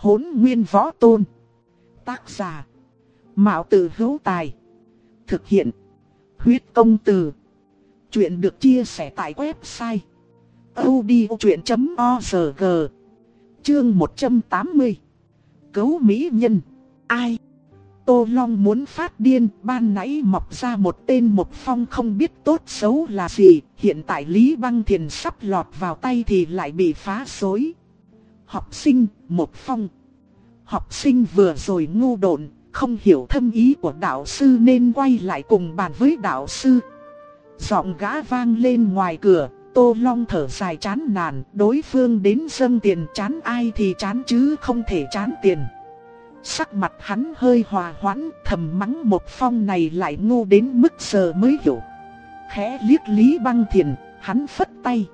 hỗn nguyên võ tôn. Tác giả. Mạo tử hữu tài. Thực hiện. Huyết công từ. Chuyện được chia sẻ tại website. odchuyện.org Chương 180 Cấu Mỹ Nhân Ai Tô Long muốn phát điên, ban nãy mọc ra một tên một phong không biết tốt xấu là gì, hiện tại Lý Băng Thiền sắp lọt vào tay thì lại bị phá xối. Học sinh, một phong. Học sinh vừa rồi ngu độn, không hiểu thâm ý của đạo sư nên quay lại cùng bàn với đạo sư. Giọng gã vang lên ngoài cửa, Tô Long thở dài chán nản, đối phương đến dâng tiền chán ai thì chán chứ không thể chán tiền. Sắc mặt hắn hơi hòa hoãn, thầm mắng một phong này lại ngu đến mức giờ mới hiểu. Khẽ liếc Lý Băng Thiền, hắn phất tay.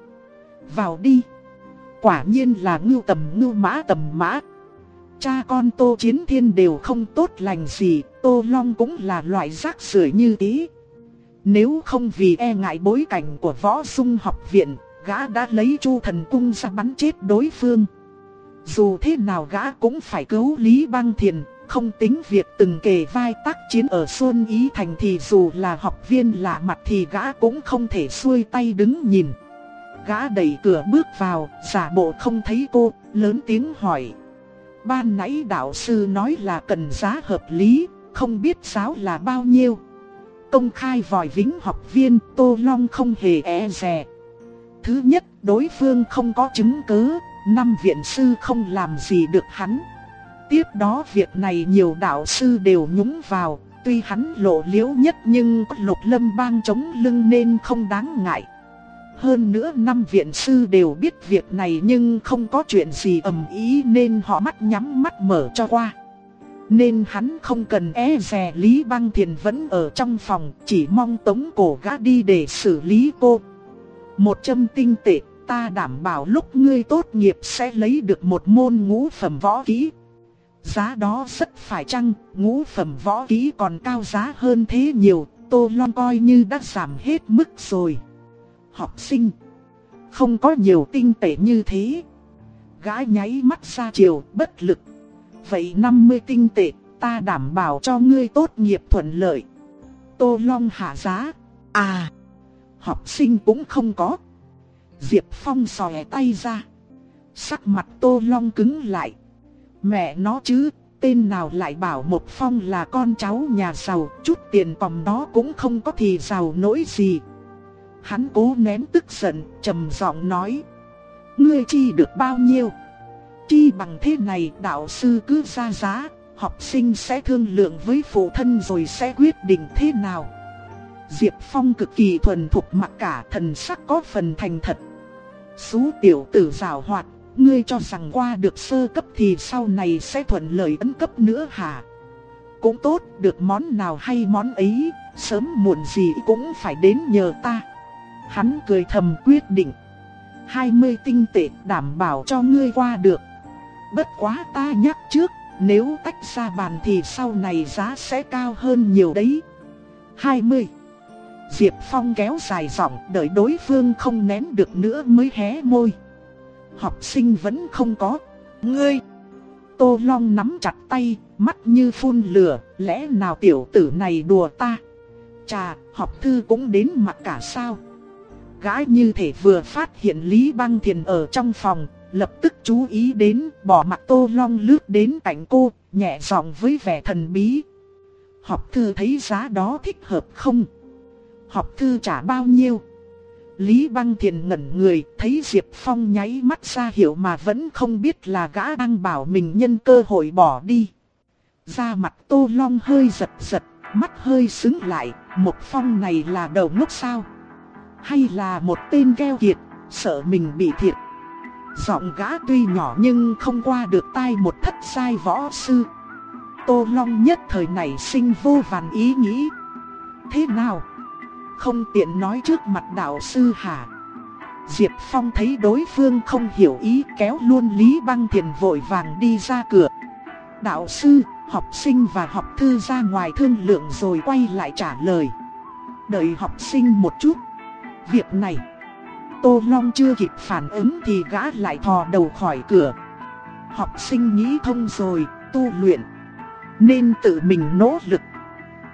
Vào đi. Quả nhiên là ngưu tầm ngưu mã tầm mã. Cha con Tô Chiến Thiên đều không tốt lành gì, Tô Long cũng là loại rác rưởi như tí Nếu không vì e ngại bối cảnh của võ sung học viện, gã đã lấy chu thần cung ra bắn chết đối phương. Dù thế nào gã cũng phải cứu Lý Băng Thiền, không tính việc từng kề vai tác chiến ở Xuân Ý Thành thì dù là học viên lạ mặt thì gã cũng không thể xuôi tay đứng nhìn. Gã đẩy cửa bước vào, giả bộ không thấy cô, lớn tiếng hỏi. Ban nãy đạo sư nói là cần giá hợp lý, không biết giáo là bao nhiêu. Công khai vòi vĩnh học viên, Tô Long không hề e dè. Thứ nhất, đối phương không có chứng cứ, năm viện sư không làm gì được hắn. Tiếp đó việc này nhiều đạo sư đều nhúng vào, tuy hắn lộ liễu nhất nhưng có lục lâm bang chống lưng nên không đáng ngại. Hơn nữa năm viện sư đều biết việc này nhưng không có chuyện gì ầm ý nên họ mắt nhắm mắt mở cho qua. Nên hắn không cần e dè Lý Băng Thiền vẫn ở trong phòng, chỉ mong tống cổ gã đi để xử lý cô. Một châm tinh tệ, ta đảm bảo lúc ngươi tốt nghiệp sẽ lấy được một môn ngũ phẩm võ kỹ. Giá đó rất phải chăng, ngũ phẩm võ kỹ còn cao giá hơn thế nhiều, Tô Long coi như đã giảm hết mức rồi. Học sinh, không có nhiều tinh tệ như thế. gái nháy mắt ra chiều, bất lực. Vậy 50 tinh tệ, ta đảm bảo cho ngươi tốt nghiệp thuận lợi. Tô Long hạ giá. À, học sinh cũng không có. Diệp Phong sòe tay ra. Sắc mặt Tô Long cứng lại. Mẹ nó chứ, tên nào lại bảo một Phong là con cháu nhà giàu, chút tiền phòng đó cũng không có thì giàu nỗi gì. Hắn cố nén tức giận, trầm giọng nói. Ngươi chi được bao nhiêu? Chi bằng thế này đạo sư cứ ra giá, học sinh sẽ thương lượng với phụ thân rồi sẽ quyết định thế nào. Diệp Phong cực kỳ thuần thục mặc cả thần sắc có phần thành thật. Xú tiểu tử rào hoạt, ngươi cho rằng qua được sơ cấp thì sau này sẽ thuận lợi ấn cấp nữa hả? Cũng tốt, được món nào hay món ấy, sớm muộn gì cũng phải đến nhờ ta. Hắn cười thầm quyết định. 20 tinh tệ đảm bảo cho ngươi qua được. Bất quá ta nhắc trước, nếu tách ra bàn thì sau này giá sẽ cao hơn nhiều đấy. 20. Diệp Phong kéo dài giọng đợi đối phương không nén được nữa mới hé môi. Học sinh vẫn không có. Ngươi! Tô Long nắm chặt tay, mắt như phun lửa, lẽ nào tiểu tử này đùa ta? Chà, học thư cũng đến mặt cả sao? Gái như thể vừa phát hiện Lý Băng Thiền ở trong phòng, lập tức chú ý đến, bỏ mặt Tô Long lướt đến cạnh cô, nhẹ giọng với vẻ thần bí. Học thư thấy giá đó thích hợp không? Học thư trả bao nhiêu? Lý Băng Thiền ngẩn người, thấy Diệp Phong nháy mắt ra hiểu mà vẫn không biết là gã đang bảo mình nhân cơ hội bỏ đi. Da mặt Tô Long hơi giật giật, mắt hơi sững lại, một phong này là đầu ngốc sao? Hay là một tên keo kiệt, sợ mình bị thiệt? Giọng gã tuy nhỏ nhưng không qua được tai một thất sai võ sư. Tô Long nhất thời này sinh vô vàn ý nghĩ. Thế nào? Không tiện nói trước mặt đạo sư hả? Diệp Phong thấy đối phương không hiểu ý kéo luôn Lý Băng Thiền vội vàng đi ra cửa. Đạo sư, học sinh và học thư ra ngoài thương lượng rồi quay lại trả lời. Đợi học sinh một chút. Việc này, Tô Long chưa kịp phản ứng thì gã lại thò đầu khỏi cửa. Học sinh nghĩ thông rồi, tu luyện. Nên tự mình nỗ lực.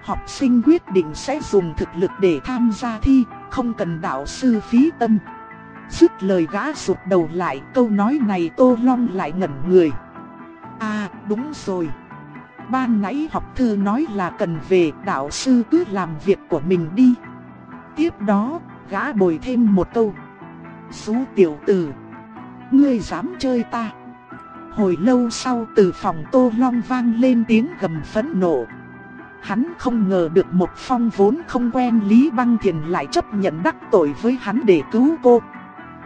Học sinh quyết định sẽ dùng thực lực để tham gia thi, không cần đạo sư phí tâm. Dứt lời gã rụt đầu lại câu nói này Tô Long lại ngẩn người. À đúng rồi. Ban nãy học thư nói là cần về đạo sư cứ làm việc của mình đi. Tiếp đó, gã bồi thêm một câu. Xú tiểu tử, ngươi dám chơi ta. Hồi lâu sau từ phòng Tô Long vang lên tiếng gầm phẫn nộ. Hắn không ngờ được một phong vốn không quen Lý Băng Thiền lại chấp nhận đắc tội với hắn để cứu cô.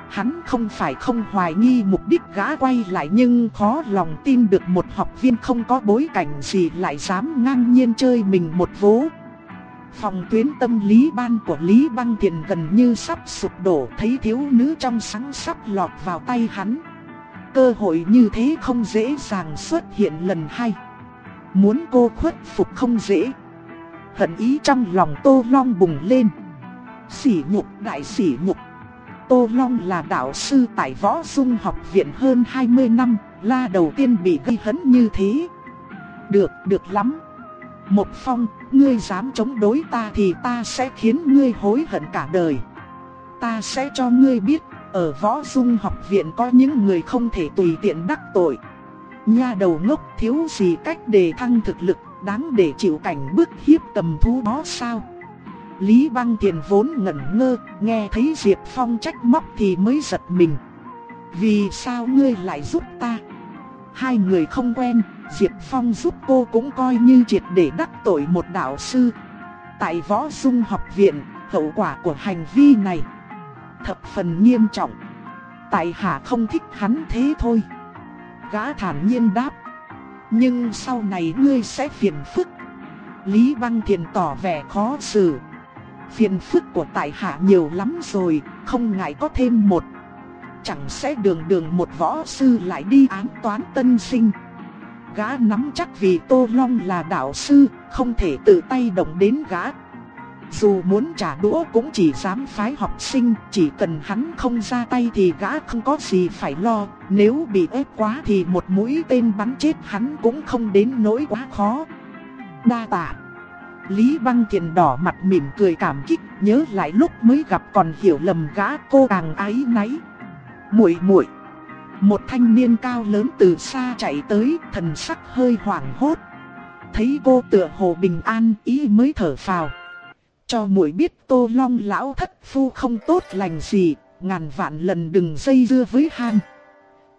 Hắn không phải không hoài nghi mục đích gã quay lại nhưng khó lòng tin được một học viên không có bối cảnh gì lại dám ngang nhiên chơi mình một vố. Phòng tuyến tâm lý ban của Lý Băng Thiền gần như sắp sụp đổ thấy thiếu nữ trong sáng sắp lọt vào tay hắn. Cơ hội như thế không dễ dàng xuất hiện lần hai. Muốn cô khuất phục không dễ. Hận ý trong lòng Tô Long bùng lên. Sỉ nhục đại sỉ nhục. Tô Long là đạo sư tại Võ Dung học viện hơn 20 năm, la đầu tiên bị gây hấn như thế. Được, được lắm. Một phong, ngươi dám chống đối ta thì ta sẽ khiến ngươi hối hận cả đời. Ta sẽ cho ngươi biết, ở Võ Dung học viện có những người không thể tùy tiện đắc tội. Nha đầu ngốc thiếu gì cách để thăng thực lực, đáng để chịu cảnh bức hiếp tầm thú đó sao? Lý Băng Thiền vốn ngẩn ngơ, nghe thấy Diệp Phong trách móc thì mới giật mình. Vì sao ngươi lại giúp ta? Hai người không quen, Diệp Phong giúp cô cũng coi như triệt để đắc tội một đạo sư. Tại Võ Dung học viện, hậu quả của hành vi này thập phần nghiêm trọng. Tại hạ không thích hắn thế thôi. Gã thản nhiên đáp. Nhưng sau này ngươi sẽ phiền phức. Lý Băng Thiền tỏ vẻ khó xử. Phiền phức của tại hạ nhiều lắm rồi, không ngại có thêm một. Chẳng sẽ đường đường một võ sư lại đi án toán tân sinh. Gã nắm chắc vì Tô Long là đạo sư, không thể tự tay động đến gã. Dù muốn trả đũa cũng chỉ dám phái học sinh, chỉ cần hắn không ra tay thì gã không có gì phải lo, nếu bị ép quá thì một mũi tên bắn chết hắn cũng không đến nỗi quá khó. Đa tạ. Lý Băng Thiện đỏ mặt mỉm cười cảm kích, nhớ lại lúc mới gặp còn hiểu lầm gã cô càng ái náy. Muội muội. Một thanh niên cao lớn từ xa chạy tới, thần sắc hơi hoảng hốt. Thấy cô tựa hồ bình an, ý mới thở phào. Cho muội biết Tô Long lão thất phu không tốt lành gì, ngàn vạn lần đừng dây dưa với han.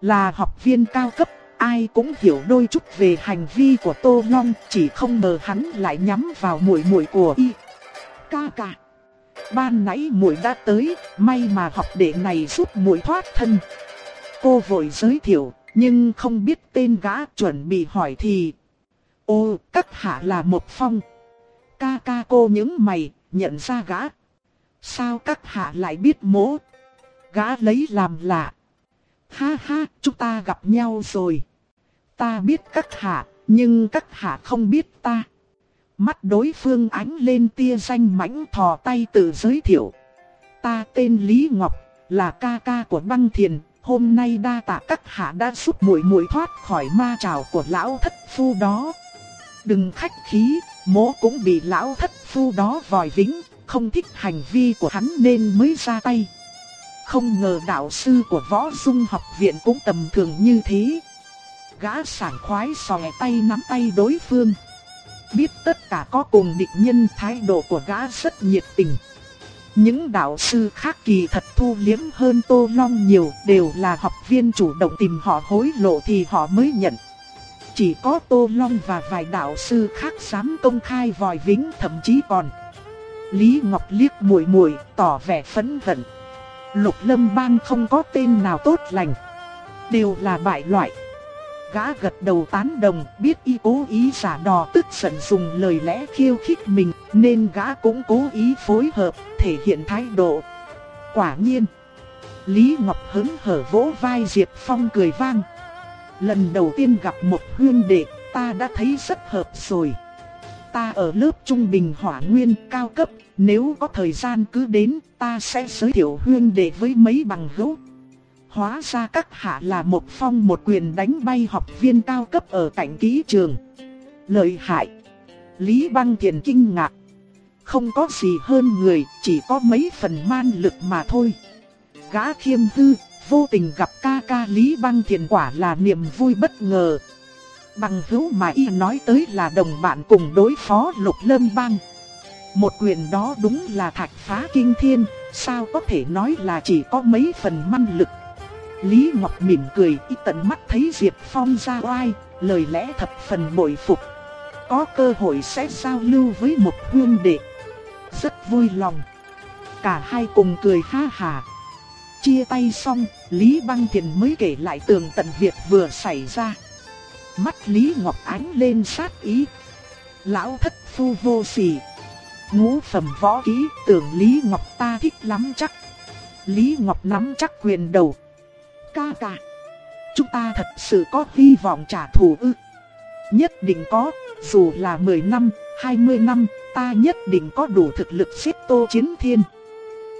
Là học viên cao cấp Ai cũng hiểu đôi chút về hành vi của Tô Long, chỉ không ngờ hắn lại nhắm vào muội muội của y. Ca ca. Ban nãy muội đã tới, may mà học đệ này giúp muội thoát thân. Cô vội giới thiệu, nhưng không biết tên gã chuẩn bị hỏi thì. Ô, các hạ là một phong. Ca ca cô những mày, nhận ra gã. Sao các hạ lại biết mố? Gã lấy làm lạ. Ha ha, chúng ta gặp nhau rồi. Ta biết các hạ, nhưng các hạ không biết ta. Mắt đối phương ánh lên tia danh mãnh thò tay tự giới thiệu. Ta tên Lý Ngọc, là ca ca của băng thiền. Hôm nay đa tạ các hạ đã giúp muội muội thoát khỏi ma trào của lão thất phu đó. Đừng khách khí, mỗ cũng bị lão thất phu đó vòi vĩnh, không thích hành vi của hắn nên mới ra tay. Không ngờ đạo sư của võ dung học viện cũng tầm thường như thế. Gã sảng khoái sòe tay nắm tay đối phương. Biết tất cả có cùng địch nhân thái độ của gã rất nhiệt tình. Những đạo sư khác kỳ thật thu liếm hơn Tô Long nhiều, đều là học viên chủ động tìm họ hối lộ thì họ mới nhận. Chỉ có Tô Long và vài đạo sư khác dám công khai vòi vĩnh, thậm chí còn. Lý Ngọc liếc mũi mũi tỏ vẻ phẫn hận. Lục lâm bang không có tên nào tốt lành. Đều là bại loại. Gã gật đầu tán đồng, biết y cố ý giả đò tức giận dùng lời lẽ khiêu khích mình, Nên gã cũng cố ý phối hợp, thể hiện thái độ. Quả nhiên, Lý Ngọc hứng hở vỗ vai Diệp Phong cười vang. Lần đầu tiên gặp một huyên đệ, ta đã thấy rất hợp rồi. Ta ở lớp trung bình hỏa nguyên cao cấp, Nếu có thời gian cứ đến, ta sẽ giới thiệu huyên đệ với mấy bằng hữu. Hóa ra các hạ là một phong một quyền đánh bay học viên cao cấp ở cảnh ký trường. Lợi hại. Lý Băng Thiền kinh ngạc. Không có gì hơn người, chỉ có mấy phần man lực mà thôi. Gã khiêm hư, vô tình gặp ca ca Lý Băng Thiền quả là niềm vui bất ngờ. Bằng hữu mà y nói tới là đồng bạn cùng đối phó lục lâm băng. Một quyền đó đúng là thạch phá kinh thiên, sao có thể nói là chỉ có mấy phần man lực. Lý Ngọc mỉm cười y tận mắt thấy Diệp Phong ra oai, lời lẽ thập phần bội phục. Có cơ hội sẽ giao lưu với một huyên đệ. Rất vui lòng. Cả hai cùng cười ha hà. Chia tay xong, Lý Băng Thiền mới kể lại tường tận việc vừa xảy ra. Mắt Lý Ngọc ánh lên sát ý. Lão thất phu vô sỉ. Ngũ phẩm võ kỹ tưởng Lý Ngọc ta thích lắm chắc. Lý Ngọc nắm chắc quyền đầu. Ca ca. Chúng ta thật sự có hy vọng trả thù ư. Nhất định có, dù là 10 năm, 20 năm, ta nhất định có đủ thực lực xếp tô chiến thiên.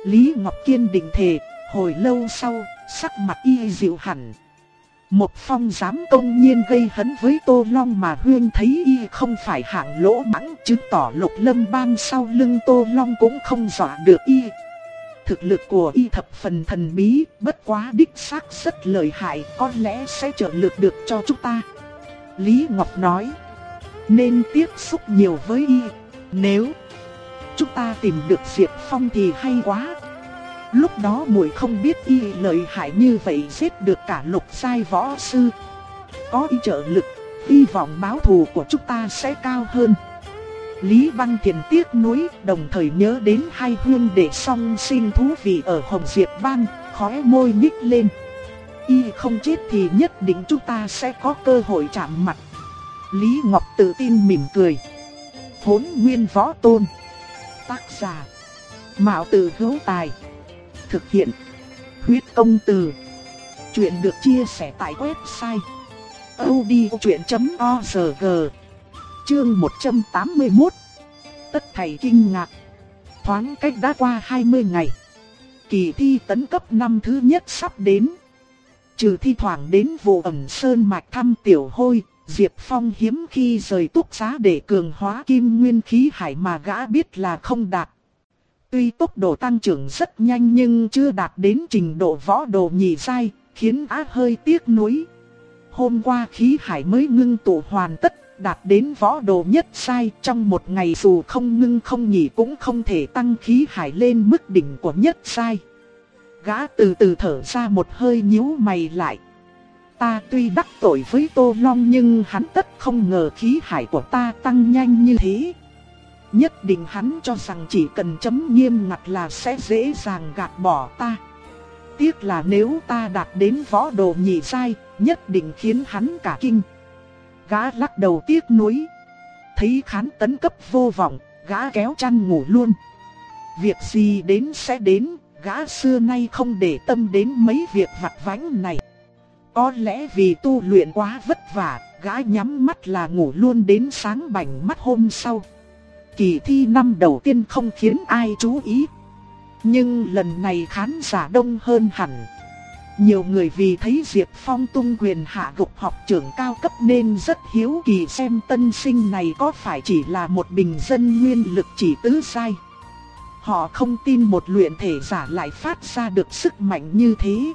Lý Ngọc Kiên định thề, hồi lâu sau, sắc mặt y dịu hẳn. Một phong dám công nhiên gây hấn với Tô Long mà Huyên thấy y không phải hạng lỗ mãng chứng tỏ lục lâm bang sau lưng Tô Long cũng không dọa được y. Thực lực của y thập phần thần bí, bất quá đích xác rất lợi hại, có lẽ sẽ trợ lực được cho chúng ta. Lý Ngọc nói, nên tiếp xúc nhiều với y, nếu chúng ta tìm được Diệp Phong thì hay quá. Lúc đó muội không biết y lợi hại như vậy giết được cả lục sai võ sư. Có y trợ lực, hy vọng báo thù của chúng ta sẽ cao hơn. Lý Văn thiện tiếc nuối, đồng thời nhớ đến hai huyên đệ song sinh thú vị ở Hồng Diệp Bang, khóe môi nhích lên. Y không chết thì nhất định chúng ta sẽ có cơ hội chạm mặt. Lý Ngọc tự tin mỉm cười. Hốn nguyên võ tôn. Tác giả. Mạo tử hữu tài. Thực hiện. Huyết công từ. Chuyện được chia sẻ tại website. odchuyện.org Chương 181 Tất thầy kinh ngạc. Thoáng cách đã qua 20 ngày. Kỳ thi tấn cấp năm thứ nhất sắp đến. Trừ thi thoảng đến vụ ẩm sơn mạch thăm tiểu hôi, Diệp Phong hiếm khi rời túc xá để cường hóa kim nguyên khí hải mà gã biết là không đạt. Tuy tốc độ tăng trưởng rất nhanh nhưng chưa đạt đến trình độ võ đồ nhị sai, khiến á hơi tiếc nuối. Hôm qua khí hải mới ngưng tụ hoàn tất, đạt đến võ đồ nhất sai trong một ngày dù không ngưng không nghỉ cũng không thể tăng khí hải lên mức đỉnh của nhất sai. Gã từ từ thở ra một hơi nhíu mày lại. Ta tuy đắc tội với Tô Long nhưng hắn tất không ngờ khí hải của ta tăng nhanh như thế. Nhất định hắn cho rằng chỉ cần chấm nghiêm ngặt là sẽ dễ dàng gạt bỏ ta. Tiếc là nếu ta đạt đến võ đồ nhị sai, nhất định khiến hắn cả kinh. Gã lắc đầu tiếc nuối. Thấy khán tấn cấp vô vọng, gã kéo chăn ngủ luôn. Việc gì đến sẽ đến, gã xưa nay không để tâm đến mấy việc vặt vãnh này. Có lẽ vì tu luyện quá vất vả, gã nhắm mắt là ngủ luôn đến sáng bảnh mắt hôm sau. Kỳ thi năm đầu tiên không khiến ai chú ý. Nhưng lần này khán giả đông hơn hẳn. Nhiều người vì thấy Diệp Phong tung quyền hạ gục học trưởng cao cấp nên rất hiếu kỳ xem tân sinh này có phải chỉ là một bình dân nguyên lực chỉ tứ sai. Họ không tin một luyện thể giả lại phát ra được sức mạnh như thế.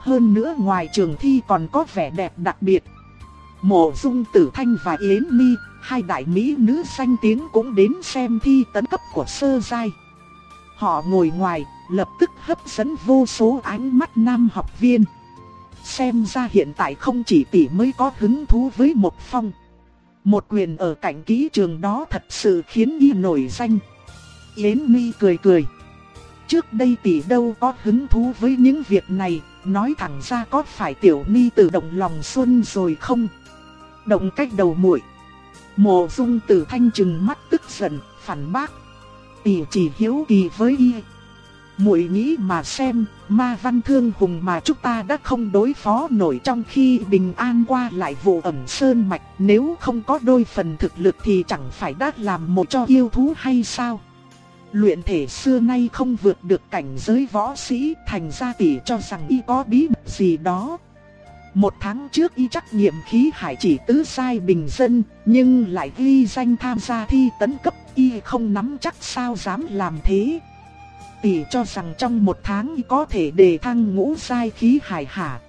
Hơn nữa ngoài trường thi còn có vẻ đẹp đặc biệt. Mộ Dung Tử Thanh và Yến Mi, hai đại mỹ nữ danh tiếng cũng đến xem thi tấn cấp của sơ giai. Họ ngồi ngoài, lập tức hấp dẫn vô số ánh mắt nam học viên. Xem ra hiện tại không chỉ tỷ mới có hứng thú với một phong. Một quyền ở cạnh ký trường đó thật sự khiến y nổi danh. Yến nhi cười cười. Trước đây tỷ đâu có hứng thú với những việc này, nói thẳng ra có phải tiểu ni tự động lòng xuân rồi không? Động cách đầu muội. Mộ dung tử thanh trừng mắt tức giận, phản bác. Tỷ chỉ hiếu kỳ với y muội nghĩ mà xem, ma văn thương hùng mà chúng ta đã không đối phó nổi trong khi bình an qua lại vụ ẩm sơn mạch. Nếu không có đôi phần thực lực thì chẳng phải đã làm một cho yêu thú hay sao? Luyện thể xưa nay không vượt được cảnh giới võ sĩ thành ra tỷ cho rằng y có bí mật gì đó. Một tháng trước y trắc nghiệm khí hải chỉ tứ sai bình dân, nhưng lại ghi danh tham gia thi tấn cấp y không nắm chắc sao dám làm thế. Tỷ cho rằng trong một tháng có thể đề thăng ngũ sai khí hải hả.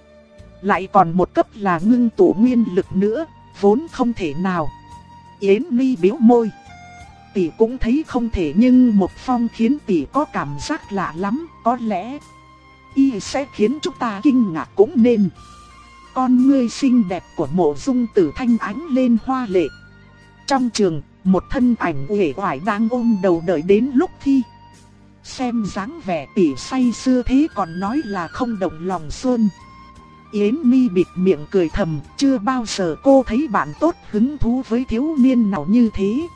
Lại còn một cấp là ngưng tụ nguyên lực nữa, vốn không thể nào. Yến ly biếu môi. Tỷ cũng thấy không thể nhưng một phong khiến tỷ có cảm giác lạ lắm, có lẽ y sẽ khiến chúng ta kinh ngạc cũng nên. Con ngươi xinh đẹp của mộ dung tử thanh ánh lên hoa lệ. Trong trường, một thân ảnh uể oải đang ôm đầu đợi đến lúc thi. Xem dáng vẻ tỉ say xưa thế còn nói là không động lòng xuân. Yến mi bịt miệng cười thầm, chưa bao giờ cô thấy bạn tốt hứng thú với thiếu niên nào như thế.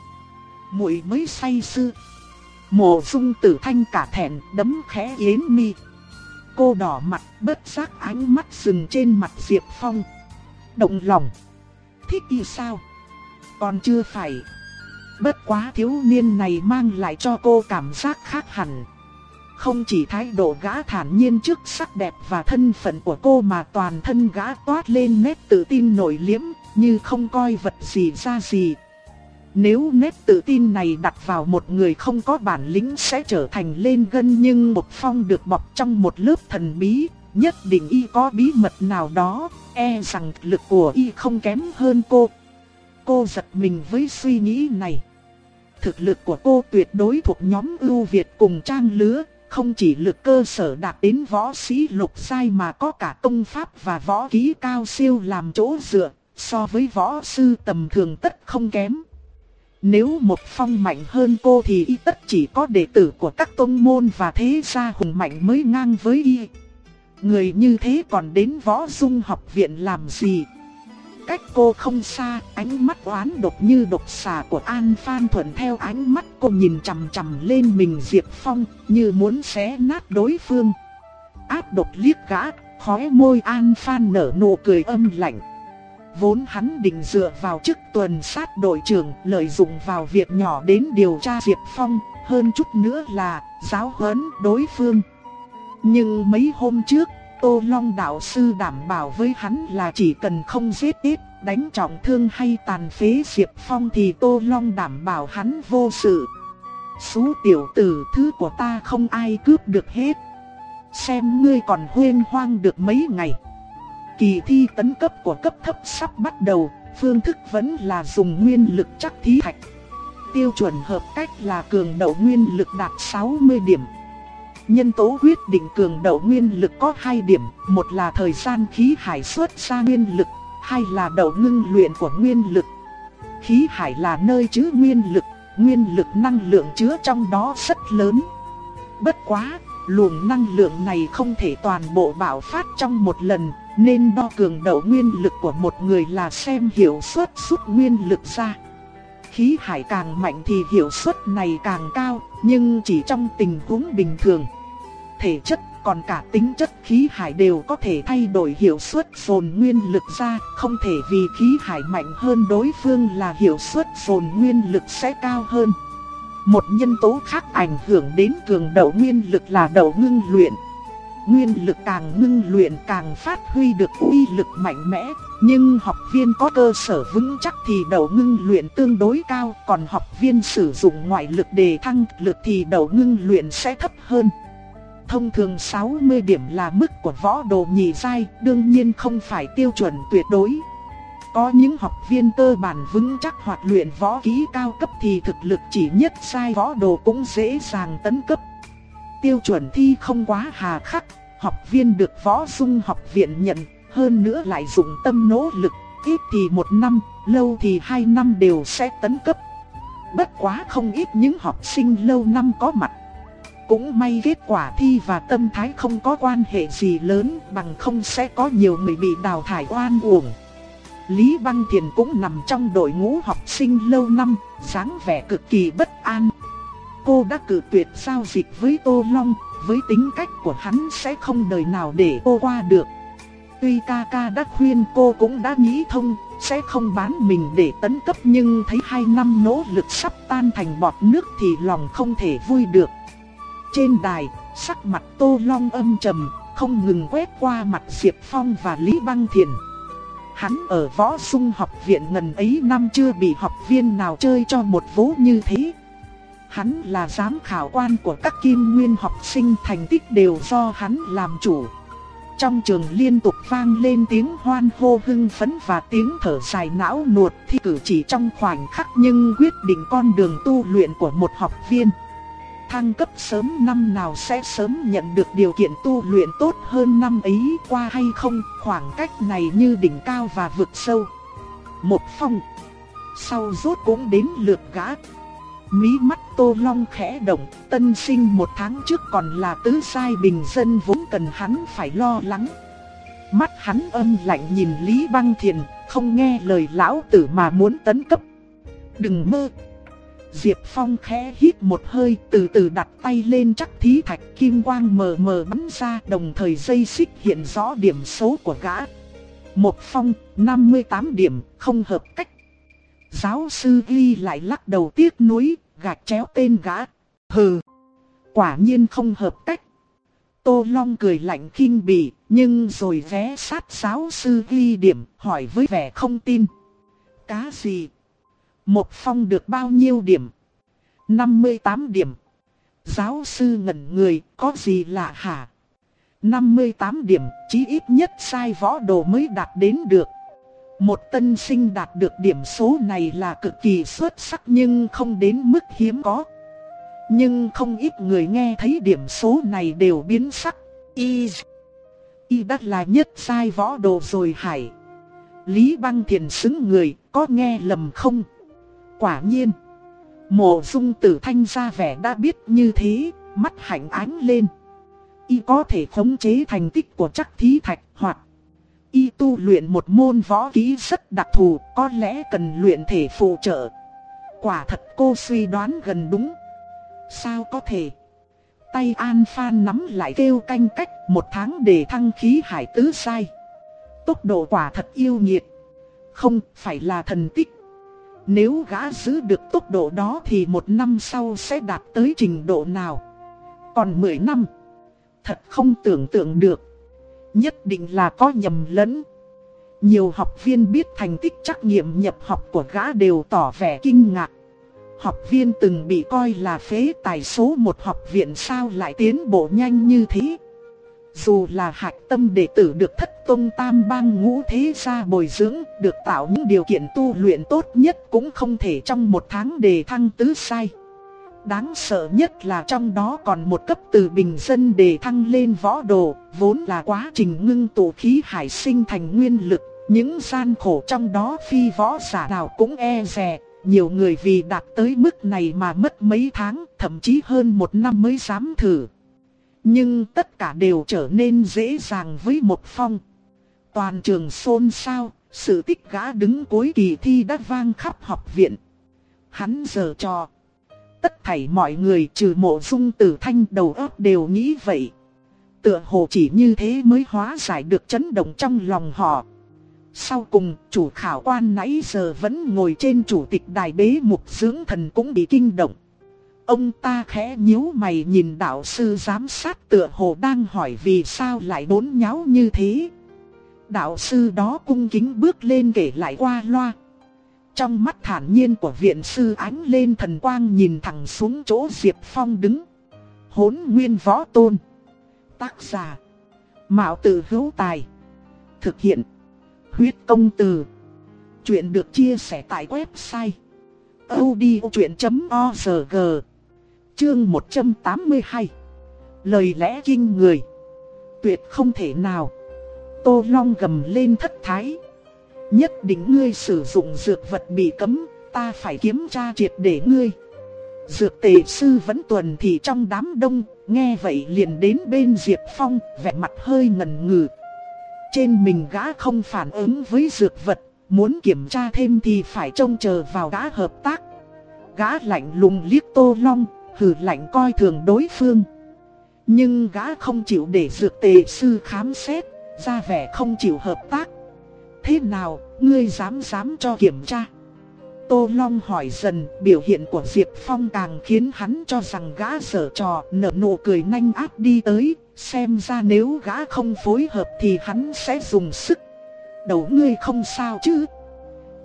muội mới say xưa. Mộ dung tử thanh cả thẹn đấm khẽ Yến mi. Cô đỏ mặt bất giác ánh mắt dừng trên mặt Diệp Phong. Động lòng. Thích y sao? Còn chưa phải. Bất quá thiếu niên này mang lại cho cô cảm giác khác hẳn. Không chỉ thái độ gã thản nhiên trước sắc đẹp và thân phận của cô mà toàn thân gã toát lên nét tự tin nổi liếm, như không coi vật gì ra gì. Nếu nét tự tin này đặt vào một người không có bản lĩnh sẽ trở thành lên gân nhưng một phong được bọc trong một lớp thần bí, nhất định y có bí mật nào đó, e rằng lực của y không kém hơn cô. Cô giật mình với suy nghĩ này. Thực lực của cô tuyệt đối thuộc nhóm ưu Việt cùng trang lứa, không chỉ lực cơ sở đạt đến võ sĩ lục sai mà có cả công pháp và võ kỹ cao siêu làm chỗ dựa, so với võ sư tầm thường tất không kém. Nếu một phong mạnh hơn cô thì y tất chỉ có đệ tử của các tôn môn và thế gia hùng mạnh mới ngang với y. Người như thế còn đến võ dung học viện làm gì? Cách cô không xa, ánh mắt oán độc như độc xà của An Phan Thuận theo ánh mắt cô nhìn chằm chằm lên mình Diệp Phong, như muốn xé nát đối phương. Áp độc liếc gã, khóe môi An Phan nở nụ cười âm lạnh. Vốn hắn định dựa vào chức tuần sát đội trưởng, lợi dụng vào việc nhỏ đến điều tra Diệp Phong, hơn chút nữa là giáo huấn đối phương. Nhưng mấy hôm trước, Tô Long đạo sư đảm bảo với hắn là chỉ cần không giết ít, đánh trọng thương hay tàn phế Diệp Phong thì Tô Long đảm bảo hắn vô sự. Xú tiểu tử thứ của ta không ai cướp được hết. Xem ngươi còn huyên hoang được mấy ngày. Kỳ thi tấn cấp của cấp thấp sắp bắt đầu, phương thức vẫn là dùng nguyên lực chắc thí thạch. Tiêu chuẩn hợp cách là cường độ nguyên lực đạt 60 điểm. Nhân tố quyết định cường độ nguyên lực có hai điểm, một là thời gian khí hải xuất ra nguyên lực, hai là độ ngưng luyện của nguyên lực. Khí hải là nơi chứa nguyên lực, nguyên lực năng lượng chứa trong đó rất lớn. Bất quá, luồng năng lượng này không thể toàn bộ bạo phát trong một lần, nên đo cường độ nguyên lực của một người là xem hiệu suất rút nguyên lực ra. Khí hải càng mạnh thì hiệu suất này càng cao, nhưng chỉ trong tình huống bình thường. Thể chất còn cả tính chất khí hải đều có thể thay đổi hiệu suất dồn nguyên lực ra, không thể vì khí hải mạnh hơn đối phương là hiệu suất dồn nguyên lực sẽ cao hơn. Một nhân tố khác ảnh hưởng đến cường độ nguyên lực là đầu ngưng luyện. Nguyên lực càng ngưng luyện càng phát huy được uy lực mạnh mẽ, nhưng học viên có cơ sở vững chắc thì đầu ngưng luyện tương đối cao, còn học viên sử dụng ngoại lực để thăng lực thì đầu ngưng luyện sẽ thấp hơn. Thông thường 60 điểm là mức của võ đồ nhị giai, đương nhiên không phải tiêu chuẩn tuyệt đối. Có những học viên cơ bản vững chắc hoặc luyện võ kỹ cao cấp thì thực lực chỉ nhất sai võ đồ cũng dễ dàng tấn cấp. Tiêu chuẩn thi không quá hà khắc, học viên được võ dung học viện nhận, hơn nữa lại dùng tâm nỗ lực, ít thì một năm, lâu thì hai năm đều sẽ tấn cấp. Bất quá không ít những học sinh lâu năm có mặt. Cũng may kết quả thi và tâm thái không có quan hệ gì lớn bằng không sẽ có nhiều người bị đào thải oan uổng. Lý Băng Thiền cũng nằm trong đội ngũ học sinh lâu năm, dáng vẻ cực kỳ bất an. Cô đã cử tuyệt giao dịch với Tô Long, với tính cách của hắn sẽ không đời nào để cô qua được. Tuy ca ca đã khuyên cô cũng đã nghĩ thông, sẽ không bán mình để tấn cấp nhưng thấy hai năm nỗ lực sắp tan thành bọt nước thì lòng không thể vui được. Trên đài, sắc mặt Tô Long âm trầm, không ngừng quét qua mặt Diệp Phong và Lý Băng Thiền. Hắn ở võ sung học viện ngần ấy năm chưa bị học viên nào chơi cho một vố như thế. Hắn là giám khảo quan của các kim nguyên học sinh thành tích đều do hắn làm chủ. Trong trường liên tục vang lên tiếng hoan hô hưng phấn và tiếng thở dài não nuột thi cử chỉ trong khoảnh khắc nhưng quyết định con đường tu luyện của một học viên. Thăng cấp sớm năm nào sẽ sớm nhận được điều kiện tu luyện tốt hơn năm ấy qua hay không, khoảng cách này như đỉnh cao và vực sâu. Một phong. Sau rốt cũng đến lượt gã. Mí mắt Tô Long khẽ động, tân sinh một tháng trước còn là tứ sai bình dân vốn cần hắn phải lo lắng. Mắt hắn âm lạnh nhìn Lý Băng Thiền, không nghe lời lão tử mà muốn tấn cấp. Đừng mơ! Diệp Phong khẽ hít một hơi từ từ đặt tay lên chắc thí thạch kim quang mờ mờ bắn ra đồng thời dây xích hiện rõ điểm số của gã. Một phong, 58 điểm, không hợp cách. Giáo sư ghi lại lắc đầu tiếc nuối, gạch chéo tên gã. Hừ, quả nhiên không hợp cách. Tô Long cười lạnh khinh bỉ, nhưng rồi ghé sát giáo sư ghi điểm, hỏi với vẻ không tin. Cá gì? Một phong được bao nhiêu điểm? 58 điểm. Giáo sư ngẩn người, có gì lạ hả? 58 điểm, chí ít nhất sai võ đồ mới đạt đến được. Một tân sinh đạt được điểm số này là cực kỳ xuất sắc nhưng không đến mức hiếm có. Nhưng không ít người nghe thấy điểm số này đều biến sắc. Y, y đã là nhất sai võ đồ rồi hải. Lý băng thiền xứng người, có nghe lầm không? Quả nhiên, mộ dung tử thanh ra vẻ đã biết như thế, mắt hạnh ánh lên. Y có thể khống chế thành tích của chắc thí thạch hoặc y tu luyện một môn võ kỹ rất đặc thù, có lẽ cần luyện thể phụ trợ. Quả thật cô suy đoán gần đúng. Sao có thể? Tay An Phan nắm lại kêu canh cách một tháng để thăng khí hải tứ sai. Tốc độ quả thật yêu nhiệt. Không phải là thần tích. Nếu gã giữ được tốc độ đó thì một năm sau sẽ đạt tới trình độ nào? Còn 10 năm? Thật không tưởng tượng được. Nhất định là có nhầm lẫn. Nhiều học viên biết thành tích trắc nghiệm nhập học của gã đều tỏ vẻ kinh ngạc. Học viên từng bị coi là phế tài số một học viện sao lại tiến bộ nhanh như thế. Dù là hạch tâm đệ tử được thất tôn tam bang ngũ thế gia bồi dưỡng, được tạo những điều kiện tu luyện tốt nhất cũng không thể trong một tháng đề thăng tứ sai. Đáng sợ nhất là trong đó còn một cấp từ bình dân để thăng lên võ đồ, vốn là quá trình ngưng tụ khí hải sinh thành nguyên lực. Những gian khổ trong đó phi võ giả nào cũng e rè, nhiều người vì đạt tới mức này mà mất mấy tháng, thậm chí hơn một năm mới dám thử. Nhưng tất cả đều trở nên dễ dàng với một phong. Toàn trường xôn xao, sự tích gã đứng cuối kỳ thi đã vang khắp học viện. Hắn giờ trò. Tất thảy mọi người trừ mộ dung tử thanh đầu óc đều nghĩ vậy. Tựa hồ chỉ như thế mới hóa giải được chấn động trong lòng họ. Sau cùng, chủ khảo quan nãy giờ vẫn ngồi trên chủ tịch đài bế mục dưỡng thần cũng bị kinh động. Ông ta khẽ nhíu mày nhìn đạo sư giám sát tựa hồ đang hỏi vì sao lại đốn nháo như thế. Đạo sư đó cung kính bước lên kể lại qua loa. Trong mắt thản nhiên của viện sư ánh lên thần quang nhìn thẳng xuống chỗ Diệp Phong đứng. Hốn nguyên võ tôn. Tác giả. Mạo tử hữu tài. Thực hiện. Huyết công từ. Chuyện được chia sẻ tại website. odchuyện.org Chương 182 Lời lẽ kinh người Tuyệt không thể nào Tô Long gầm lên thất thái Nhất định ngươi sử dụng dược vật bị cấm Ta phải kiểm tra triệt để ngươi Dược tề sư vẫn tuần thì trong đám đông Nghe vậy liền đến bên Diệp Phong Vẻ mặt hơi ngần ngừ Trên mình gã không phản ứng với dược vật Muốn kiểm tra thêm thì phải trông chờ vào gã hợp tác Gã lạnh lùng liếc Tô Long hừ lạnh coi thường đối phương. Nhưng gã không chịu để dược tề sư khám xét, ra vẻ không chịu hợp tác. Thế nào, ngươi dám dám cho kiểm tra? Tô Long hỏi dần, biểu hiện của Diệp Phong càng khiến hắn cho rằng gã sở trò, nở nụ cười nhanh áp đi tới, xem ra nếu gã không phối hợp thì hắn sẽ dùng sức. Đầu ngươi không sao chứ?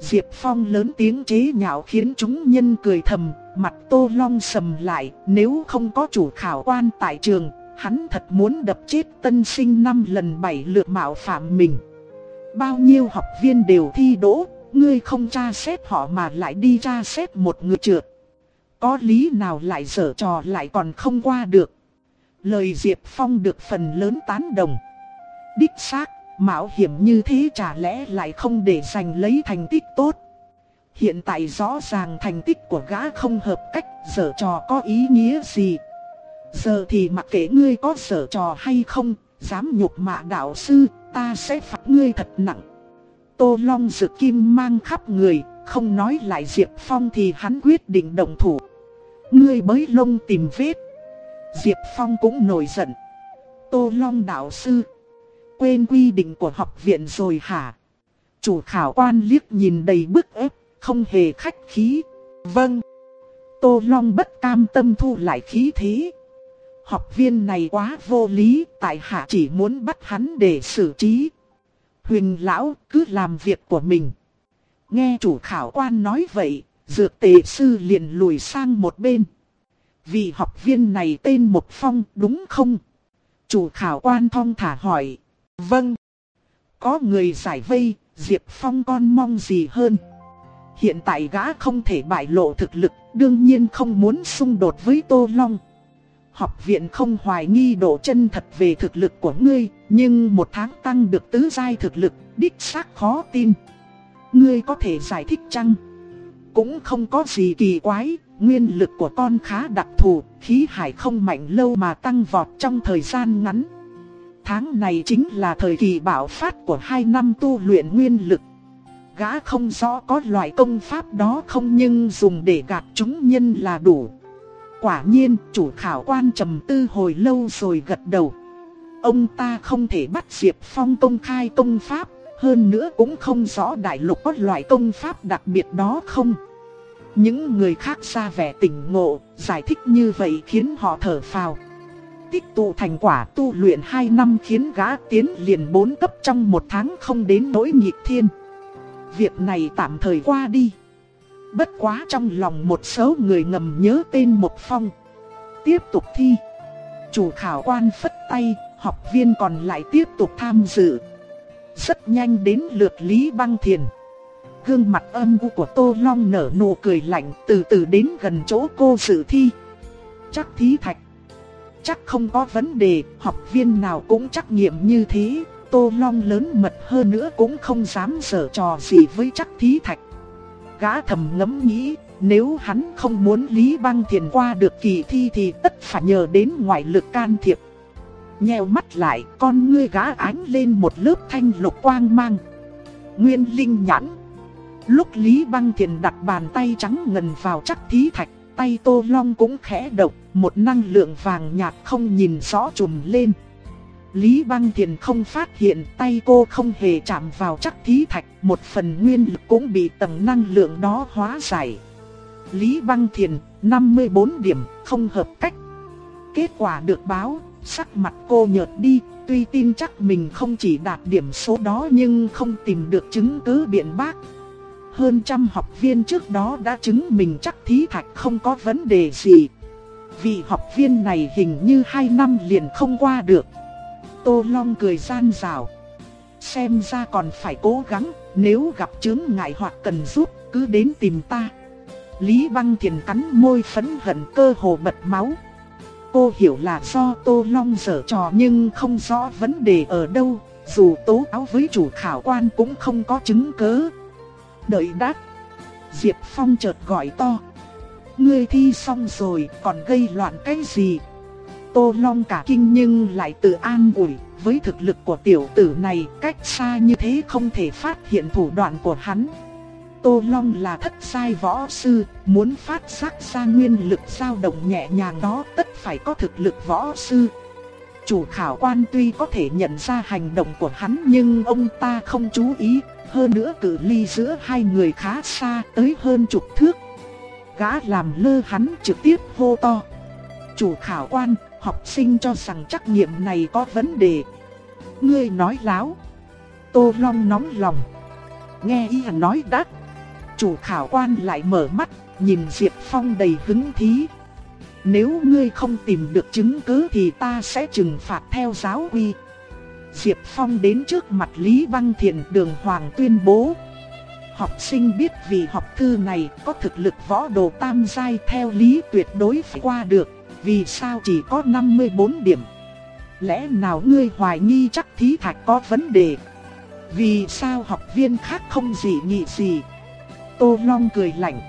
Diệp Phong lớn tiếng chế nhạo khiến chúng nhân cười thầm, mặt Tô Long sầm lại, nếu không có chủ khảo quan tại trường, hắn thật muốn đập chết tân sinh năm lần bảy lượt mạo phạm mình. Bao nhiêu học viên đều thi đỗ, ngươi không tra xét họ mà lại đi tra xét một người trượt. Có lý nào lại dở trò lại còn không qua được. Lời Diệp Phong được phần lớn tán đồng. Đích xác, mạo hiểm như thế chả lẽ lại không để giành lấy thành tích tốt. Hiện tại rõ ràng thành tích của gã không hợp cách, dở trò có ý nghĩa gì. Giờ thì mặc kệ ngươi có dở trò hay không, dám nhục mạ đạo sư, ta sẽ phạt ngươi thật nặng. Tô Long dự kim mang khắp người, không nói lại Diệp Phong thì hắn quyết định động thủ. Ngươi bới lông tìm vết. Diệp Phong cũng nổi giận. Tô Long đạo sư. Quên quy định của học viện rồi hả? Chủ khảo quan liếc nhìn đầy bức ép, không hề khách khí. Vâng. Tô Long bất cam tâm thu lại khí thế. Học viên này quá vô lý, tại hạ chỉ muốn bắt hắn để xử trí. Huỳnh lão cứ làm việc của mình. Nghe chủ khảo quan nói vậy, dược tề sư liền lùi sang một bên. vì học viên này tên Một Phong đúng không? Chủ khảo quan thong thả hỏi. Vâng. Có người giải vây, Diệp Phong con mong gì hơn? Hiện tại gã không thể bại lộ thực lực, đương nhiên không muốn xung đột với Tô Long. Học viện không hoài nghi độ chân thật về thực lực của ngươi, nhưng một tháng tăng được tứ giai thực lực, đích xác khó tin. Ngươi có thể giải thích chăng? Cũng không có gì kỳ quái, nguyên lực của con khá đặc thù, khí hải không mạnh lâu mà tăng vọt trong thời gian ngắn. Tháng này chính là thời kỳ bạo phát của hai năm tu luyện nguyên lực. Gã không rõ có loại công pháp đó không nhưng dùng để gạt chúng nhân là đủ. Quả nhiên, chủ khảo quan trầm tư hồi lâu rồi gật đầu. Ông ta không thể bắt Diệp Phong công khai công pháp, hơn nữa cũng không rõ đại lục có loại công pháp đặc biệt đó không. Những người khác ra vẻ tỉnh ngộ, giải thích như vậy khiến họ thở phào. Tích tụ thành quả tu luyện 2 năm khiến gã tiến liền 4 cấp trong một tháng không đến nỗi nhịp thiên. Việc này tạm thời qua đi. Bất quá trong lòng một số người ngầm nhớ tên Một Phong. Tiếp tục thi. Chủ khảo quan phất tay, học viên còn lại tiếp tục tham dự. Rất nhanh đến lượt Lý Băng Thiền. Gương mặt âm u của Tô Long nở nụ cười lạnh từ từ đến gần chỗ cô dự thi. Chắc thí thạch. Chắc không có vấn đề, học viên nào cũng trắc nghiệm như thế. Tô Long lớn mật hơn nữa cũng không dám giở trò gì với chắc thí thạch. Gã thầm ngẫm nghĩ, nếu hắn không muốn Lý Băng Thiền qua được kỳ thi thì tất phải nhờ đến ngoại lực can thiệp. Nheo mắt lại, con ngươi gã ánh lên một lớp thanh lục quang mang. Nguyên linh nhãn. Lúc Lý Băng Thiền đặt bàn tay trắng ngần vào chắc thí thạch, tay Tô Long cũng khẽ động, một năng lượng vàng nhạt không nhìn rõ trùm lên. Lý Băng Thiền không phát hiện tay cô không hề chạm vào chắc thí thạch, một phần nguyên lực cũng bị tầng năng lượng đó hóa giải. Lý Băng Thiền, 54 điểm, không hợp cách. Kết quả được báo, sắc mặt cô nhợt đi, tuy tin chắc mình không chỉ đạt điểm số đó nhưng không tìm được chứng cứ biện bác. Hơn trăm học viên trước đó đã chứng mình chắc thí thạch không có vấn đề gì. Vị học viên này hình như 2 năm liền không qua được. Tô Long cười gian rào. Xem ra còn phải cố gắng, nếu gặp chứng ngại hoặc cần giúp, cứ đến tìm ta. Lý Băng Thiền cắn môi phấn hận cơ hồ bật máu. Cô hiểu là do Tô Long dở trò nhưng không rõ vấn đề ở đâu, dù tố cáo với chủ khảo quan cũng không có chứng cứ. Đợi đáp. Diệp Phong chợt gọi to. Ngươi thi xong rồi còn gây loạn cái gì? Tô Long cả kinh nhưng lại tự an ủi, với thực lực của tiểu tử này, cách xa như thế không thể phát hiện thủ đoạn của hắn. Tô Long là thất sai võ sư, muốn phát giác ra nguyên lực dao động nhẹ nhàng đó tất phải có thực lực võ sư. Chủ khảo quan tuy có thể nhận ra hành động của hắn nhưng ông ta không chú ý, hơn nữa cự ly giữa hai người khá xa tới hơn chục thước. Gã làm lơ hắn trực tiếp hô to. Chủ khảo quan, học sinh cho rằng trắc nghiệm này có vấn đề. Ngươi nói láo. Tô Long nóng lòng. Nghe y nói đắt. Chủ khảo quan lại mở mắt, nhìn Diệp Phong đầy hứng thí. Nếu ngươi không tìm được chứng cứ thì ta sẽ trừng phạt theo giáo quy. Diệp Phong đến trước mặt Lý Văn Thiện đường hoàng tuyên bố. Học sinh biết vì học thư này có thực lực võ đồ tam giai theo lý tuyệt đối phải qua được, vì sao chỉ có 54 điểm. Lẽ nào ngươi hoài nghi chắc thí thạch có vấn đề? Vì sao học viên khác không gì nghị gì? Tô Long cười lạnh.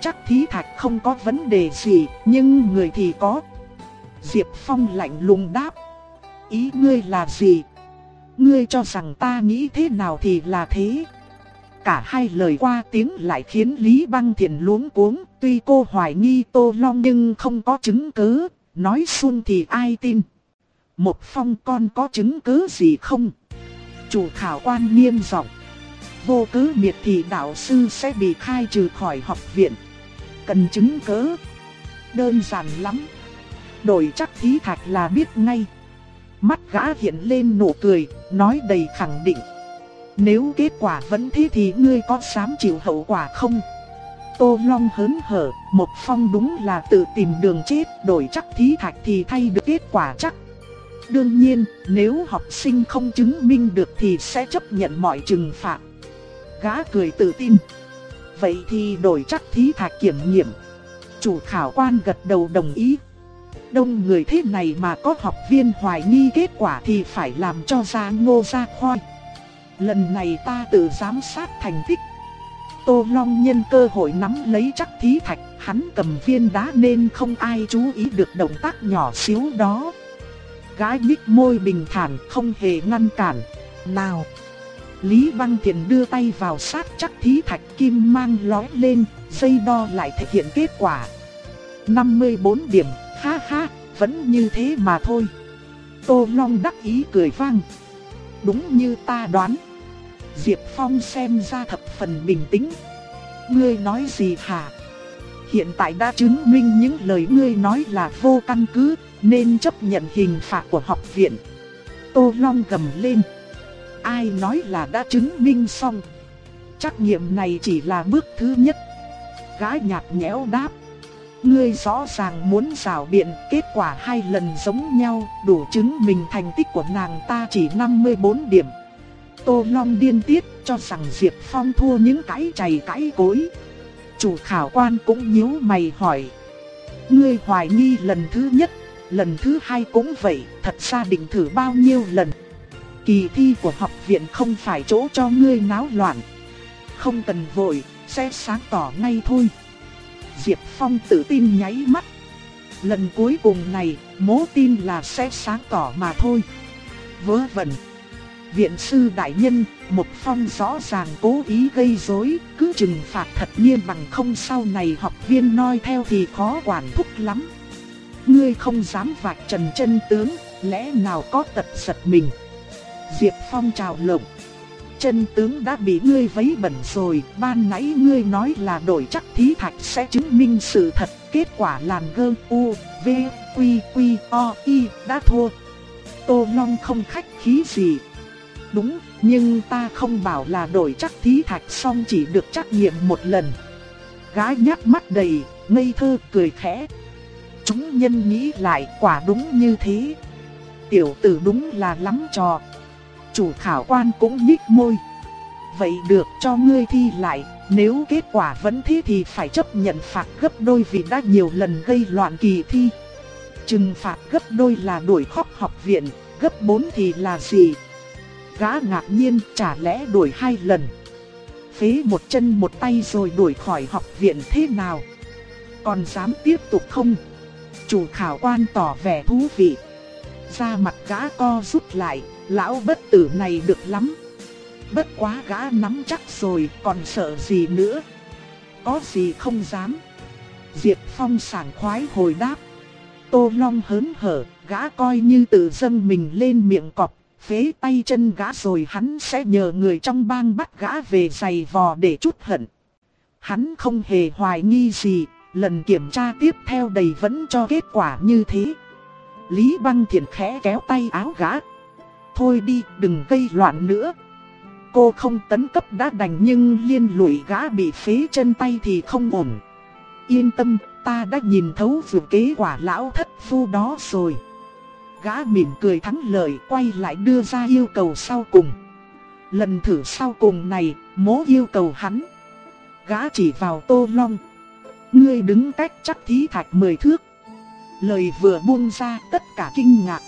Chắc thí thạch không có vấn đề gì, nhưng người thì có. Diệp Phong lạnh lùng đáp. Ý ngươi là gì? Ngươi cho rằng ta nghĩ thế nào thì là thế. Cả hai lời qua tiếng lại khiến Lý Băng Thiện luống cuống, tuy cô hoài nghi Tô Long nhưng không có chứng cứ, nói xuân thì ai tin. Một phong con có chứng cứ gì không? Chủ khảo quan nghiêm giọng Vô cứ miệt thì đạo sư sẽ bị khai trừ khỏi học viện. Cần chứng cứ. Đơn giản lắm. Đổi chắc thí thạch là biết ngay. Mắt gã hiện lên nụ cười, nói đầy khẳng định. Nếu kết quả vẫn thế thì ngươi có dám chịu hậu quả không? Tô Long hớn hở, một phong đúng là tự tìm đường chết, đổi chắc thí thạch thì thay được kết quả chắc. Đương nhiên, nếu học sinh không chứng minh được thì sẽ chấp nhận mọi trừng phạt. Gã cười tự tin. Vậy thì đổi chắc thí thạch kiểm nghiệm. Chủ khảo quan gật đầu đồng ý. Đông người thế này mà có học viên hoài nghi kết quả thì phải làm cho ra ngô ra khoai. Lần này ta tự giám sát thành tích. Tô Long nhân cơ hội nắm lấy chắc thí thạch, hắn cầm viên đá nên không ai chú ý được động tác nhỏ xíu đó. Gái nhích môi bình thản không hề ngăn cản. Nào! Lý Văn Thiện đưa tay vào sát chắc thí thạch kim mang lói lên, dây đo lại thể hiện kết quả. 54 điểm, ha ha, vẫn như thế mà thôi. Tô Long đắc ý cười vang. Đúng như ta đoán. Diệp Phong xem ra thập phần bình tĩnh. Ngươi nói gì hả? Hiện tại đã chứng minh những lời ngươi nói là vô căn cứ, nên chấp nhận hình phạt của học viện. Tô Long gầm lên. Ai nói là đã chứng minh xong? Trắc nghiệm này chỉ là bước thứ nhất. Gái nhạt nhẽo đáp. Ngươi rõ ràng muốn rào biện, kết quả hai lần giống nhau, đủ chứng minh thành tích của nàng ta chỉ 54 điểm. Tô Long điên tiết cho rằng Diệp Phong thua những cái chày cái cối. Chủ khảo quan cũng nhíu mày hỏi. Ngươi hoài nghi lần thứ nhất, lần thứ hai cũng vậy, thật ra định thử bao nhiêu lần. Kỳ thi của học viện không phải chỗ cho ngươi náo loạn. Không cần vội, sẽ sáng tỏ ngay thôi. Diệp Phong tự tin nháy mắt. Lần cuối cùng này, mố tin là sẽ sáng tỏ mà thôi. Vớ vẩn. Viện sư đại nhân, một phong rõ ràng cố ý gây rối, cứ trừng phạt thật nghiêm bằng không sau này học viên noi theo thì khó quản thúc lắm. Ngươi không dám vạch trần chân tướng, lẽ nào có tật giật mình. Diệp Phong chào lộng. Chân tướng đã bị ngươi vấy bẩn rồi, ban nãy ngươi nói là đổi chắc thí thạch sẽ chứng minh sự thật, kết quả làn gơ u, v, quy, quy, o, y, đã thua. Tô Long không khách khí gì. Đúng, nhưng ta không bảo là đổi chắc thí thạch xong chỉ được trắc nghiệm một lần. Gái nhát mắt đầy, ngây thơ cười khẽ. Chúng nhân nghĩ lại quả đúng như thế. Tiểu tử đúng là lắm trò, Chủ khảo quan cũng nhích môi. Vậy được cho ngươi thi lại, nếu kết quả vẫn thế thì phải chấp nhận phạt gấp đôi vì đã nhiều lần gây loạn kỳ thi. Trừng phạt gấp đôi là đuổi khóc học viện, gấp bốn thì là gì? Gã ngạc nhiên chả lẽ đuổi hai lần. Phế một chân một tay rồi đuổi khỏi học viện thế nào? Còn dám tiếp tục không? Chủ khảo quan tỏ vẻ thú vị. Ra mặt gã co rút lại, lão bất tử này được lắm. Bất quá gã nắm chắc rồi, còn sợ gì nữa. Có gì không dám. Diệp Phong sảng khoái hồi đáp. Tô Long hớn hở, gã coi như tự dâng mình lên miệng cọp, phế tay chân gã rồi hắn sẽ nhờ người trong bang bắt gã về giày vò để chút hận. Hắn không hề hoài nghi gì, lần kiểm tra tiếp theo đầy vẫn cho kết quả như thế. Lý Băng Thiện khẽ kéo tay áo gã. Thôi đi, đừng gây loạn nữa. Cô không tấn cấp đã đành nhưng liên lụy gã bị phế chân tay thì không ổn. Yên tâm, ta đã nhìn thấu vượt kế quả lão thất phu đó rồi. Gã mỉm cười thắng lợi quay lại đưa ra yêu cầu sau cùng. Lần thử sau cùng này, mố yêu cầu hắn. Gã chỉ vào tô long. Ngươi đứng cách chắc thí thạch mười thước. Lời vừa buông ra tất cả kinh ngạc.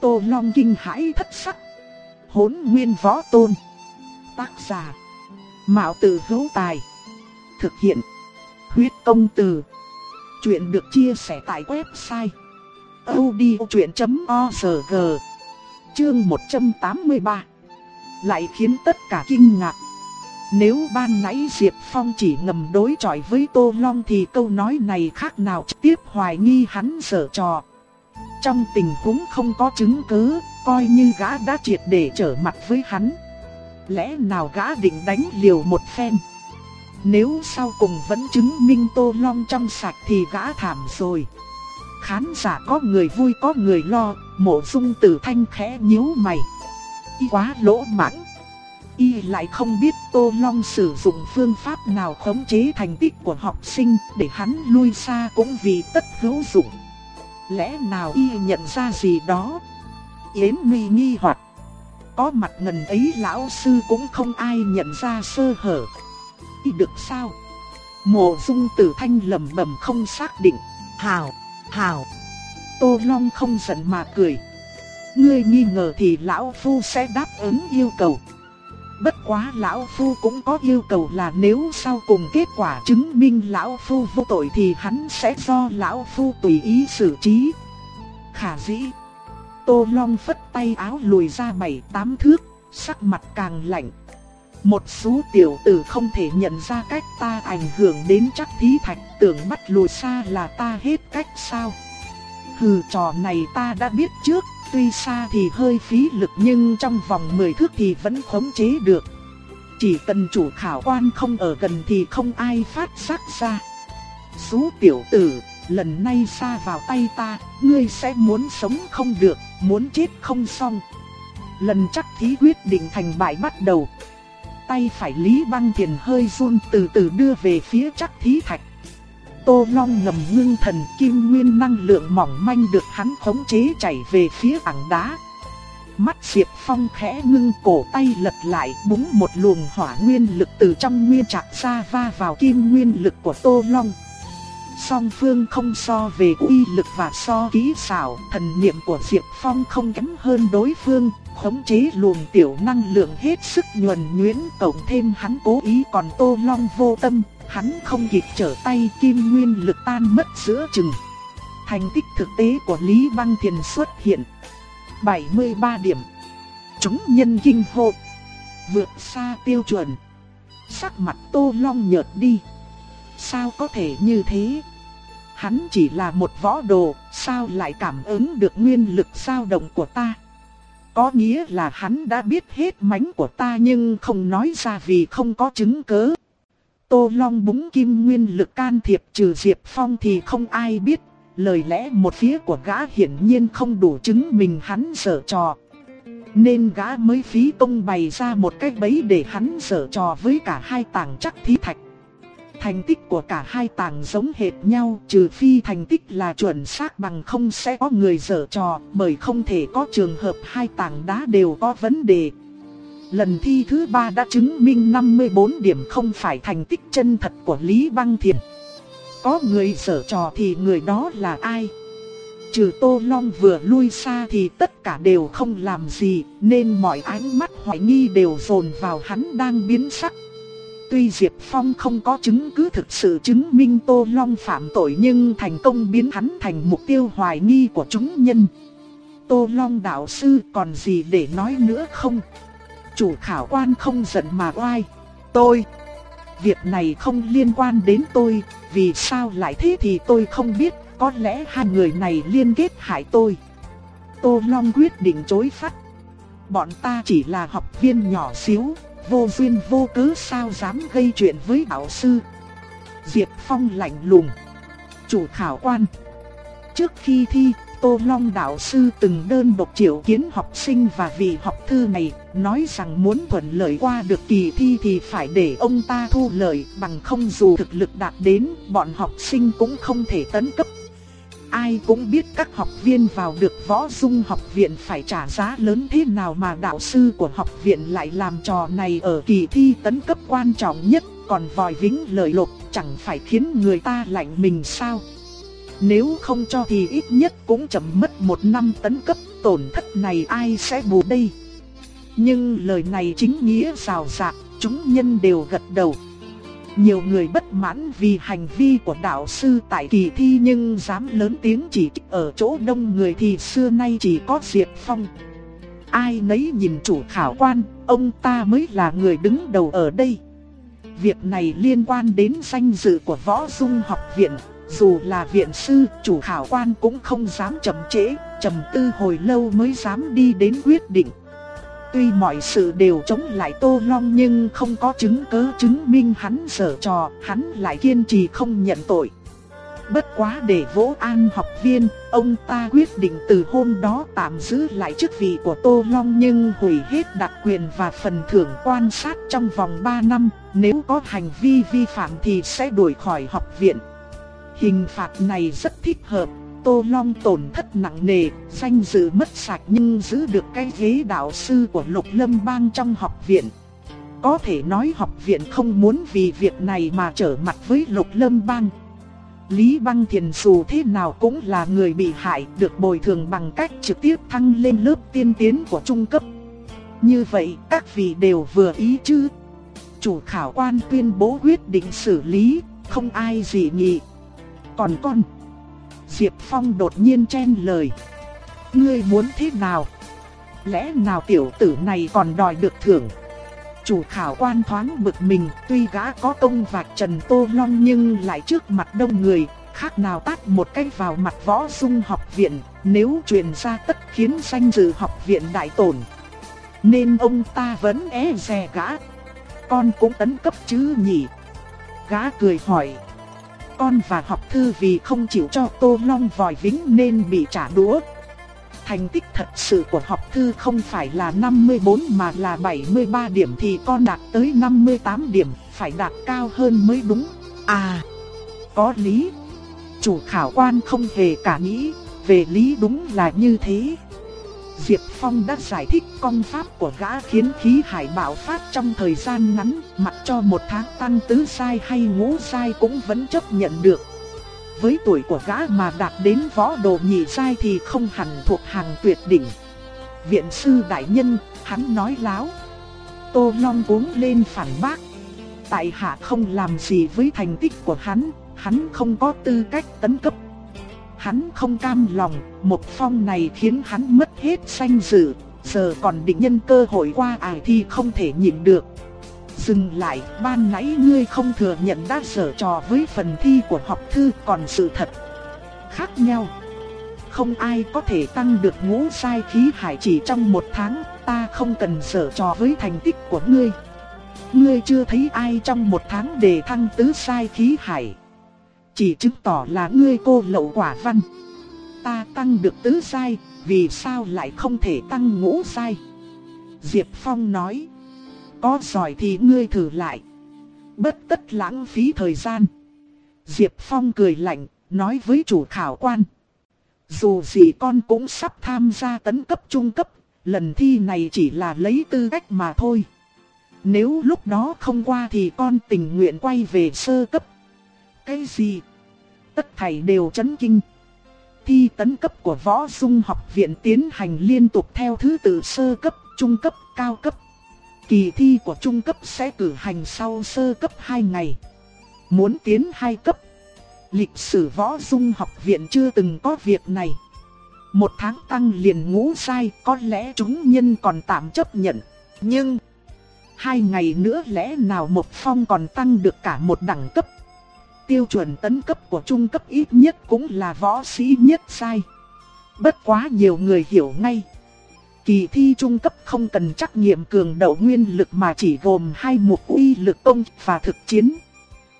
Tô long kinh hãi thất sắc. Hốn nguyên võ tôn. Tác giả. Mạo tử hữu tài. Thực hiện. Huyết công từ. Chuyện được chia sẻ tại website audiochuyện.org. Chương 183 Lại khiến tất cả kinh ngạc. Nếu ban nãy Diệp Phong chỉ ngầm đối chọi với Tô Long thì câu nói này khác nào tiếp hoài nghi hắn sở trò. Trong tình huống không có chứng cứ, coi như gã đã triệt để trở mặt với hắn. Lẽ nào gã định đánh liều một phen? Nếu sau cùng vẫn chứng minh Tô Long trong sạch thì gã thảm rồi. Khán giả có người vui có người lo, mộ dung tử thanh khẽ nhíu mày. Y quá lỗ mãng. Y lại không biết Tô Long sử dụng phương pháp nào khống chế thành tích của học sinh để hắn lui xa cũng vì tất hữu dụng. Lẽ nào Y nhận ra gì đó? Yến mi nghi hoặc Có mặt ngần ấy lão sư cũng không ai nhận ra sơ hở. Y được sao? Mộ dung tử thanh lầm bầm không xác định. Hào, hào. Tô Long không giận mà cười. Ngươi nghi ngờ thì lão phu sẽ đáp ứng yêu cầu. Bất quá lão phu cũng có yêu cầu là nếu sau cùng kết quả chứng minh lão phu vô tội thì hắn sẽ do lão phu tùy ý xử trí. Khả dĩ. Tô Long phất tay áo lùi ra bảy tám thước, sắc mặt càng lạnh. Một số tiểu tử không thể nhận ra cách ta ảnh hưởng đến chắc thí thạch tưởng bắt lùi xa là ta hết cách sao. Hừ trò này ta đã biết trước, tuy xa thì hơi phí lực nhưng trong vòng 10 thước thì vẫn khống chế được. Chỉ cần chủ khảo quan không ở gần thì không ai phát giác ra. Số tiểu tử, lần này xa vào tay ta, ngươi sẽ muốn sống không được, muốn chết không xong. Lần chắc thí quyết định thành bại bắt đầu. Tay phải Lý Băng Thiền hơi run từ từ đưa về phía chắc thí thạch. Tô Long ngầm ngưng thần kim nguyên năng lượng mỏng manh được hắn khống chế chảy về phía ảng đá. Mắt Diệp Phong khẽ ngưng cổ tay lật lại búng một luồng hỏa nguyên lực từ trong nguyên trạc ra va vào kim nguyên lực của Tô Long. Song phương không so về uy lực và so kỹ xảo, thần niệm của Diệp Phong không kém hơn đối phương, khống chế luồng tiểu năng lượng hết sức nhuần nhuyễn cộng thêm hắn cố ý còn Tô Long vô tâm, hắn không kịp trở tay kim nguyên lực tan mất giữa chừng. Thành tích thực tế của Lý Băng Thiền xuất hiện. 73 điểm. Chúng nhân kinh hô. Vượt xa tiêu chuẩn. Sắc mặt Tô Long nhợt đi. Sao có thể như thế? Hắn chỉ là một võ đồ, sao lại cảm ứng được nguyên lực dao động của ta? Có nghĩa là hắn đã biết hết mánh của ta nhưng không nói ra vì không có chứng cứ. Tô Long búng kim nguyên lực can thiệp trừ Diệp Phong thì không ai biết. Lời lẽ một phía của gã hiển nhiên không đủ chứng mình hắn sợ trò. Nên gã mới phí công bày ra một cách bẫy để hắn sở trò với cả hai tảng chắc thí thạch. Thành tích của cả hai tảng giống hệt nhau trừ phi thành tích là chuẩn xác bằng không sẽ có người dở trò bởi không thể có trường hợp hai tảng đá đều có vấn đề. Lần thi thứ ba đã chứng minh 54 điểm không phải thành tích chân thật của Lý Băng Thiền. Có người dở trò thì người đó là ai? Trừ Tô Long vừa lui xa thì tất cả đều không làm gì, nên mọi ánh mắt hoài nghi đều dồn vào hắn đang biến sắc. Tuy Diệp Phong không có chứng cứ thực sự chứng minh Tô Long phạm tội nhưng thành công biến hắn thành mục tiêu hoài nghi của chúng nhân. Tô Long đạo sư còn gì để nói nữa không? Chủ khảo quan không giận mà oai. Tôi, việc này không liên quan đến tôi, vì sao lại thế thì tôi không biết, có lẽ hai người này liên kết hại tôi. Tô Long quyết định chối phát. Bọn ta chỉ là học viên nhỏ xíu, vô duyên vô cớ sao dám gây chuyện với đạo sư. Diệp Phong lạnh lùng. Chủ khảo quan. Trước khi thi, Tô Long đạo sư từng đơn độc triệu kiến học sinh và vị học thư này, nói rằng muốn thuận lợi qua được kỳ thi thì phải để ông ta thu lợi, bằng không dù thực lực đạt đến, bọn học sinh cũng không thể tấn cấp. Ai cũng biết các học viên vào được võ dung học viện phải trả giá lớn thế nào mà đạo sư của học viện lại làm trò này ở kỳ thi tấn cấp quan trọng nhất, còn vòi vĩnh lời lột chẳng phải khiến người ta lạnh mình sao. Nếu không cho thì ít nhất cũng chậm mất một năm tấn cấp, tổn thất này ai sẽ bù đây. Nhưng lời này chính nghĩa rào rạc, chúng nhân đều gật đầu. Nhiều người bất mãn vì hành vi của đạo sư tại kỳ thi nhưng dám lớn tiếng chỉ ở chỗ đông người thì xưa nay chỉ có Diệp Phong. Ai nấy nhìn chủ khảo quan, ông ta mới là người đứng đầu ở đây. Việc này liên quan đến danh dự của võ dung học viện, dù là viện sư, chủ khảo quan cũng không dám chậm trễ, trầm tư hồi lâu mới dám đi đến quyết định. Tuy mọi sự đều chống lại Tô Long nhưng không có chứng cứ chứng minh hắn sở trò, hắn lại kiên trì không nhận tội. Bất quá để vỗ an học viên, ông ta quyết định từ hôm đó tạm giữ lại chức vị của Tô Long nhưng hủy hết đặc quyền và phần thưởng quan sát trong vòng 3 năm, nếu có hành vi vi phạm thì sẽ đuổi khỏi học viện. Hình phạt này rất thích hợp, Tô Long tổn thất nặng nề, danh dự mất sạch nhưng giữ được cái ghế đạo sư của Lục Lâm Bang trong học viện. Có thể nói học viện không muốn vì việc này mà trở mặt với Lục Lâm Bang. Lý Băng Thiền dù thế nào cũng là người bị hại được bồi thường bằng cách trực tiếp thăng lên lớp tiên tiến của trung cấp. Như vậy các vị đều vừa ý chứ? Chủ khảo quan tuyên bố quyết định xử lý, không ai dị nghị. Còn con... Diệp Phong đột nhiên chen lời. Ngươi muốn thế nào? Lẽ nào tiểu tử này còn đòi được thưởng? Chủ khảo quan thoáng bực mình, tuy gã có công vạch Trần Tô Long nhưng lại trước mặt đông người, khác nào tát một cái vào mặt võ dung học viện, nếu truyền ra tất khiến danh dự học viện đại tổn. Nên ông ta vẫn é e dè gã. Con cũng tấn cấp chứ nhỉ? Gã cười hỏi con và học thư vì không chịu cho Tô Long vòi vĩnh nên bị trả đũa. Thành tích thật sự của học thư không phải là 54 mà là 73 điểm thì con đạt tới 58 điểm, phải đạt cao hơn mới đúng. À, có lý. Chủ khảo quan không hề cả nghĩ, về lý đúng là như thế. Diệp Phong đã giải thích công pháp của gã khiến khí hải bạo phát trong thời gian ngắn, mặc cho một tháng tăng tứ sai hay ngũ sai cũng vẫn chấp nhận được. Với tuổi của gã mà đạt đến võ đồ nhị sai thì không hẳn thuộc hàng tuyệt đỉnh. Viện sư đại nhân, hắn nói láo. Tô Long cuống lên phản bác. Tại hạ không làm gì với thành tích của hắn, hắn không có tư cách tấn cấp Hắn không cam lòng, một phong này khiến hắn mất hết danh dự, giờ còn định nhân cơ hội qua ải thì không thể nhịn được. Dừng lại, ban nãy ngươi không thừa nhận đã sở trò với phần thi của học thư còn sự thật. Khác nhau. Không ai có thể tăng được ngũ sai khí hải chỉ trong một tháng, ta không cần sở trò với thành tích của ngươi. Ngươi chưa thấy ai trong một tháng để thăng tứ sai khí hải chỉ chứng tỏ là ngươi cô lậu quả văn. Ta tăng được tứ sai, vì sao lại không thể tăng ngũ sai? Diệp Phong nói, có giỏi thì ngươi thử lại. Bất tất lãng phí thời gian. Diệp Phong cười lạnh, nói với chủ khảo quan. Dù gì con cũng sắp tham gia tấn cấp trung cấp, lần thi này chỉ là lấy tư cách mà thôi. Nếu lúc đó không qua thì con tình nguyện quay về sơ cấp. Cái gì? Tất thảy đều chấn kinh. Thi tấn cấp của võ dung học viện tiến hành liên tục theo thứ tự sơ cấp, trung cấp, cao cấp. Kỳ thi của trung cấp sẽ cử hành sau sơ cấp 2 ngày. Muốn tiến 2 cấp. Lịch sử võ dung học viện chưa từng có việc này. Một tháng tăng liền ngũ sai có lẽ chúng nhân còn tạm chấp nhận. Nhưng... Hai ngày nữa lẽ nào một phong còn tăng được cả một đẳng cấp Tiêu chuẩn tấn cấp của trung cấp ít nhất cũng là võ sĩ nhất sai. Bất quá nhiều người hiểu ngay. Kỳ thi trung cấp không cần trắc nghiệm cường độ nguyên lực mà chỉ gồm hai mục uy lực công và thực chiến.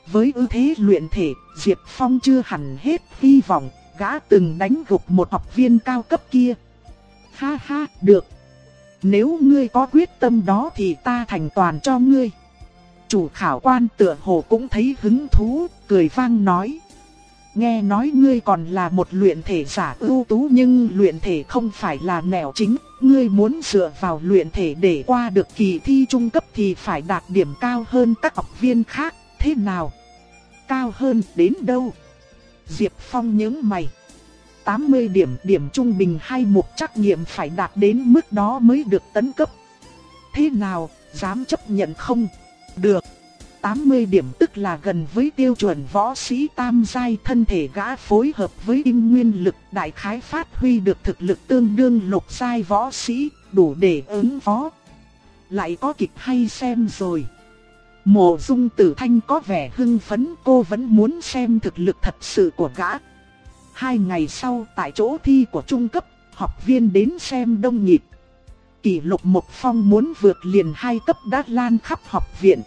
Với ưu thế luyện thể, Diệp Phong chưa hẳn hết hy vọng, gã từng đánh gục một học viên cao cấp kia. Ha ha, được. Nếu ngươi có quyết tâm đó thì ta thành toàn cho ngươi. Chủ khảo quan tựa hồ cũng thấy hứng thú, cười vang nói. Nghe nói ngươi còn là một luyện thể giả ưu tú nhưng luyện thể không phải là nẻo chính. Ngươi muốn dựa vào luyện thể để qua được kỳ thi trung cấp thì phải đạt điểm cao hơn các học viên khác. Thế nào? Cao hơn đến đâu? Diệp Phong nhớ mày. 80 điểm điểm trung bình hai mục trắc nghiệm phải đạt đến mức đó mới được tấn cấp. Thế nào, dám chấp nhận không? Được. 80 điểm tức là gần với tiêu chuẩn võ sĩ tam giai thân thể gã phối hợp với im nguyên lực đại khái phát huy được thực lực tương đương lục giai võ sĩ, đủ để ứng phó. Lại có kịch hay xem rồi. Mộ dung tử thanh có vẻ hưng phấn cô vẫn muốn xem thực lực thật sự của gã. Hai ngày sau tại chỗ thi của trung cấp, học viên đến xem đông nghịt. Kỷ lục một phong muốn vượt liền hai cấp đã lan khắp học viện.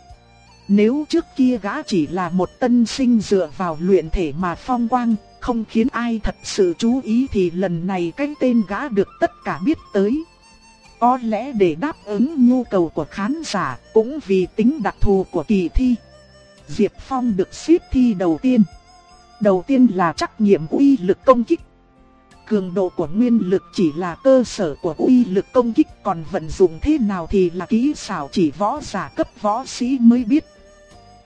Nếu trước kia gã chỉ là một tân sinh dựa vào luyện thể mà phong quang, không khiến ai thật sự chú ý thì lần này cái tên gã được tất cả biết tới. Có lẽ để đáp ứng nhu cầu của khán giả, cũng vì tính đặc thù của kỳ thi. Diệp Phong được xếp thi đầu tiên. Đầu tiên là trắc nghiệm uy lực công kích. Cường độ của nguyên lực chỉ là cơ sở của uy lực công kích còn vận dụng thế nào thì là kỹ xảo chỉ võ giả cấp võ sĩ mới biết.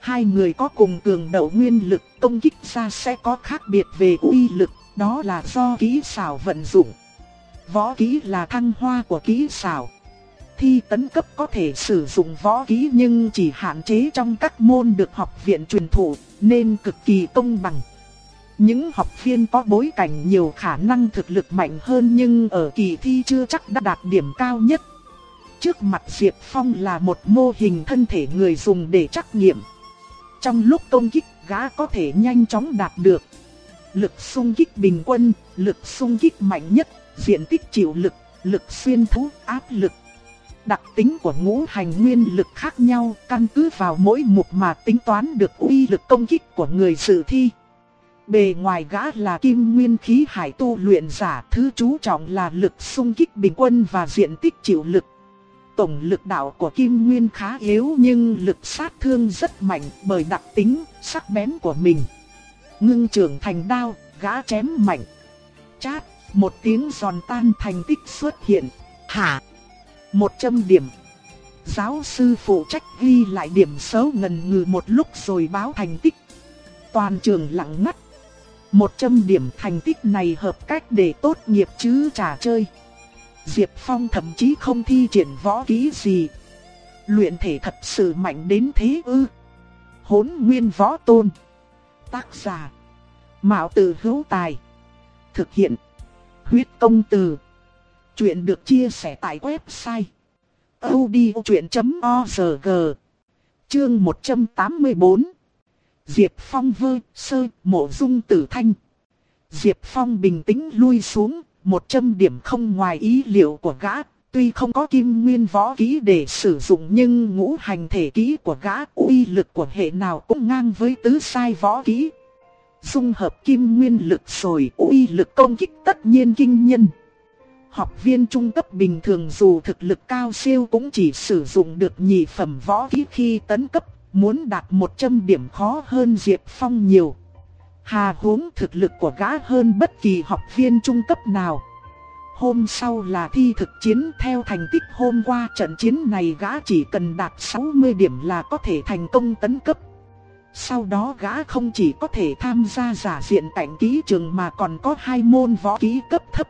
Hai người có cùng cường độ nguyên lực công kích ra sẽ có khác biệt về uy lực, đó là do kỹ xảo vận dụng. Võ kỹ là thăng hoa của kỹ xảo. Thi tấn cấp có thể sử dụng võ kỹ nhưng chỉ hạn chế trong các môn được học viện truyền thụ, nên cực kỳ công bằng. Những học viên có bối cảnh nhiều khả năng thực lực mạnh hơn nhưng ở kỳ thi chưa chắc đã đạt điểm cao nhất. Trước mặt Diệp Phong là một mô hình thân thể người dùng để trắc nghiệm. Trong lúc công kích, gã có thể nhanh chóng đạt được lực xung kích bình quân, lực xung kích mạnh nhất, diện tích chịu lực, lực xuyên thấu, áp lực. Đặc tính của ngũ hành nguyên lực khác nhau, căn cứ vào mỗi mục mà tính toán được uy lực công kích của người dự thi. Bề ngoài gã là kim nguyên khí hải tu luyện giả, thứ chú trọng là lực xung kích bình quân và diện tích chịu lực. Tổng lực đạo của kim nguyên khá yếu nhưng lực sát thương rất mạnh bởi đặc tính, sắc bén của mình. Ngưng trưởng thành đao, gã chém mạnh. Chát, một tiếng giòn tan thành tích xuất hiện. Hả? Một trăm điểm. Giáo sư phụ trách ghi lại điểm xấu ngần ngừ một lúc rồi báo thành tích. Toàn trường lặng ngắt. Một trăm điểm thành tích này hợp cách để tốt nghiệp chứ trả chơi. Diệp Phong thậm chí không thi triển võ kỹ gì. Luyện thể thật sự mạnh đến thế ư. Hốn nguyên võ tôn. Tác giả. Mạo tử hữu tài. Thực hiện. Huyết công từ. Chuyện được chia sẻ tại website. odchuyện.org Chương 184 Diệp Phong vơ, sơ, mộ dung tử thanh. Diệp Phong bình tĩnh lui xuống, một châm điểm không ngoài ý liệu của gã. Tuy không có kim nguyên võ ký để sử dụng nhưng ngũ hành thể ký của gã uy lực của hệ nào cũng ngang với tứ sai võ ký. Dung hợp kim nguyên lực rồi uy lực công kích tất nhiên kinh nhân. Học viên trung cấp bình thường dù thực lực cao siêu cũng chỉ sử dụng được nhị phẩm võ kỹ khi tấn cấp Muốn đạt 100 điểm khó hơn Diệp Phong nhiều. Hà huống thực lực của gã hơn bất kỳ học viên trung cấp nào. Hôm sau là thi thực chiến theo thành tích hôm qua trận chiến này gã chỉ cần đạt 60 điểm là có thể thành công tấn cấp. Sau đó gã không chỉ có thể tham gia giả diện cảnh ký trường mà còn có hai môn võ ký cấp thấp.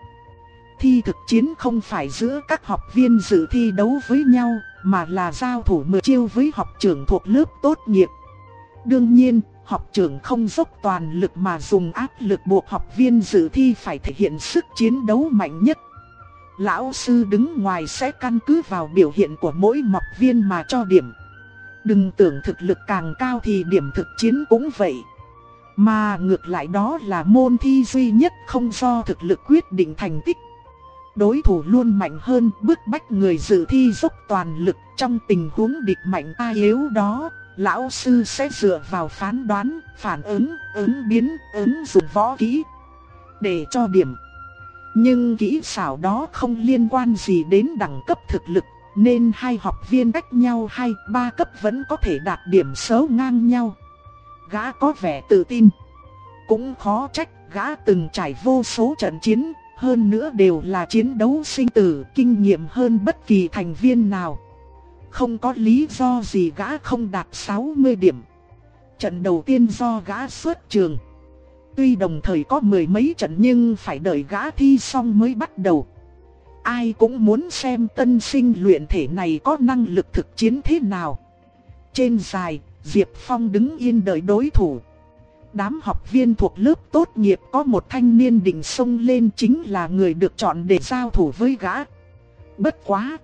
Thi thực chiến không phải giữa các học viên dự thi đấu với nhau, mà là giao thủ mười chiêu với học trưởng thuộc lớp tốt nghiệp. Đương nhiên, học trưởng không dốc toàn lực mà dùng áp lực buộc học viên dự thi phải thể hiện sức chiến đấu mạnh nhất. Lão sư đứng ngoài sẽ căn cứ vào biểu hiện của mỗi mọc viên mà cho điểm. Đừng tưởng thực lực càng cao thì điểm thực chiến cũng vậy. Mà ngược lại đó là môn thi duy nhất không do thực lực quyết định thành tích. Đối thủ luôn mạnh hơn bức bách người dự thi dốc toàn lực trong tình huống địch mạnh ta yếu đó. Lão sư sẽ dựa vào phán đoán, phản ứng, ứng biến, ứng dụng võ kỹ để cho điểm. Nhưng kỹ xảo đó không liên quan gì đến đẳng cấp thực lực, nên hai học viên cách nhau hai ba cấp vẫn có thể đạt điểm số ngang nhau. Gã có vẻ tự tin. Cũng khó trách gã từng trải vô số trận chiến, hơn nữa đều là chiến đấu sinh tử, kinh nghiệm hơn bất kỳ thành viên nào. Không có lý do gì gã không đạt 60 điểm. Trận đầu tiên do gã xuất trường. Tuy đồng thời có mười mấy trận nhưng phải đợi gã thi xong mới bắt đầu. Ai cũng muốn xem tân sinh luyện thể này có năng lực thực chiến thế nào. Trên dài, Diệp Phong đứng yên đợi đối thủ. Đám học viên thuộc lớp tốt nghiệp có một thanh niên định xông lên chính là người được chọn để giao thủ với gã. Bất quá!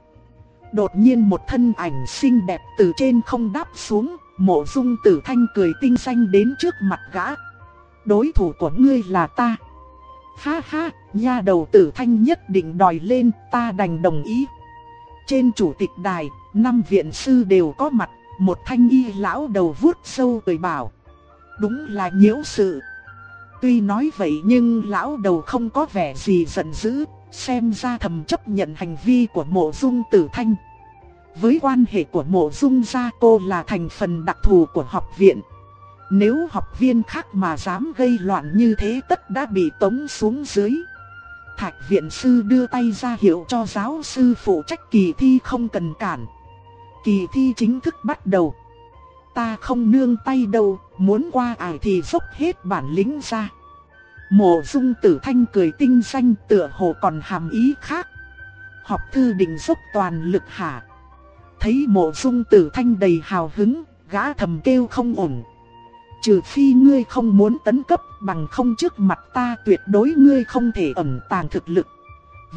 Đột nhiên một thân ảnh xinh đẹp từ trên không đáp xuống, mộ dung tử thanh cười tinh xanh đến trước mặt gã. Đối thủ của ngươi là ta. Ha ha, nha đầu tử thanh nhất định đòi lên, ta đành đồng ý. Trên chủ tịch đài, năm viện sư đều có mặt, một thanh y lão đầu vuốt sâu cười bảo. Đúng là nhiễu sự. Tuy nói vậy nhưng lão đầu không có vẻ gì giận dữ, xem ra thầm chấp nhận hành vi của mộ dung tử thanh. Với quan hệ của mộ dung gia cô là thành phần đặc thù của học viện. Nếu học viên khác mà dám gây loạn như thế tất đã bị tống xuống dưới. Thạch viện sư đưa tay ra hiệu cho giáo sư phụ trách kỳ thi không cần cản. Kỳ thi chính thức bắt đầu. Ta không nương tay đâu, muốn qua ải thì dốc hết bản lĩnh ra. Mộ dung tử thanh cười tinh xanh tựa hồ còn hàm ý khác. Học thư định dốc toàn lực hạ. Thấy mộ dung tử thanh đầy hào hứng, gã thầm kêu không ổn. Trừ phi ngươi không muốn tấn cấp bằng không trước mặt ta tuyệt đối ngươi không thể ẩn tàng thực lực.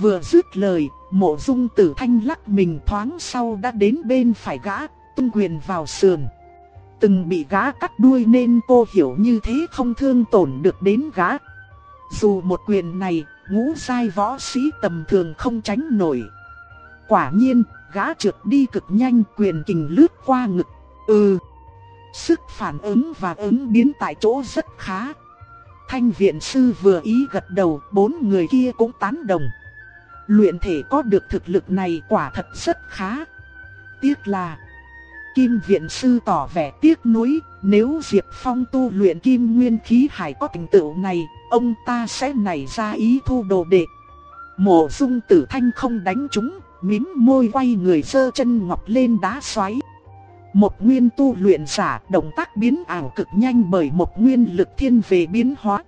Vừa dứt lời, mộ dung tử thanh lắc mình thoáng sau đã đến bên phải gã, tung quyền vào sườn. Từng bị gã cắt đuôi nên cô hiểu như thế không thương tổn được đến gã. Dù một quyền này, ngũ sai võ sĩ tầm thường không tránh nổi. Quả nhiên, gã trượt đi cực nhanh quyền kình lướt qua ngực. Ừ. Sức phản ứng và ứng biến tại chỗ rất khá. Thanh viện sư vừa ý gật đầu, bốn người kia cũng tán đồng. Luyện thể có được thực lực này quả thật rất khá. Tiếc là Kim viện sư tỏ vẻ tiếc nuối, nếu Diệp Phong tu luyện kim nguyên khí hải có thành tựu này, ông ta sẽ nảy ra ý thu đồ đệ. Mộ dung tử thanh không đánh chúng, mím môi quay người sơ chân ngọc lên đá xoáy. Một nguyên tu luyện giả động tác biến ảo cực nhanh bởi một nguyên lực thiên về biến hóa.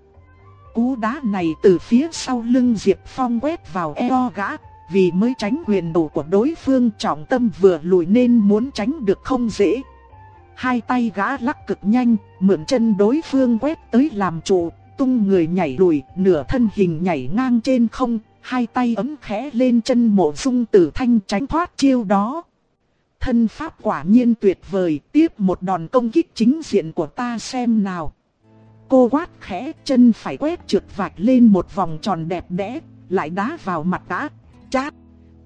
Cú đá này từ phía sau lưng Diệp Phong quét vào eo gã, vì mới tránh quyền đầu của đối phương trọng tâm vừa lùi nên muốn tránh được không dễ. Hai tay gã lắc cực nhanh, mượn chân đối phương quét tới làm trụ, tung người nhảy lùi, nửa thân hình nhảy ngang trên không, hai tay ấm khẽ lên chân mộ dung tử thanh tránh thoát chiêu đó. Thân pháp quả nhiên tuyệt vời, tiếp một đòn công kích chính diện của ta xem nào. Cô quát khẽ chân phải quét trượt vạch lên một vòng tròn đẹp đẽ, lại đá vào mặt gã, chát.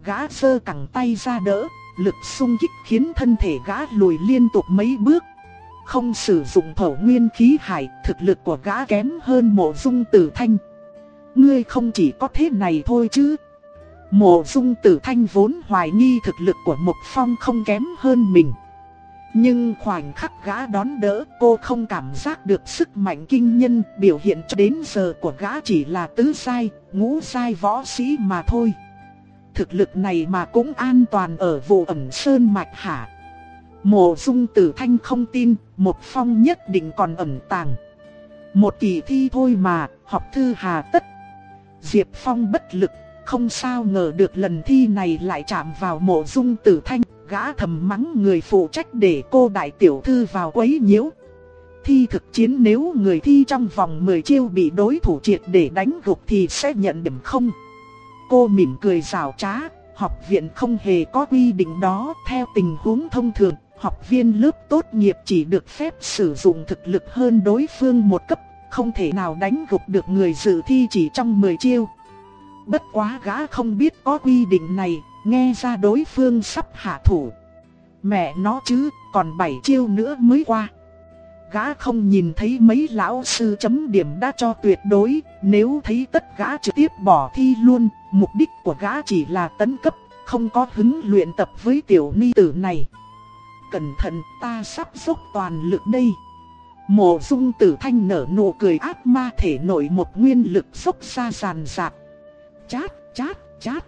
Gã sơ cẳng tay ra đỡ, lực xung kích khiến thân thể gã lùi liên tục mấy bước. Không sử dụng thổ nguyên khí hải, thực lực của gã kém hơn mộ dung tử thanh. Ngươi không chỉ có thế này thôi chứ, Mộ dung tử thanh vốn hoài nghi thực lực của Mộc Phong không kém hơn mình. Nhưng khoảnh khắc gã đón đỡ cô không cảm giác được sức mạnh kinh nhân biểu hiện cho đến giờ của gã chỉ là tứ sai, ngũ sai võ sĩ mà thôi. Thực lực này mà cũng an toàn ở vụ ẩn sơn mạch hả. Mộ dung tử thanh không tin, một Phong nhất định còn ẩn tàng. Một kỳ thi thôi mà, học thư hà tất. Diệp Phong bất lực không sao ngờ được lần thi này lại chạm vào mộ dung tử thanh, gã thầm mắng người phụ trách để cô đại tiểu thư vào quấy nhiễu. Thi thực chiến nếu người thi trong vòng 10 chiêu bị đối thủ triệt để đánh gục thì sẽ nhận điểm không. Cô mỉm cười rào trá, học viện không hề có quy định đó theo tình huống thông thường, Học viên lớp tốt nghiệp chỉ được phép sử dụng thực lực hơn đối phương một cấp, không thể nào đánh gục được người dự thi chỉ trong 10 chiêu. Bất quá gã không biết có quy định này, nghe ra đối phương sắp hạ thủ. Mẹ nó chứ, còn 7 chiêu nữa mới qua. Gã không nhìn thấy mấy lão sư chấm điểm đã cho tuyệt đối, nếu thấy tất gã trực tiếp bỏ thi luôn, mục đích của gã chỉ là tấn cấp, không có hứng luyện tập với tiểu ni tử này. Cẩn thận ta sắp dốc toàn lực đây. Mộ dung tử thanh nở nụ cười ác ma thể nổi một nguyên lực dốc ra sàn sạc Chát, chát, chát.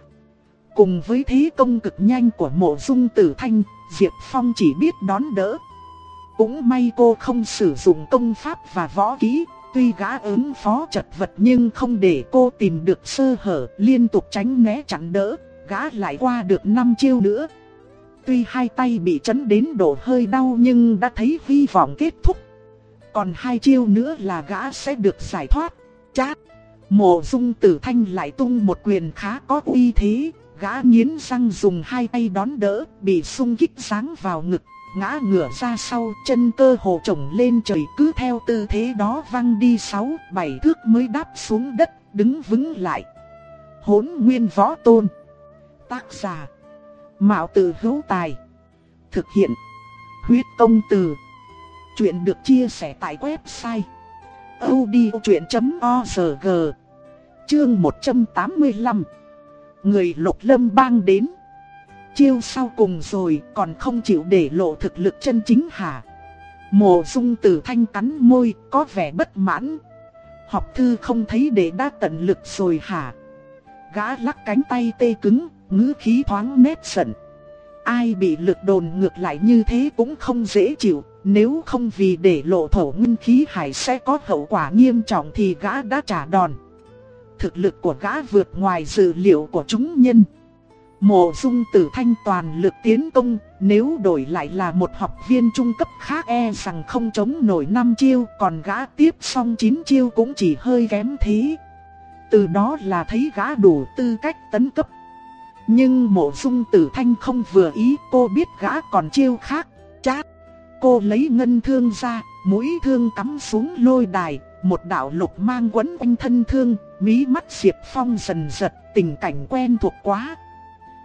Cùng với thế công cực nhanh của mộ dung tử thanh, Diệp Phong chỉ biết đón đỡ. Cũng may cô không sử dụng công pháp và võ kỹ, tuy gã ứng phó chật vật nhưng không để cô tìm được sơ hở, liên tục tránh né chặn đỡ, gã lại qua được 5 chiêu nữa. Tuy hai tay bị chấn đến độ hơi đau nhưng đã thấy hy vọng kết thúc. Còn hai chiêu nữa là gã sẽ được giải thoát. Chát! Mộ dung tử thanh lại tung một quyền khá có uy thế, gã nghiến răng dùng hai tay đón đỡ, bị sung kích sáng vào ngực, ngã ngửa ra sau, chân cơ hồ trồng lên trời cứ theo tư thế đó văng đi sáu, bảy thước mới đáp xuống đất, đứng vững lại. Hốn nguyên võ tôn. Tác giả. Mạo tử hữu tài. Thực hiện. Huyết công từ. Chuyện được chia sẻ tại website. odchuyện.org Chương 185 Người lục lâm bang đến Chiêu sau cùng rồi, còn không chịu để lộ thực lực chân chính hả? Mộ dung tử thanh cắn môi, có vẻ bất mãn. Học thư không thấy để đã tận lực rồi hả? Gã lắc cánh tay tê cứng, ngữ khí thoáng nét giận. Ai bị lực đồn ngược lại như thế cũng không dễ chịu, Nếu không vì để lộ thổ nguyên khí hải sẽ có hậu quả nghiêm trọng thì gã đã trả đòn. Thực lực của gã vượt ngoài dự liệu của chúng nhân. Mộ dung tử thanh toàn lực tiến công, nếu đổi lại là một học viên trung cấp khác e rằng không chống nổi 5 chiêu, còn gã tiếp xong 9 chiêu cũng chỉ hơi kém thế. Từ đó là thấy gã đủ tư cách tấn cấp. Nhưng mộ dung tử thanh không vừa ý, cô biết gã còn chiêu khác, chát. Cô lấy ngân thương ra, mũi thương cắm xuống lôi đài, một đạo lục mang quấn quanh thân thương, mí mắt Diệp Phong dần giật, tình cảnh quen thuộc quá.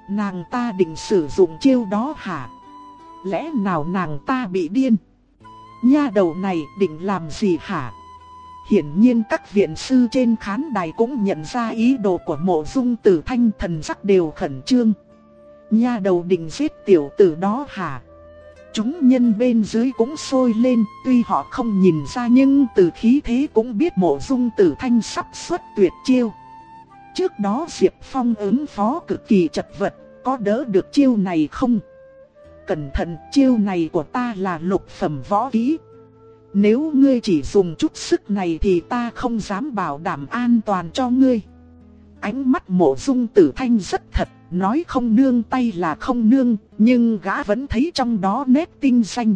Nàng ta định sử dụng chiêu đó hả? Lẽ nào nàng ta bị điên? Nha đầu này định làm gì hả? Hiển nhiên các viện sư trên khán đài cũng nhận ra ý đồ của mộ dung tử thanh thần sắc đều khẩn trương. Nha đầu định giết tiểu tử đó hả? Chúng nhân bên dưới cũng sôi lên, tuy họ không nhìn ra nhưng từ khí thế cũng biết mộ dung tử thanh sắp xuất tuyệt chiêu. Trước đó Diệp Phong ứng phó cực kỳ chật vật, có đỡ được chiêu này không? Cẩn thận, chiêu này của ta là lục phẩm võ kỹ. Nếu ngươi chỉ dùng chút sức này thì ta không dám bảo đảm an toàn cho ngươi. Ánh mắt mộ dung tử thanh rất thật Nói không nương tay là không nương, nhưng gã vẫn thấy trong đó nét tinh xanh.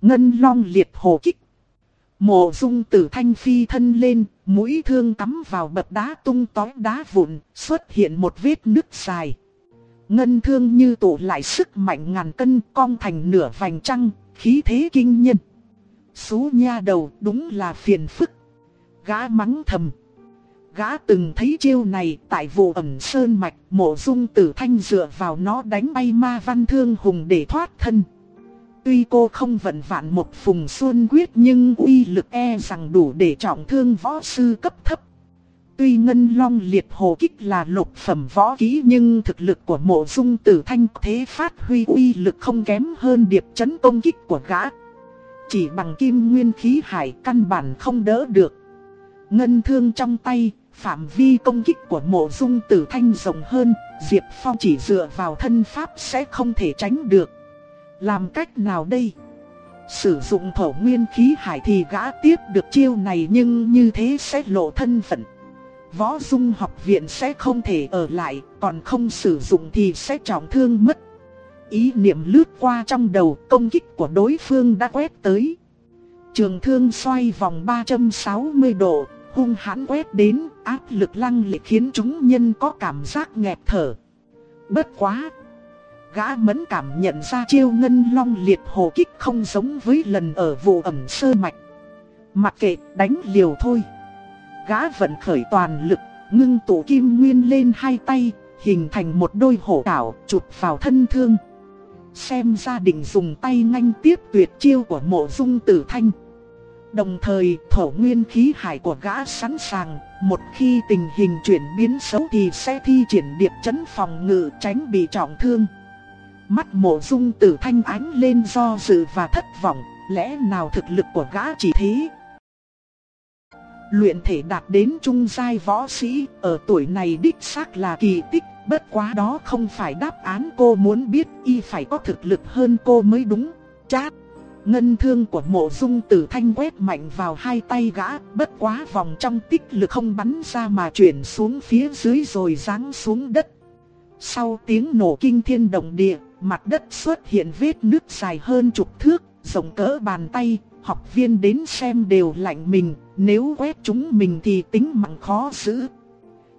Ngân long liệt hồ kích. Mộ dung tử thanh phi thân lên, mũi thương cắm vào bậc đá tung tói đá vụn, xuất hiện một vết nứt dài. Ngân thương như tụ lại sức mạnh ngàn cân cong thành nửa vành trăng, khí thế kinh nhân. Xú nha đầu đúng là phiền phức. Gã mắng thầm. Gã từng thấy chiêu này tại vụ ẩm sơn mạch, mộ dung tử thanh dựa vào nó đánh bay ma văn thương hùng để thoát thân. Tuy cô không vận vạn một phùng xuân quyết nhưng uy lực e rằng đủ để trọng thương võ sư cấp thấp. Tuy ngân long liệt hồ kích là lục phẩm võ kỹ nhưng thực lực của mộ dung tử thanh thế phát huy uy lực không kém hơn điệp chấn công kích của gã. Chỉ bằng kim nguyên khí hải căn bản không đỡ được. Ngân thương trong tay, phạm vi công kích của mộ dung tử thanh rộng hơn, Diệp Phong chỉ dựa vào thân pháp sẽ không thể tránh được. Làm cách nào đây? Sử dụng thổ nguyên khí hải thì gã tiếp được chiêu này nhưng như thế sẽ lộ thân phận. Võ dung học viện sẽ không thể ở lại, còn không sử dụng thì sẽ trọng thương mất. Ý niệm lướt qua trong đầu công kích của đối phương đã quét tới. Trường thương xoay vòng 360 độ, hung hãn quét đến, áp lực lăng liệt khiến chúng nhân có cảm giác nghẹt thở. Bất quá! Gã mẫn cảm nhận ra chiêu ngân long liệt hồ kích không giống với lần ở vụ ẩm sơ mạch. Mặc kệ đánh liều thôi. Gã vận khởi toàn lực, ngưng tụ kim nguyên lên hai tay, hình thành một đôi hổ cảo chụp vào thân thương. Xem ra định dùng tay nhanh tiếp tuyệt chiêu của mộ dung tử thanh. Đồng thời thổ nguyên khí hải của gã sẵn sàng, một khi tình hình chuyển biến xấu thì sẽ thi triển điệp chấn phòng ngự tránh bị trọng thương. Mắt mộ dung tử thanh ánh lên do dự và thất vọng, lẽ nào thực lực của gã chỉ thế? Luyện thể đạt đến trung giai võ sĩ, ở tuổi này đích xác là kỳ tích, bất quá đó không phải đáp án cô muốn biết, y phải có thực lực hơn cô mới đúng. Chát! Ngân thương của mộ dung tử thanh quét mạnh vào hai tay gã, bất quá vòng trong tích lực không bắn ra mà chuyển xuống phía dưới rồi giáng xuống đất. Sau tiếng nổ kinh thiên động địa, mặt đất xuất hiện vết nứt dài hơn chục thước, rộng cỡ bàn tay, học viên đến xem đều lạnh mình, nếu quét chúng mình thì tính mạng khó giữ.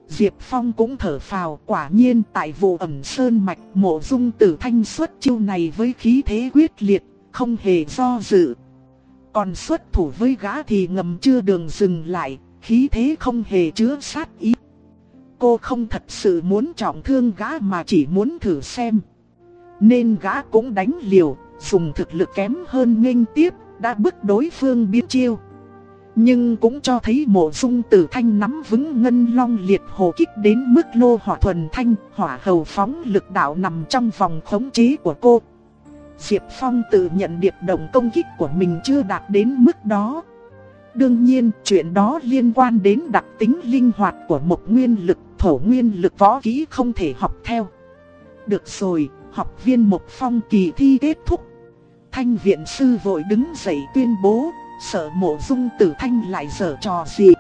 Diệp Phong cũng thở phào, quả nhiên tại vụ ẩm sơn mạch mộ dung tử thanh xuất chiêu này với khí thế quyết liệt, không hề do dự. Còn xuất thủ với gã thì ngầm chưa đường dừng lại, khí thế không hề chứa sát ý. Cô không thật sự muốn trọng thương gã mà chỉ muốn thử xem. Nên gã cũng đánh liều, dùng thực lực kém hơn nghênh tiếp, đã bức đối phương biến chiêu. Nhưng cũng cho thấy mộ dung tử thanh nắm vững ngân long liệt hồ kích đến mức lô hỏa thuần thanh, hỏa hầu phóng lực đạo nằm trong vòng khống chế của cô. Diệp Phong tự nhận điệp động công kích của mình chưa đạt đến mức đó. Đương nhiên, chuyện đó liên quan đến đặc tính linh hoạt của một nguyên lực, thổ nguyên lực võ kỹ không thể học theo. Được rồi, học viên một phong kỳ thi kết thúc. Thanh viện sư vội đứng dậy tuyên bố, sợ mộ dung tử thanh lại dở trò gì.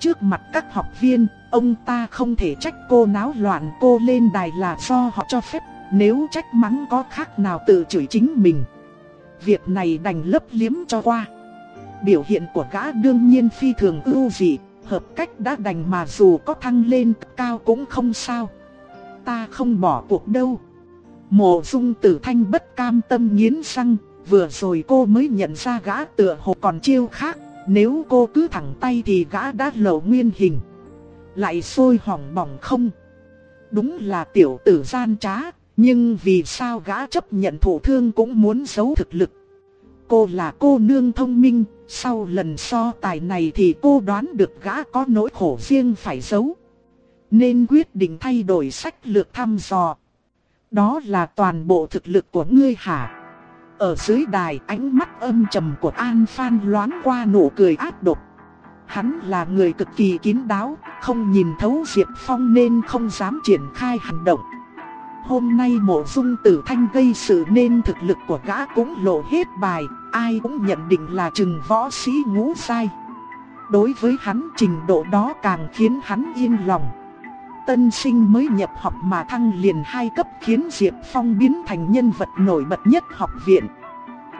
Trước mặt các học viên, ông ta không thể trách cô náo loạn cô lên đài là do họ cho phép. Nếu trách mắng có khác nào tự chửi chính mình. Việc này đành lấp liếm cho qua. Biểu hiện của gã đương nhiên phi thường ưu dị Hợp cách đã đành mà dù có thăng lên cao cũng không sao. Ta không bỏ cuộc đâu. Mộ dung tử thanh bất cam tâm nghiến răng Vừa rồi cô mới nhận ra gã tựa hồ còn chiêu khác Nếu cô cứ thẳng tay thì gã đã lộ nguyên hình Lại sôi hỏng bỏng không Đúng là tiểu tử gian trá nhưng vì sao gã chấp nhận thổ thương cũng muốn giấu thực lực. Cô là cô nương thông minh, sau lần so tài này thì cô đoán được gã có nỗi khổ riêng phải giấu. Nên quyết định thay đổi sách lược thăm dò. Đó là toàn bộ thực lực của ngươi hả? Ở dưới đài ánh mắt âm trầm của An Phan loáng qua nụ cười ác độc. Hắn là người cực kỳ kín đáo, không nhìn thấu Diệp Phong nên không dám triển khai hành động. Hôm nay mộ dung tử thanh gây sự nên thực lực của gã cũng lộ hết bài, ai cũng nhận định là chừng võ sĩ ngũ sai. Đối với hắn trình độ đó càng khiến hắn yên lòng. Tân sinh mới nhập học mà thăng liền hai cấp khiến Diệp Phong biến thành nhân vật nổi bật nhất học viện.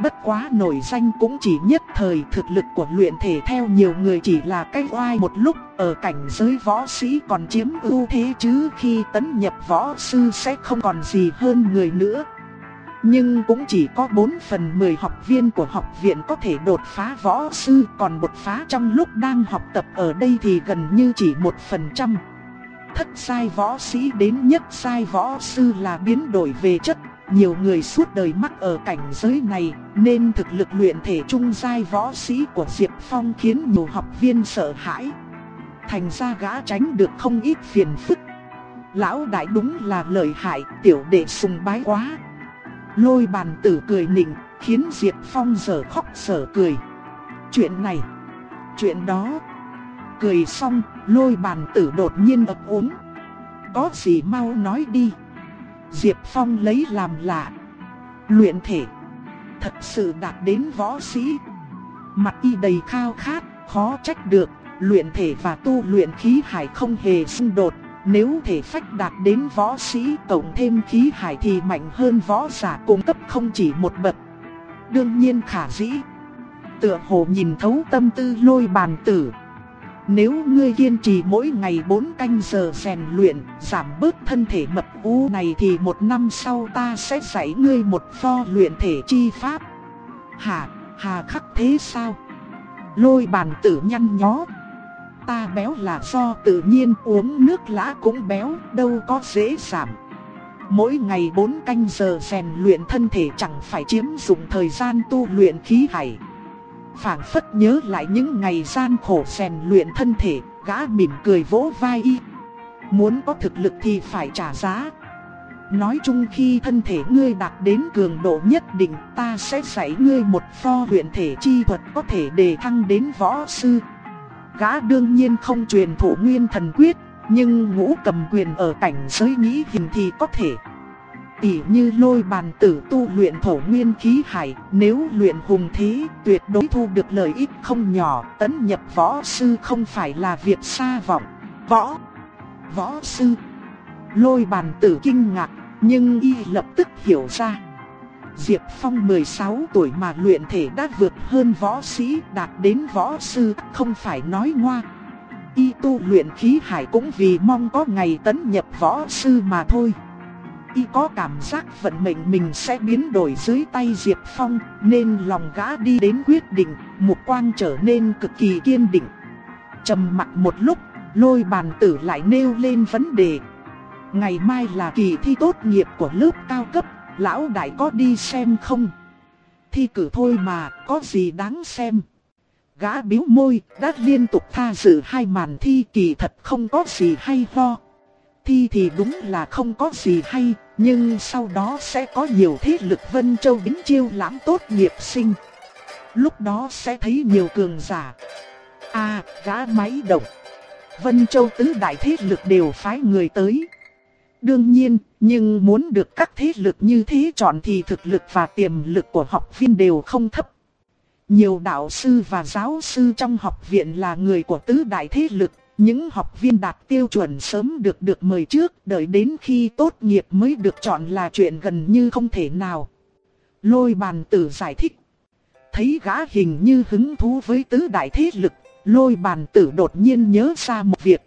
Bất quá nổi danh cũng chỉ nhất thời, thực lực của luyện thể theo nhiều người chỉ là cái oai một lúc, ở cảnh giới võ sĩ còn chiếm ưu thế chứ khi tấn nhập võ sư sẽ không còn gì hơn người nữa. Nhưng cũng chỉ có 4 phần 10 học viên của học viện có thể đột phá võ sư, còn đột phá trong lúc đang học tập ở đây thì gần như chỉ 1 phần trăm. Thất sai võ sĩ đến nhất sai võ sư là biến đổi về chất nhiều người suốt đời mắc ở cảnh giới này, nên thực lực luyện thể trung giai võ sĩ của Diệp Phong khiến nhiều học viên sợ hãi. Thành ra gã tránh được không ít phiền phức. Lão đại đúng là lợi hại, tiểu đệ sùng bái quá. Lôi bàn tử cười nịnh, khiến Diệp Phong giờ khóc giờ cười. Chuyện này, chuyện đó. Cười xong, lôi bàn tử đột nhiên ập ốm. Có gì mau nói đi. Diệp Phong lấy làm lạ. Luyện thể. Thật sự đạt đến võ sĩ. Mặt y đầy khao khát, khó trách được. Luyện thể và tu luyện khí hải không hề xung đột. Nếu thể phách đạt đến võ sĩ cộng thêm khí hải thì mạnh hơn võ giả cung cấp không chỉ một bậc. Đương nhiên khả dĩ. Tựa hồ nhìn thấu tâm tư lôi bàn tử. Nếu ngươi kiên trì mỗi ngày 4 canh giờ rèn luyện, giảm bớt thân thể mập u này thì một năm sau ta sẽ dạy ngươi một pho luyện thể chi pháp. Hà, hà khắc thế sao? Lôi bàn tử nhăn nhó. Ta béo là do tự nhiên uống nước lã cũng béo, đâu có dễ giảm. Mỗi ngày 4 canh giờ rèn luyện thân thể chẳng phải chiếm dụng thời gian tu luyện khí hải phảng phất nhớ lại những ngày gian khổ rèn luyện thân thể, gã mỉm cười vỗ vai y. Muốn có thực lực thì phải trả giá. Nói chung khi thân thể ngươi đạt đến cường độ nhất định ta sẽ dạy ngươi một pho luyện thể chi thuật có thể đề thăng đến võ sư. Gã đương nhiên không truyền thụ nguyên thần quyết, nhưng ngũ cầm quyền ở cảnh giới nghĩ hình thì có thể tỉ như lôi bàn tử tu luyện thổ nguyên khí hải, nếu luyện hùng thí tuyệt đối thu được lợi ích không nhỏ, tấn nhập võ sư không phải là việc xa vọng. Võ, võ sư, lôi bàn tử kinh ngạc, nhưng y lập tức hiểu ra. Diệp Phong 16 tuổi mà luyện thể đã vượt hơn võ sĩ đạt đến võ sư, không phải nói ngoa. Y tu luyện khí hải cũng vì mong có ngày tấn nhập võ sư mà thôi y có cảm giác vận mệnh mình sẽ biến đổi dưới tay Diệp Phong, nên lòng gã đi đến quyết định, mục quang trở nên cực kỳ kiên định. Trầm mặt một lúc, lôi bàn tử lại nêu lên vấn đề. Ngày mai là kỳ thi tốt nghiệp của lớp cao cấp, lão đại có đi xem không? Thi cử thôi mà, có gì đáng xem? Gã biếu môi, đã liên tục tha dự hai màn thi kỳ thật không có gì hay ho thi thì đúng là không có gì hay, nhưng sau đó sẽ có nhiều thế lực Vân Châu đến chiêu lãm tốt nghiệp sinh. Lúc đó sẽ thấy nhiều cường giả. À, gã máy động. Vân Châu tứ đại thế lực đều phái người tới. Đương nhiên, nhưng muốn được các thế lực như thế chọn thì thực lực và tiềm lực của học viên đều không thấp. Nhiều đạo sư và giáo sư trong học viện là người của tứ đại thế lực, những học viên đạt tiêu chuẩn sớm được được mời trước, đợi đến khi tốt nghiệp mới được chọn là chuyện gần như không thể nào. Lôi bàn tử giải thích. Thấy gã hình như hứng thú với tứ đại thế lực, lôi bàn tử đột nhiên nhớ ra một việc.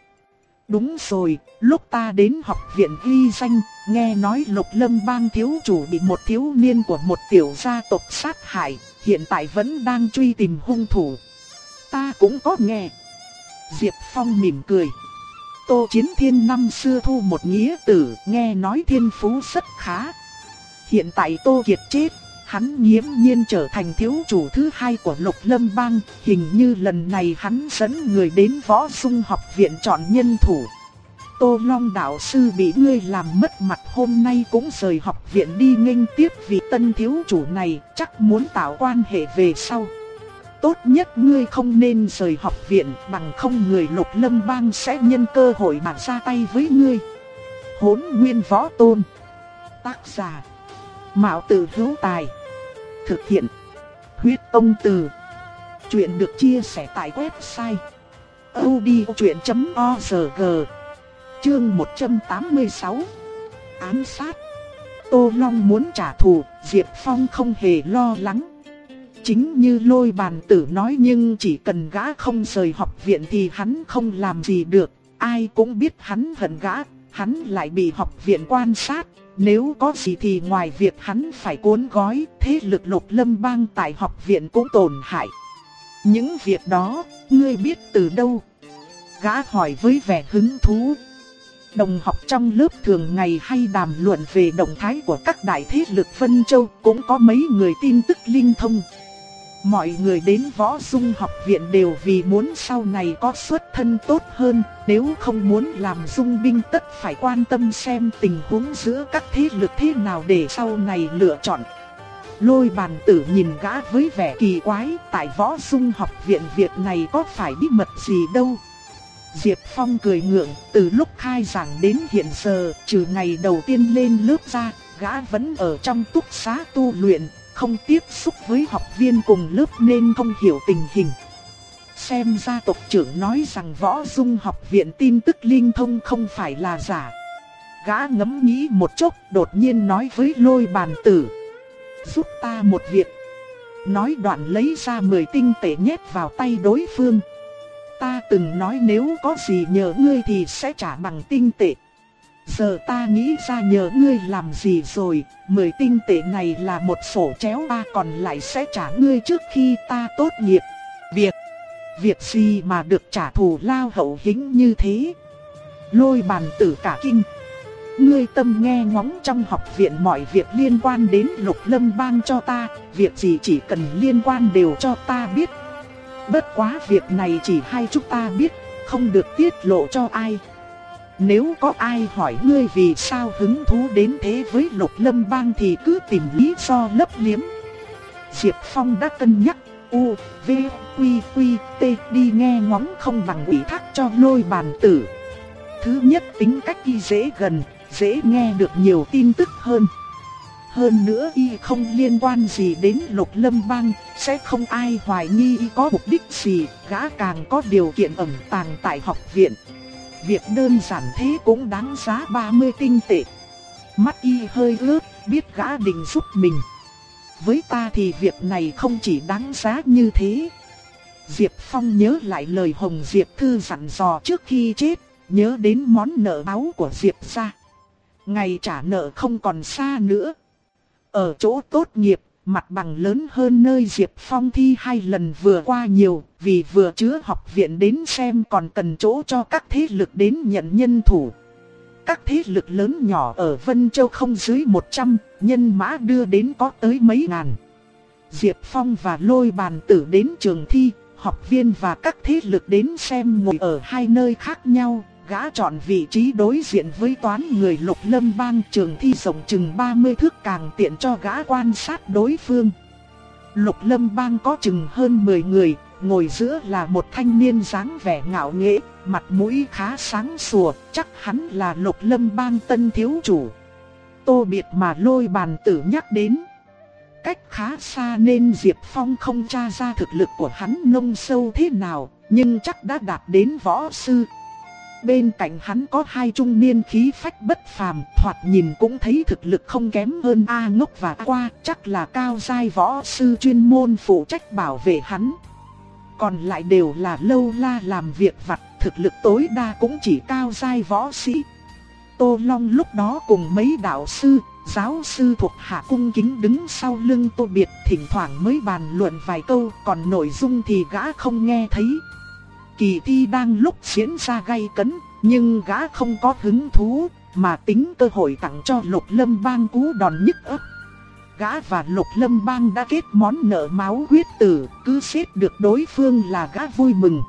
Đúng rồi, lúc ta đến học viện ghi danh, nghe nói lục lâm bang thiếu chủ bị một thiếu niên của một tiểu gia tộc sát hại, hiện tại vẫn đang truy tìm hung thủ. Ta cũng có nghe. Diệp Phong mỉm cười. Tô Chiến Thiên năm xưa thu một nghĩa tử, nghe nói thiên phú rất khá. Hiện tại Tô Kiệt chết, hắn nghiễm nhiên trở thành thiếu chủ thứ hai của Lục Lâm Bang, hình như lần này hắn dẫn người đến võ sung học viện chọn nhân thủ. Tô Long đạo sư bị ngươi làm mất mặt hôm nay cũng rời học viện đi nghênh tiếp Vì tân thiếu chủ này, chắc muốn tạo quan hệ về sau tốt nhất ngươi không nên rời học viện bằng không người lục lâm bang sẽ nhân cơ hội mà ra tay với ngươi. Hốn nguyên võ tôn. Tác giả. Mạo tử hữu tài. Thực hiện. Huyết công từ. Chuyện được chia sẻ tại website. odchuyện.org Chương 186 Ám sát Tô Long muốn trả thù, Diệp Phong không hề lo lắng. Chính như lôi bàn tử nói nhưng chỉ cần gã không rời học viện thì hắn không làm gì được. Ai cũng biết hắn hận gã, hắn lại bị học viện quan sát. Nếu có gì thì ngoài việc hắn phải cuốn gói, thế lực lục lâm bang tại học viện cũng tổn hại. Những việc đó, ngươi biết từ đâu? Gã hỏi với vẻ hứng thú. Đồng học trong lớp thường ngày hay đàm luận về động thái của các đại thế lực Vân Châu cũng có mấy người tin tức linh thông. Mọi người đến võ dung học viện đều vì muốn sau này có xuất thân tốt hơn, nếu không muốn làm dung binh tất phải quan tâm xem tình huống giữa các thế lực thế nào để sau này lựa chọn. Lôi bàn tử nhìn gã với vẻ kỳ quái, tại võ dung học viện việc này có phải bí mật gì đâu. Diệp Phong cười ngượng, từ lúc khai giảng đến hiện giờ, trừ ngày đầu tiên lên lớp ra, gã vẫn ở trong túc xá tu luyện, không tiếp xúc với học viên cùng lớp nên không hiểu tình hình. Xem ra tộc trưởng nói rằng võ dung học viện tin tức linh thông không phải là giả. Gã ngẫm nghĩ một chốc đột nhiên nói với lôi bàn tử. Giúp ta một việc. Nói đoạn lấy ra 10 tinh tệ nhét vào tay đối phương. Ta từng nói nếu có gì nhờ ngươi thì sẽ trả bằng tinh tệ. Giờ ta nghĩ ra nhờ ngươi làm gì rồi, mười tinh tệ này là một sổ chéo ba còn lại sẽ trả ngươi trước khi ta tốt nghiệp. Việc, việc gì mà được trả thù lao hậu hĩnh như thế? Lôi bàn tử cả kinh. Ngươi tâm nghe ngóng trong học viện mọi việc liên quan đến lục lâm bang cho ta, việc gì chỉ cần liên quan đều cho ta biết. Bất quá việc này chỉ hai chúng ta biết, không được tiết lộ cho ai. Nếu có ai hỏi ngươi vì sao hứng thú đến thế với lục lâm bang thì cứ tìm lý do lấp liếm. Diệp Phong đã cân nhắc, U, V, Quy, Quy, T đi nghe ngóng không bằng ủy thác cho lôi bàn tử. Thứ nhất tính cách y dễ gần, dễ nghe được nhiều tin tức hơn. Hơn nữa y không liên quan gì đến lục lâm bang, sẽ không ai hoài nghi y có mục đích gì, gã càng có điều kiện ẩn tàng tại học viện. Việc đơn giản thế cũng đáng giá 30 tinh tệ. Mắt y hơi ướt, biết gã định giúp mình. Với ta thì việc này không chỉ đáng giá như thế. Diệp Phong nhớ lại lời Hồng Diệp Thư dặn dò trước khi chết, nhớ đến món nợ máu của Diệp gia. Ngày trả nợ không còn xa nữa. Ở chỗ tốt nghiệp, mặt bằng lớn hơn nơi Diệp Phong thi hai lần vừa qua nhiều, vì vừa chứa học viện đến xem còn cần chỗ cho các thế lực đến nhận nhân thủ. Các thế lực lớn nhỏ ở Vân Châu không dưới 100, nhân mã đưa đến có tới mấy ngàn. Diệp Phong và lôi bàn tử đến trường thi, học viên và các thế lực đến xem ngồi ở hai nơi khác nhau, gã chọn vị trí đối diện với toán người lục lâm bang trường thi rộng chừng 30 thước càng tiện cho gã quan sát đối phương. Lục lâm bang có chừng hơn 10 người, ngồi giữa là một thanh niên dáng vẻ ngạo nghễ, mặt mũi khá sáng sủa, chắc hắn là lục lâm bang tân thiếu chủ. Tô biệt mà lôi bàn tử nhắc đến. Cách khá xa nên Diệp Phong không tra ra thực lực của hắn nông sâu thế nào, nhưng chắc đã đạt đến võ sư. Bên cạnh hắn có hai trung niên khí phách bất phàm, thoạt nhìn cũng thấy thực lực không kém hơn A ngốc và A qua, chắc là cao giai võ sư chuyên môn phụ trách bảo vệ hắn. Còn lại đều là lâu la làm việc vặt, thực lực tối đa cũng chỉ cao giai võ sĩ. Tô Long lúc đó cùng mấy đạo sư, giáo sư thuộc hạ cung kính đứng sau lưng Tô Biệt thỉnh thoảng mới bàn luận vài câu, còn nội dung thì gã không nghe thấy. Kỳ thi đang lúc diễn ra gay cấn, nhưng gã không có hứng thú, mà tính cơ hội tặng cho Lục Lâm Bang cú đòn nhức ấp. Gã và Lục Lâm Bang đã kết món nợ máu huyết tử, cứ xếp được đối phương là gã vui mừng.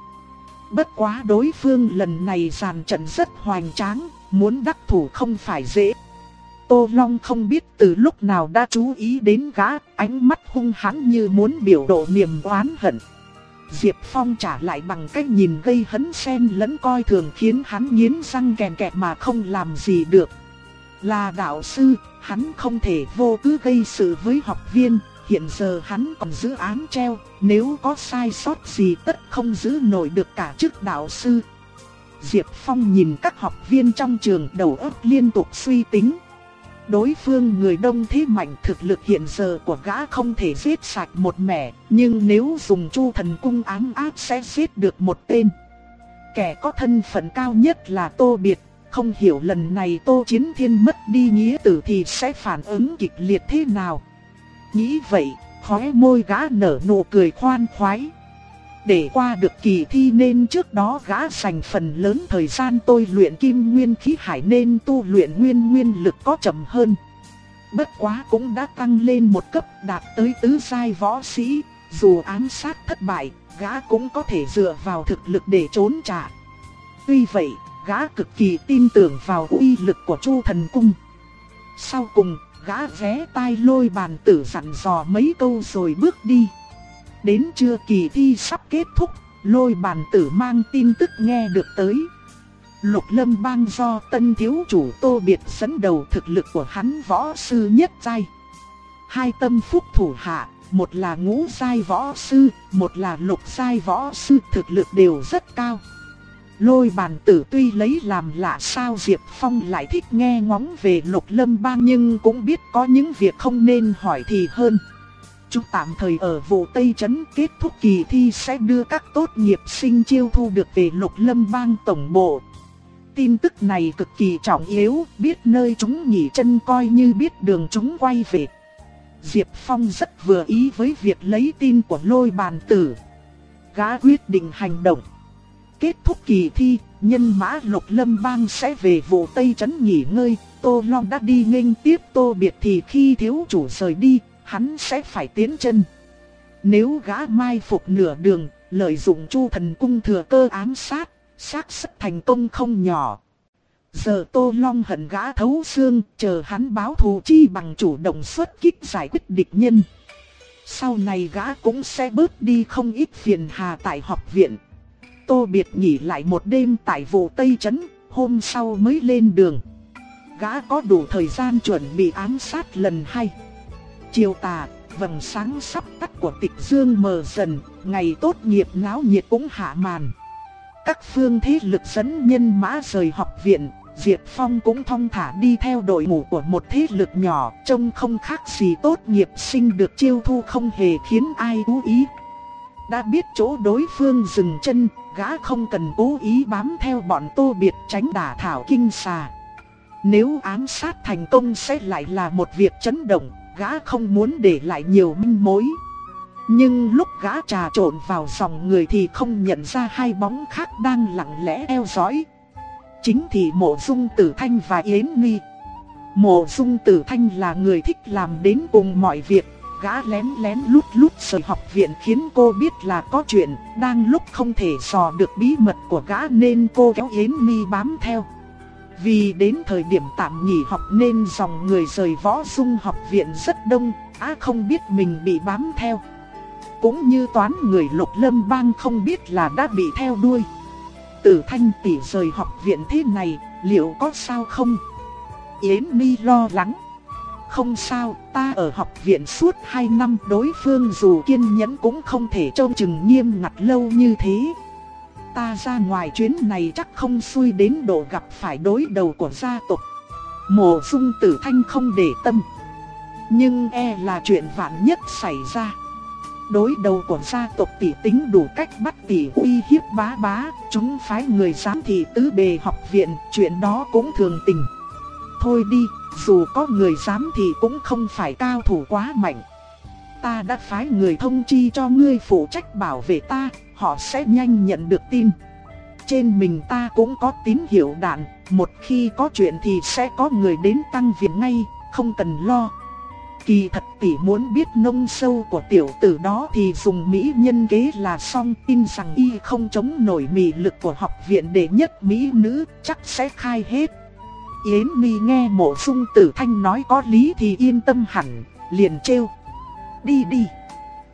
Bất quá đối phương lần này giàn trận rất hoành tráng, muốn đắc thủ không phải dễ. Tô Long không biết từ lúc nào đã chú ý đến gã, ánh mắt hung hãn như muốn biểu độ niềm oán hận. Diệp Phong trả lại bằng cách nhìn gây hấn xen lẫn coi thường khiến hắn nghiến răng kèn kẹt mà không làm gì được. Là đạo sư, hắn không thể vô cứ gây sự với học viên, hiện giờ hắn còn giữ án treo, nếu có sai sót gì tất không giữ nổi được cả chức đạo sư. Diệp Phong nhìn các học viên trong trường đầu óc liên tục suy tính. Đối phương người đông thế mạnh thực lực hiện giờ của gã không thể giết sạch một mẻ, nhưng nếu dùng chu thần cung ám áp sẽ giết được một tên. Kẻ có thân phận cao nhất là Tô Biệt, không hiểu lần này Tô Chiến Thiên mất đi nghĩa tử thì sẽ phản ứng kịch liệt thế nào. Nghĩ vậy, khóe môi gã nở nụ cười khoan khoái. Để qua được kỳ thi nên trước đó gã dành phần lớn thời gian tôi luyện kim nguyên khí hải nên tu luyện nguyên nguyên lực có chậm hơn. Bất quá cũng đã tăng lên một cấp đạt tới tứ sai võ sĩ, dù ám sát thất bại, gã cũng có thể dựa vào thực lực để trốn trả. Tuy vậy, gã cực kỳ tin tưởng vào uy lực của Chu Thần Cung. Sau cùng, gã ghé tai lôi bàn tử dặn dò mấy câu rồi bước đi. Đến trưa kỳ thi sắp kết thúc, lôi bàn tử mang tin tức nghe được tới. Lục lâm bang do tân thiếu chủ tô biệt dẫn đầu thực lực của hắn võ sư nhất giai. Hai tâm phúc thủ hạ, một là ngũ giai võ sư, một là lục giai võ sư thực lực đều rất cao. Lôi bàn tử tuy lấy làm lạ sao Diệp Phong lại thích nghe ngóng về lục lâm bang nhưng cũng biết có những việc không nên hỏi thì hơn chúng tạm thời ở vụ Tây Trấn kết thúc kỳ thi sẽ đưa các tốt nghiệp sinh chiêu thu được về lục lâm bang tổng bộ. Tin tức này cực kỳ trọng yếu, biết nơi chúng nghỉ chân coi như biết đường chúng quay về. Diệp Phong rất vừa ý với việc lấy tin của lôi bàn tử. Gã quyết định hành động. Kết thúc kỳ thi, nhân mã lục lâm bang sẽ về vụ Tây Trấn nghỉ ngơi. Tô Long đã đi nghênh tiếp Tô Biệt thì khi thiếu chủ rời đi, hắn sẽ phải tiến chân. Nếu gã mai phục nửa đường, lợi dụng chu thần cung thừa cơ ám sát, xác suất thành công không nhỏ. Giờ Tô Long hận gã thấu xương, chờ hắn báo thù chi bằng chủ động xuất kích giải quyết địch nhân. Sau này gã cũng sẽ bớt đi không ít phiền hà tại học viện. Tô Biệt nghỉ lại một đêm tại vụ Tây Trấn, hôm sau mới lên đường. Gã có đủ thời gian chuẩn bị ám sát lần hai. Chiều tà, vầng sáng sắp tắt của tịch dương mờ dần, ngày tốt nghiệp náo nhiệt cũng hạ màn. Các phương thế lực dẫn nhân mã rời học viện, Diệp Phong cũng thong thả đi theo đội ngũ của một thế lực nhỏ, trông không khác gì tốt nghiệp sinh được chiêu thu không hề khiến ai chú ý. Đã biết chỗ đối phương dừng chân, gã không cần cố ý bám theo bọn tô biệt tránh đả thảo kinh xà. Nếu ám sát thành công sẽ lại là một việc chấn động, gã không muốn để lại nhiều manh mối. Nhưng lúc gã trà trộn vào dòng người thì không nhận ra hai bóng khác đang lặng lẽ eo dõi. Chính thì mộ dung tử thanh và Yến Nghi. Mộ dung tử thanh là người thích làm đến cùng mọi việc, gã lén lén lút lút rời học viện khiến cô biết là có chuyện, đang lúc không thể dò được bí mật của gã nên cô kéo Yến Nghi bám theo. Vì đến thời điểm tạm nghỉ học nên dòng người rời võ dung học viện rất đông, á không biết mình bị bám theo. Cũng như toán người lục lâm bang không biết là đã bị theo đuôi. Tử thanh tỷ rời học viện thế này, liệu có sao không? Yến mi lo lắng. Không sao, ta ở học viện suốt 2 năm đối phương dù kiên nhẫn cũng không thể trông chừng nghiêm ngặt lâu như thế. Ta ra ngoài chuyến này chắc không xui đến độ gặp phải đối đầu của gia tộc. Mộ dung tử thanh không để tâm. Nhưng e là chuyện vạn nhất xảy ra. Đối đầu của gia tộc tỷ tính đủ cách bắt tỷ uy hiếp bá bá, chúng phái người giám thị tứ bề học viện, chuyện đó cũng thường tình. Thôi đi, dù có người giám thị cũng không phải cao thủ quá mạnh. Ta đã phái người thông chi cho ngươi phụ trách bảo vệ ta, họ sẽ nhanh nhận được tin. Trên mình ta cũng có tín hiệu đạn, một khi có chuyện thì sẽ có người đến tăng viện ngay, không cần lo. Kỳ thật tỷ muốn biết nông sâu của tiểu tử đó thì dùng mỹ nhân kế là xong tin rằng y không chống nổi mị lực của học viện đệ nhất mỹ nữ chắc sẽ khai hết. Yến mi nghe mộ dung tử thanh nói có lý thì yên tâm hẳn, liền trêu. Đi đi.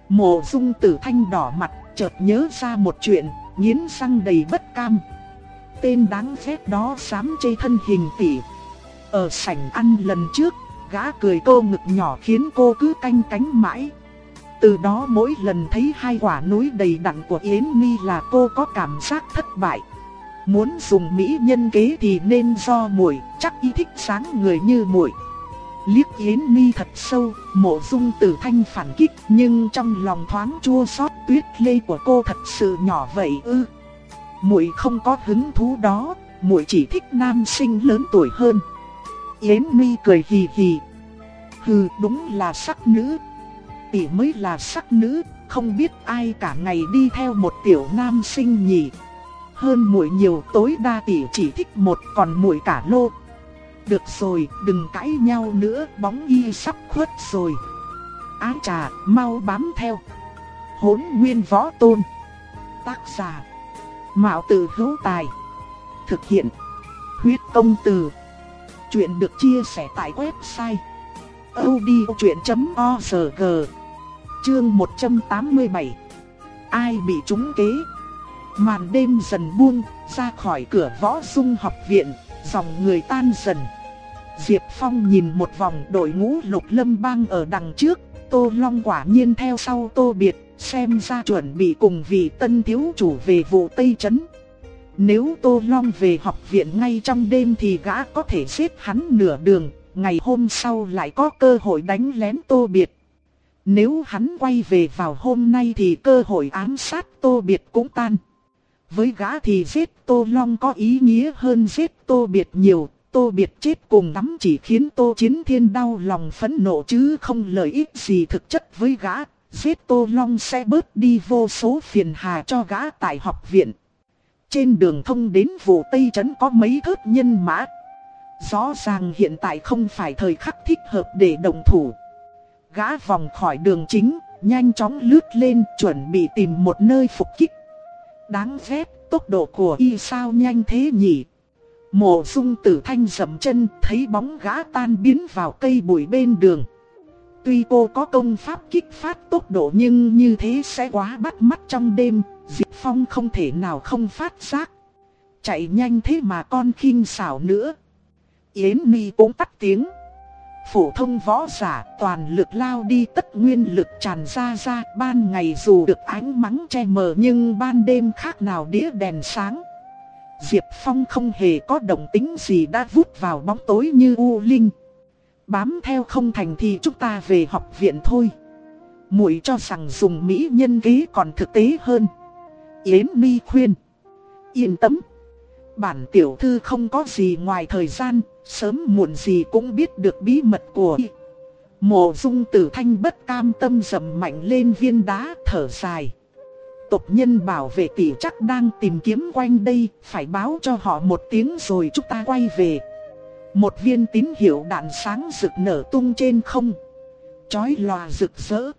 Mộ dung tử thanh đỏ mặt chợt nhớ ra một chuyện, nghiến răng đầy bất cam. Tên đáng ghét đó dám chê thân hình tỷ. Ở sảnh ăn lần trước, gã cười cô ngực nhỏ khiến cô cứ canh cánh mãi. Từ đó mỗi lần thấy hai quả núi đầy đặn của Yến nhi là cô có cảm giác thất bại. Muốn dùng mỹ nhân kế thì nên do muội, chắc y thích sáng người như muội. Liếc Yến Mi thật sâu, mộ dung tử thanh phản kích nhưng trong lòng thoáng chua xót tuyết lê của cô thật sự nhỏ vậy ư. Muội không có hứng thú đó, muội chỉ thích nam sinh lớn tuổi hơn. Yến Mi cười hì hì. Hừ, đúng là sắc nữ. Tỷ mới là sắc nữ, không biết ai cả ngày đi theo một tiểu nam sinh nhỉ. Hơn muội nhiều tối đa tỷ chỉ thích một còn muội cả lô. Được rồi, đừng cãi nhau nữa, bóng y sắp khuất rồi. Á trà, mau bám theo. Hỗn nguyên võ tôn. Tác giả. Mạo tử hữu tài. Thực hiện. Huyết công từ. Chuyện được chia sẻ tại website. odchuyện.org Chương 187 Ai bị trúng kế? Màn đêm dần buông, ra khỏi cửa võ dung học viện, dòng người tan dần. Diệp Phong nhìn một vòng đội ngũ lục lâm bang ở đằng trước, Tô Long quả nhiên theo sau Tô Biệt, xem ra chuẩn bị cùng vị tân thiếu chủ về vụ Tây Trấn. Nếu Tô Long về học viện ngay trong đêm thì gã có thể xếp hắn nửa đường, ngày hôm sau lại có cơ hội đánh lén Tô Biệt. Nếu hắn quay về vào hôm nay thì cơ hội ám sát Tô Biệt cũng tan. Với gã thì giết Tô Long có ý nghĩa hơn giết Tô Biệt nhiều. Tô Biệt chết cùng lắm chỉ khiến Tô Chiến Thiên đau lòng phẫn nộ chứ không lợi ích gì thực chất với gã. Giết Tô Long sẽ bớt đi vô số phiền hà cho gã tại học viện. Trên đường thông đến vụ Tây Trấn có mấy thớt nhân mã. Rõ ràng hiện tại không phải thời khắc thích hợp để đồng thủ. Gã vòng khỏi đường chính, nhanh chóng lướt lên chuẩn bị tìm một nơi phục kích. Đáng ghét, tốc độ của y sao nhanh thế nhỉ? Mộ dung tử thanh dầm chân thấy bóng gã tan biến vào cây bụi bên đường. Tuy cô có công pháp kích phát tốc độ nhưng như thế sẽ quá bắt mắt trong đêm, Diệp Phong không thể nào không phát giác. Chạy nhanh thế mà con khinh xảo nữa. Yến Mi cũng tắt tiếng. Phổ thông võ giả toàn lực lao đi tất nguyên lực tràn ra ra ban ngày dù được ánh mắng che mờ nhưng ban đêm khác nào đĩa đèn sáng. Diệp Phong không hề có động tính gì đã vút vào bóng tối như u linh. Bám theo không thành thì chúng ta về học viện thôi. Muội cho rằng dùng mỹ nhân kế còn thực tế hơn. Yến Mi khuyên. Yên tâm. Bản tiểu thư không có gì ngoài thời gian, sớm muộn gì cũng biết được bí mật của y. Mộ dung tử thanh bất cam tâm dầm mạnh lên viên đá thở dài. Tộc nhân bảo vệ tỷ chắc đang tìm kiếm quanh đây, phải báo cho họ một tiếng rồi chúng ta quay về. Một viên tín hiệu đạn sáng rực nở tung trên không. Chói lòa rực rỡ.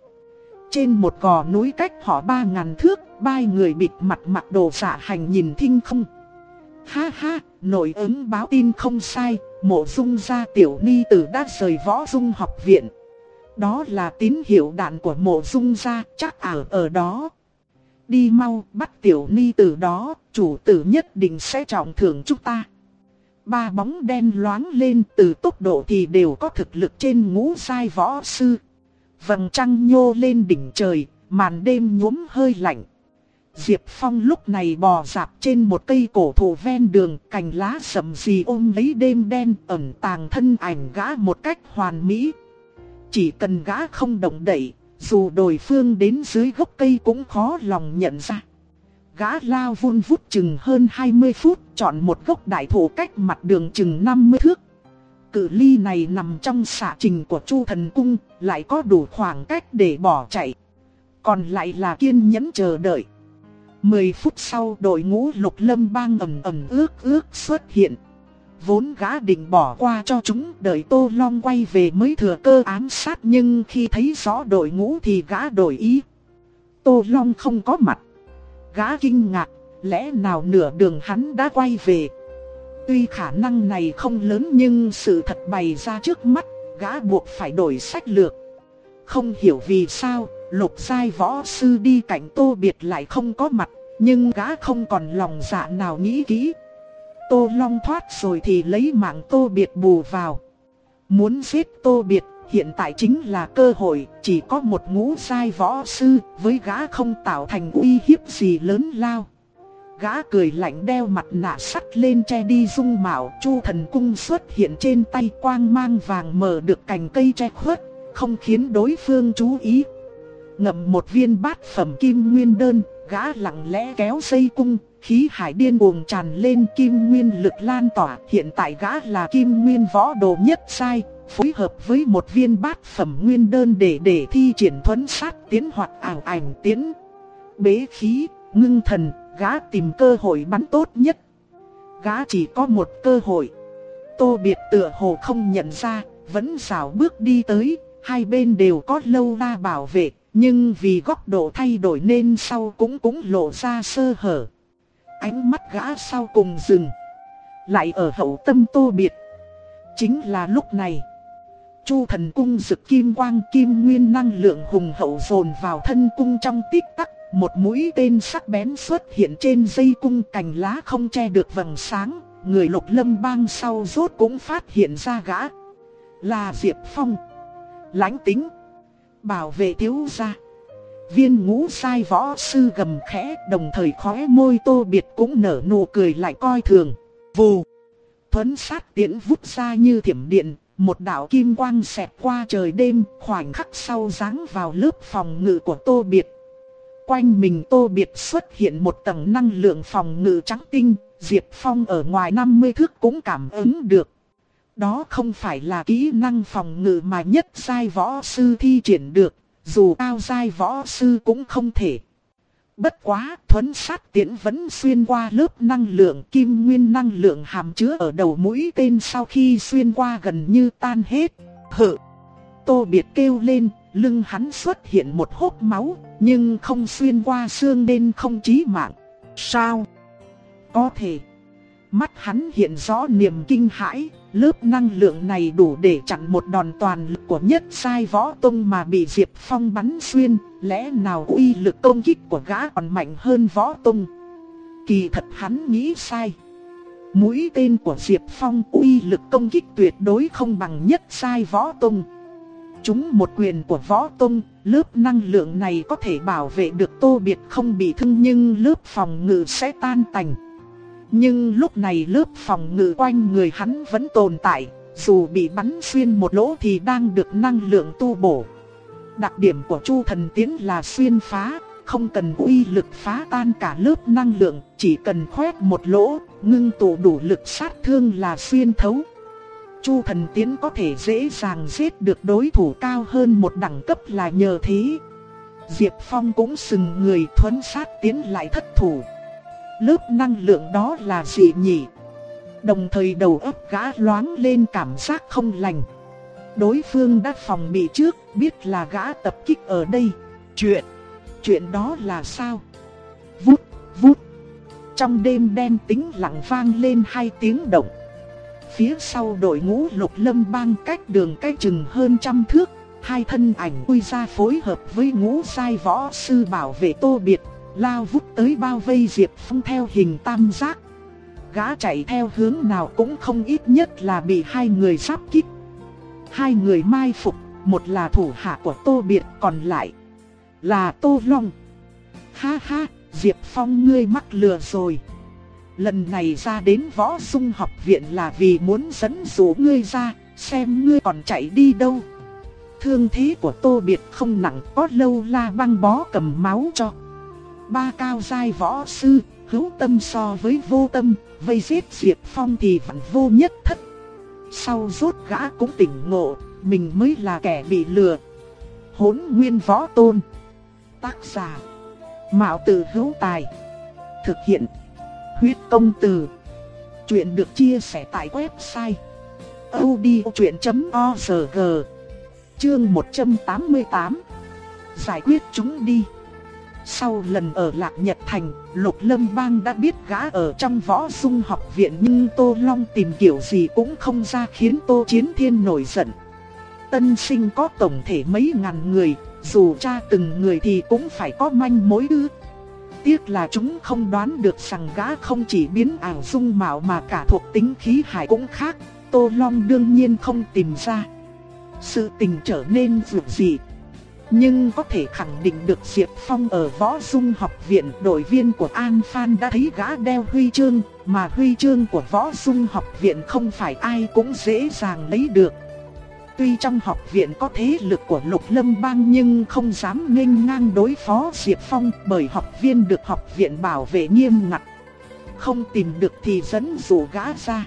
Trên một gò núi cách họ ba ngàn thước, ba người bịt mặt mặc đồ giả hành nhìn thinh không. Ha ha, nội ứng báo tin không sai, mộ dung gia tiểu ni tử đã rời võ dung học viện. Đó là tín hiệu đạn của mộ dung gia, chắc ở ở đó. Đi mau, bắt tiểu ni từ đó, chủ tử nhất định sẽ trọng thưởng chúng ta. Ba bóng đen loáng lên từ tốc độ thì đều có thực lực trên ngũ sai võ sư. Vầng trăng nhô lên đỉnh trời, màn đêm nhuốm hơi lạnh. Diệp Phong lúc này bò dạp trên một cây cổ thụ ven đường, cành lá sầm xì ôm lấy đêm đen ẩn tàng thân ảnh gã một cách hoàn mỹ. Chỉ cần gã không động đậy, dù đối phương đến dưới gốc cây cũng khó lòng nhận ra. Gã lao vun vút chừng hơn 20 phút, chọn một gốc đại thụ cách mặt đường chừng 50 thước. Cự ly này nằm trong xạ trình của Chu Thần Cung, lại có đủ khoảng cách để bỏ chạy. Còn lại là kiên nhẫn chờ đợi. 10 phút sau đội ngũ lục lâm bang ầm ầm ước ước xuất hiện. Vốn gã định bỏ qua cho chúng đợi Tô Long quay về mới thừa cơ ám sát nhưng khi thấy rõ đội ngũ thì gã đổi ý. Tô Long không có mặt. Gã kinh ngạc, lẽ nào nửa đường hắn đã quay về. Tuy khả năng này không lớn nhưng sự thật bày ra trước mắt, gã buộc phải đổi sách lược. Không hiểu vì sao, lục giai võ sư đi cạnh tô biệt lại không có mặt, nhưng gã không còn lòng dạ nào nghĩ kỹ. Tô Long thoát rồi thì lấy mạng tô biệt bù vào. Muốn giết tô biệt, hiện tại chính là cơ hội, chỉ có một ngũ sai võ sư, với gã không tạo thành uy hiếp gì lớn lao. Gã cười lạnh đeo mặt nạ sắt lên che đi dung mạo, chu thần cung xuất hiện trên tay quang mang vàng mở được cành cây che khuất, không khiến đối phương chú ý. Ngậm một viên bát phẩm kim nguyên đơn, gã lặng lẽ kéo dây cung, khí hải điên cuồng tràn lên kim nguyên lực lan tỏa. Hiện tại gã là kim nguyên võ đồ nhất sai, phối hợp với một viên bát phẩm nguyên đơn để để thi triển thuấn sát tiến hoặc ảo ảnh tiến. Bế khí, ngưng thần, gã tìm cơ hội bắn tốt nhất. Gã chỉ có một cơ hội. Tô biệt tựa hồ không nhận ra, vẫn xảo bước đi tới, hai bên đều có lâu la bảo vệ, nhưng vì góc độ thay đổi nên sau cũng cũng lộ ra sơ hở. Ánh mắt gã sau cùng dừng. Lại ở hậu tâm tô biệt. Chính là lúc này. Chu thần cung rực kim quang kim nguyên năng lượng hùng hậu dồn vào thân cung trong tích tắc. Một mũi tên sắc bén xuất hiện trên dây cung cành lá không che được vầng sáng. Người lục lâm bang sau rốt cũng phát hiện ra gã. Là Diệp Phong. lãnh tính. Bảo vệ thiếu gia. Viên ngũ sai võ sư gầm khẽ đồng thời khóe môi tô biệt cũng nở nụ cười lại coi thường. Vù. Thuấn sát tiễn vút ra như thiểm điện, một đạo kim quang xẹt qua trời đêm, khoảnh khắc sau ráng vào lớp phòng ngự của Tô Biệt. Quanh mình Tô Biệt xuất hiện một tầng năng lượng phòng ngự trắng tinh, Diệp Phong ở ngoài 50 thước cũng cảm ứng được. Đó không phải là kỹ năng phòng ngự mà nhất sai võ sư thi triển được, dù cao giai võ sư cũng không thể. Bất quá, thuấn sát tiễn vẫn xuyên qua lớp năng lượng kim nguyên năng lượng hàm chứa ở đầu mũi tên sau khi xuyên qua gần như tan hết. Hự! Tô Biệt kêu lên, lưng hắn xuất hiện một hốc máu, nhưng không xuyên qua xương nên không chí mạng. Sao? Có thể. Mắt hắn hiện rõ niềm kinh hãi, lớp năng lượng này đủ để chặn một đòn toàn lực của nhất sai võ tông mà bị Diệp Phong bắn xuyên, lẽ nào uy lực công kích của gã còn mạnh hơn võ tông. Kỳ thật hắn nghĩ sai. Mũi tên của Diệp Phong uy lực công kích tuyệt đối không bằng nhất sai võ tông. Chúng một quyền của võ tông, lớp năng lượng này có thể bảo vệ được tô biệt không bị thương nhưng lớp phòng ngự sẽ tan tành. Nhưng lúc này lớp phòng ngự quanh người hắn vẫn tồn tại, dù bị bắn xuyên một lỗ thì đang được năng lượng tu bổ. Đặc điểm của Chu Thần Tiến là xuyên phá, không cần uy lực phá tan cả lớp năng lượng, chỉ cần khoét một lỗ, ngưng tụ đủ lực sát thương là xuyên thấu. Chu Thần Tiến có thể dễ dàng giết được đối thủ cao hơn một đẳng cấp là nhờ thế. Diệp Phong cũng sừng người thuấn sát tiến lại thất thủ lớp năng lượng đó là gì nhỉ? Đồng thời đầu óc gã loáng lên cảm giác không lành. Đối phương đã phòng bị trước, biết là gã tập kích ở đây. Chuyện, chuyện đó là sao? Vút, vút. Trong đêm đen tĩnh lặng vang lên hai tiếng động. Phía sau đội ngũ lục lâm bang cách đường cách chừng hơn trăm thước, hai thân ảnh quy ra phối hợp với ngũ sai võ sư bảo vệ tô biệt lao vút tới bao vây Diệp Phong theo hình tam giác. Gã chạy theo hướng nào cũng không ít nhất là bị hai người sắp kích. Hai người mai phục, một là thủ hạ của Tô Biệt còn lại là Tô Long. Ha ha, Diệp Phong ngươi mắc lừa rồi. Lần này ra đến võ sung học viện là vì muốn dẫn dụ ngươi ra, xem ngươi còn chạy đi đâu. Thương thế của Tô Biệt không nặng có lâu la băng bó cầm máu cho ba cao giai võ sư, hữu tâm so với vô tâm, vây giết Diệp Phong thì vẫn vô nhất thất. Sau rốt gã cũng tỉnh ngộ, mình mới là kẻ bị lừa. Hốn nguyên võ tôn. Tác giả. Mạo tử hữu tài. Thực hiện. Huyết công từ. Chuyện được chia sẻ tại website. odchuyện.org Chương 188 Giải quyết chúng đi sau lần ở Lạc Nhật Thành, Lục Lâm Bang đã biết gã ở trong võ dung học viện nhưng Tô Long tìm kiểu gì cũng không ra khiến Tô Chiến Thiên nổi giận. Tân sinh có tổng thể mấy ngàn người, dù tra từng người thì cũng phải có manh mối ư. Tiếc là chúng không đoán được rằng gã không chỉ biến ảo dung mạo mà cả thuộc tính khí hải cũng khác, Tô Long đương nhiên không tìm ra. Sự tình trở nên vượt dịp. Nhưng có thể khẳng định được Diệp Phong ở Võ Dung học viện đội viên của An Phan đã thấy gã đeo huy chương, mà huy chương của Võ Dung học viện không phải ai cũng dễ dàng lấy được. Tuy trong học viện có thế lực của Lục Lâm Bang nhưng không dám nghênh ngang đối phó Diệp Phong bởi học viên được học viện bảo vệ nghiêm ngặt. Không tìm được thì dẫn dụ gã ra.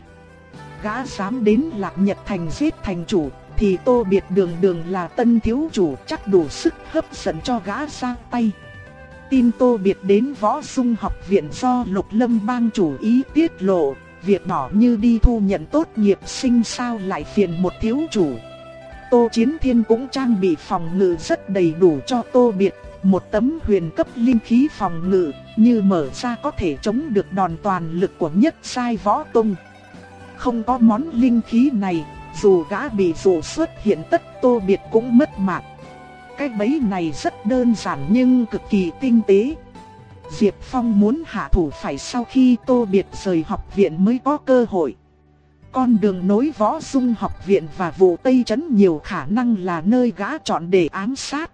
Gã dám đến Lạc Nhật Thành giết thành chủ thì tô biệt đường đường là tân thiếu chủ chắc đủ sức hấp dẫn cho gã sang tay. Tin tô biệt đến võ sung học viện do lục lâm bang chủ ý tiết lộ, việc nhỏ như đi thu nhận tốt nghiệp sinh sao lại phiền một thiếu chủ. Tô Chiến Thiên cũng trang bị phòng ngự rất đầy đủ cho Tô Biệt, một tấm huyền cấp linh khí phòng ngự, như mở ra có thể chống được đòn toàn lực của nhất sai võ tung. Không có món linh khí này, dù gã bị dụ xuất hiện tất tô biệt cũng mất mạng. Cái bẫy này rất đơn giản nhưng cực kỳ tinh tế. Diệp Phong muốn hạ thủ phải sau khi tô biệt rời học viện mới có cơ hội. Con đường nối võ dung học viện và vụ Tây Trấn nhiều khả năng là nơi gã chọn để ám sát.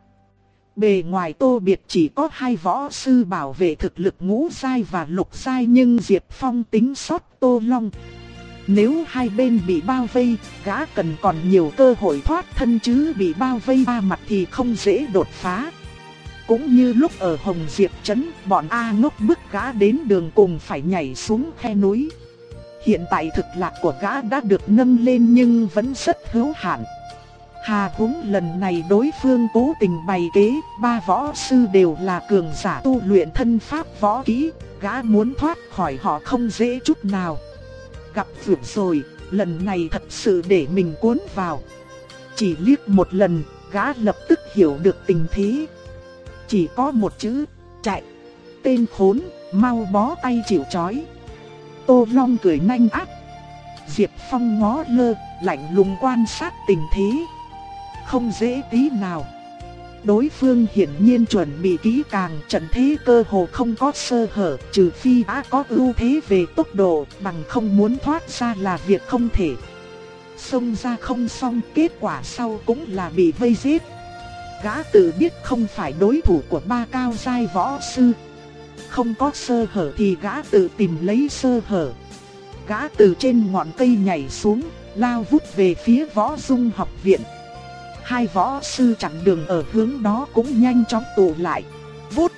Bề ngoài tô biệt chỉ có hai võ sư bảo vệ thực lực ngũ sai và lục sai nhưng Diệp Phong tính sót tô long. Nếu hai bên bị bao vây, gã cần còn nhiều cơ hội thoát thân chứ bị bao vây ba mặt thì không dễ đột phá. Cũng như lúc ở Hồng Diệp Trấn, bọn A ngốc bức gã đến đường cùng phải nhảy xuống khe núi. Hiện tại thực lạc của gã đã được nâng lên nhưng vẫn rất hữu hạn. Hà húng lần này đối phương cố tình bày kế, ba võ sư đều là cường giả tu luyện thân pháp võ kỹ, gã muốn thoát khỏi họ không dễ chút nào. Gặp vượt rồi, lần này thật sự để mình cuốn vào. Chỉ liếc một lần, gã lập tức hiểu được tình thế. Chỉ có một chữ, chạy. Tên khốn, mau bó tay chịu chói. Tô Long cười nhanh ác. Diệp Phong ngó lơ, lạnh lùng quan sát tình thế. Không dễ tí nào. Đối phương hiển nhiên chuẩn bị kỹ càng, trận thế cơ hồ không có sơ hở, trừ phi đã có ưu thế về tốc độ, bằng không muốn thoát ra là việc không thể. Xông ra không xong, kết quả sau cũng là bị vây giết. Gã tự biết không phải đối thủ của ba cao giai võ sư. Không có sơ hở thì gã tự tìm lấy sơ hở. Gã từ trên ngọn cây nhảy xuống, lao vút về phía võ dung học viện. Hai võ sư chặn đường ở hướng đó cũng nhanh chóng tụ lại. Vút,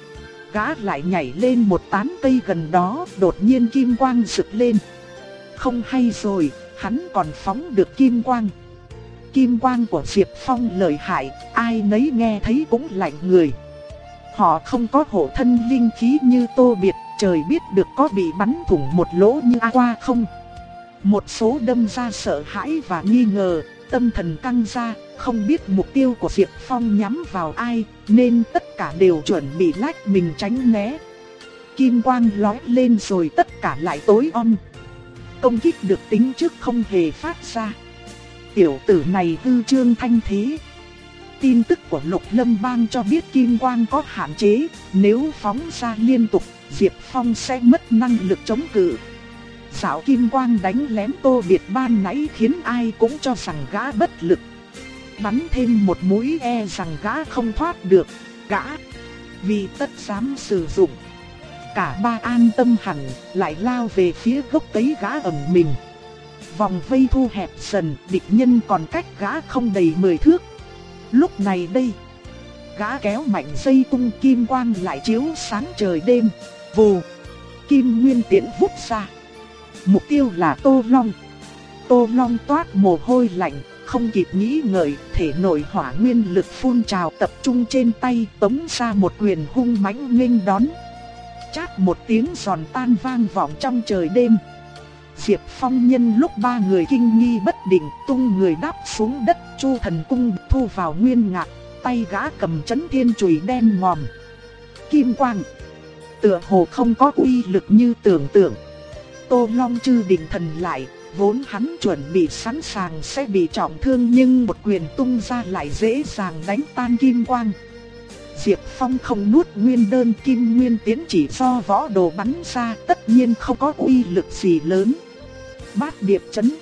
gã lại nhảy lên một tán cây gần đó, đột nhiên kim quang rực lên. Không hay rồi, hắn còn phóng được kim quang. Kim quang của Diệp Phong lợi hại, ai nấy nghe thấy cũng lạnh người. Họ không có hộ thân linh khí như tô biệt, trời biết được có bị bắn thủng một lỗ như A qua không. Một số đâm ra sợ hãi và nghi ngờ, tâm thần căng ra, không biết mục tiêu của Diệp Phong nhắm vào ai, nên tất cả đều chuẩn bị lách mình tránh né. Kim quang lói lên rồi tất cả lại tối om. Công kích được tính trước không hề phát ra. Tiểu tử này hư trương thanh thế. Tin tức của Lục Lâm Bang cho biết kim quang có hạn chế, nếu phóng ra liên tục, Diệp Phong sẽ mất năng lực chống cự. Dạo kim quang đánh lén tô biệt ban nãy khiến ai cũng cho rằng gã bất lực. Bắn thêm một mũi e rằng gã không thoát được, gã vì tất dám sử dụng. Cả ba an tâm hẳn, lại lao về phía gốc tấy gã ẩn mình. Vòng vây thu hẹp dần, địch nhân còn cách gã không đầy 10 thước. Lúc này đây, gã kéo mạnh dây cung kim quang lại chiếu sáng trời đêm. Vù, kim nguyên tiễn vút ra. Mục tiêu là Tô Long. Tô Long toát mồ hôi lạnh, không kịp nghĩ ngợi, thể nội hỏa nguyên lực phun trào tập trung trên tay tống ra một quyền hung mãnh nghênh đón. Chát một tiếng giòn tan vang vọng trong trời đêm. Diệp Phong nhân lúc ba người kinh nghi bất định tung người đáp xuống đất chu thần cung thu vào nguyên ngạc, tay gã cầm chấn thiên chùy đen ngòm. Kim quang, tựa hồ không có uy lực như tưởng tượng. Tô Long chư định thần lại, vốn hắn chuẩn bị sẵn sàng sẽ bị trọng thương nhưng một quyền tung ra lại dễ dàng đánh tan kim quang. Diệp Phong không nuốt nguyên đơn kim nguyên tiến chỉ do võ đồ bắn ra tất nhiên không có uy lực gì lớn. Bát điệp chấn.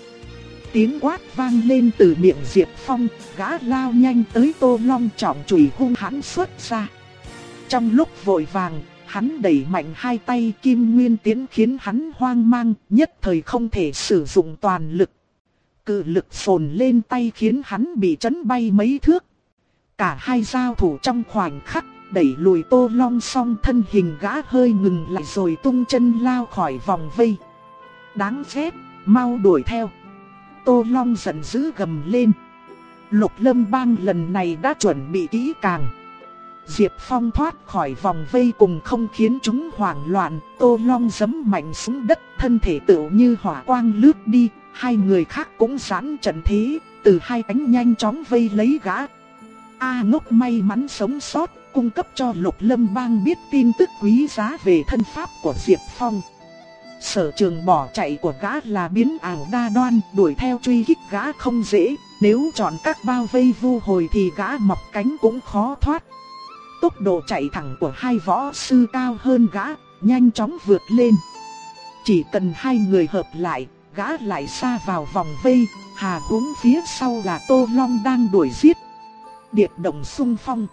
Tiếng quát vang lên từ miệng Diệp Phong, gã lao nhanh tới Tô Long trọng chùy hung hãn xuất ra. Trong lúc vội vàng, hắn đẩy mạnh hai tay kim nguyên tiến khiến hắn hoang mang, nhất thời không thể sử dụng toàn lực. Cự lực phồn lên tay khiến hắn bị chấn bay mấy thước. Cả hai giao thủ trong khoảnh khắc, đẩy lùi tô long song thân hình gã hơi ngừng lại rồi tung chân lao khỏi vòng vây. Đáng ghét, mau đuổi theo. Tô long giận dữ gầm lên. Lục lâm bang lần này đã chuẩn bị kỹ càng. Diệp Phong thoát khỏi vòng vây cùng không khiến chúng hoảng loạn, Tô Long giấm mạnh xuống đất, thân thể tựu như hỏa quang lướt đi, hai người khác cũng sẵn trận thế, từ hai cánh nhanh chóng vây lấy gã. A ngốc may mắn sống sót, cung cấp cho Lục Lâm Bang biết tin tức quý giá về thân pháp của Diệp Phong. Sở trường bỏ chạy của gã là biến ảo đa đoan, đuổi theo truy kích gã không dễ, nếu chọn các bao vây vu hồi thì gã mọc cánh cũng khó thoát. Tốc độ chạy thẳng của hai võ sư cao hơn gã, nhanh chóng vượt lên. Chỉ cần hai người hợp lại, gã lại xa vào vòng vây, hà húng phía sau là Tô Long đang đuổi giết. Điệp động sung phong.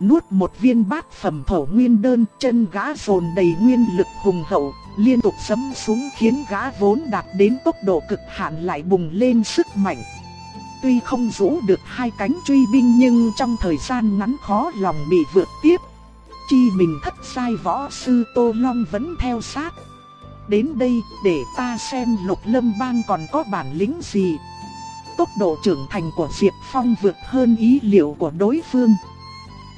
Nuốt một viên bát phẩm thổ nguyên đơn, chân gã dồn đầy nguyên lực hùng hậu, liên tục sấm xuống khiến gã vốn đạt đến tốc độ cực hạn lại bùng lên sức mạnh. Tuy không rũ được hai cánh truy binh nhưng trong thời gian ngắn khó lòng bị vượt tiếp. Chi mình thất sai võ sư Tô Long vẫn theo sát. Đến đây, để ta xem lục lâm bang còn có bản lĩnh gì. Tốc độ trưởng thành của Diệp Phong vượt hơn ý liệu của đối phương.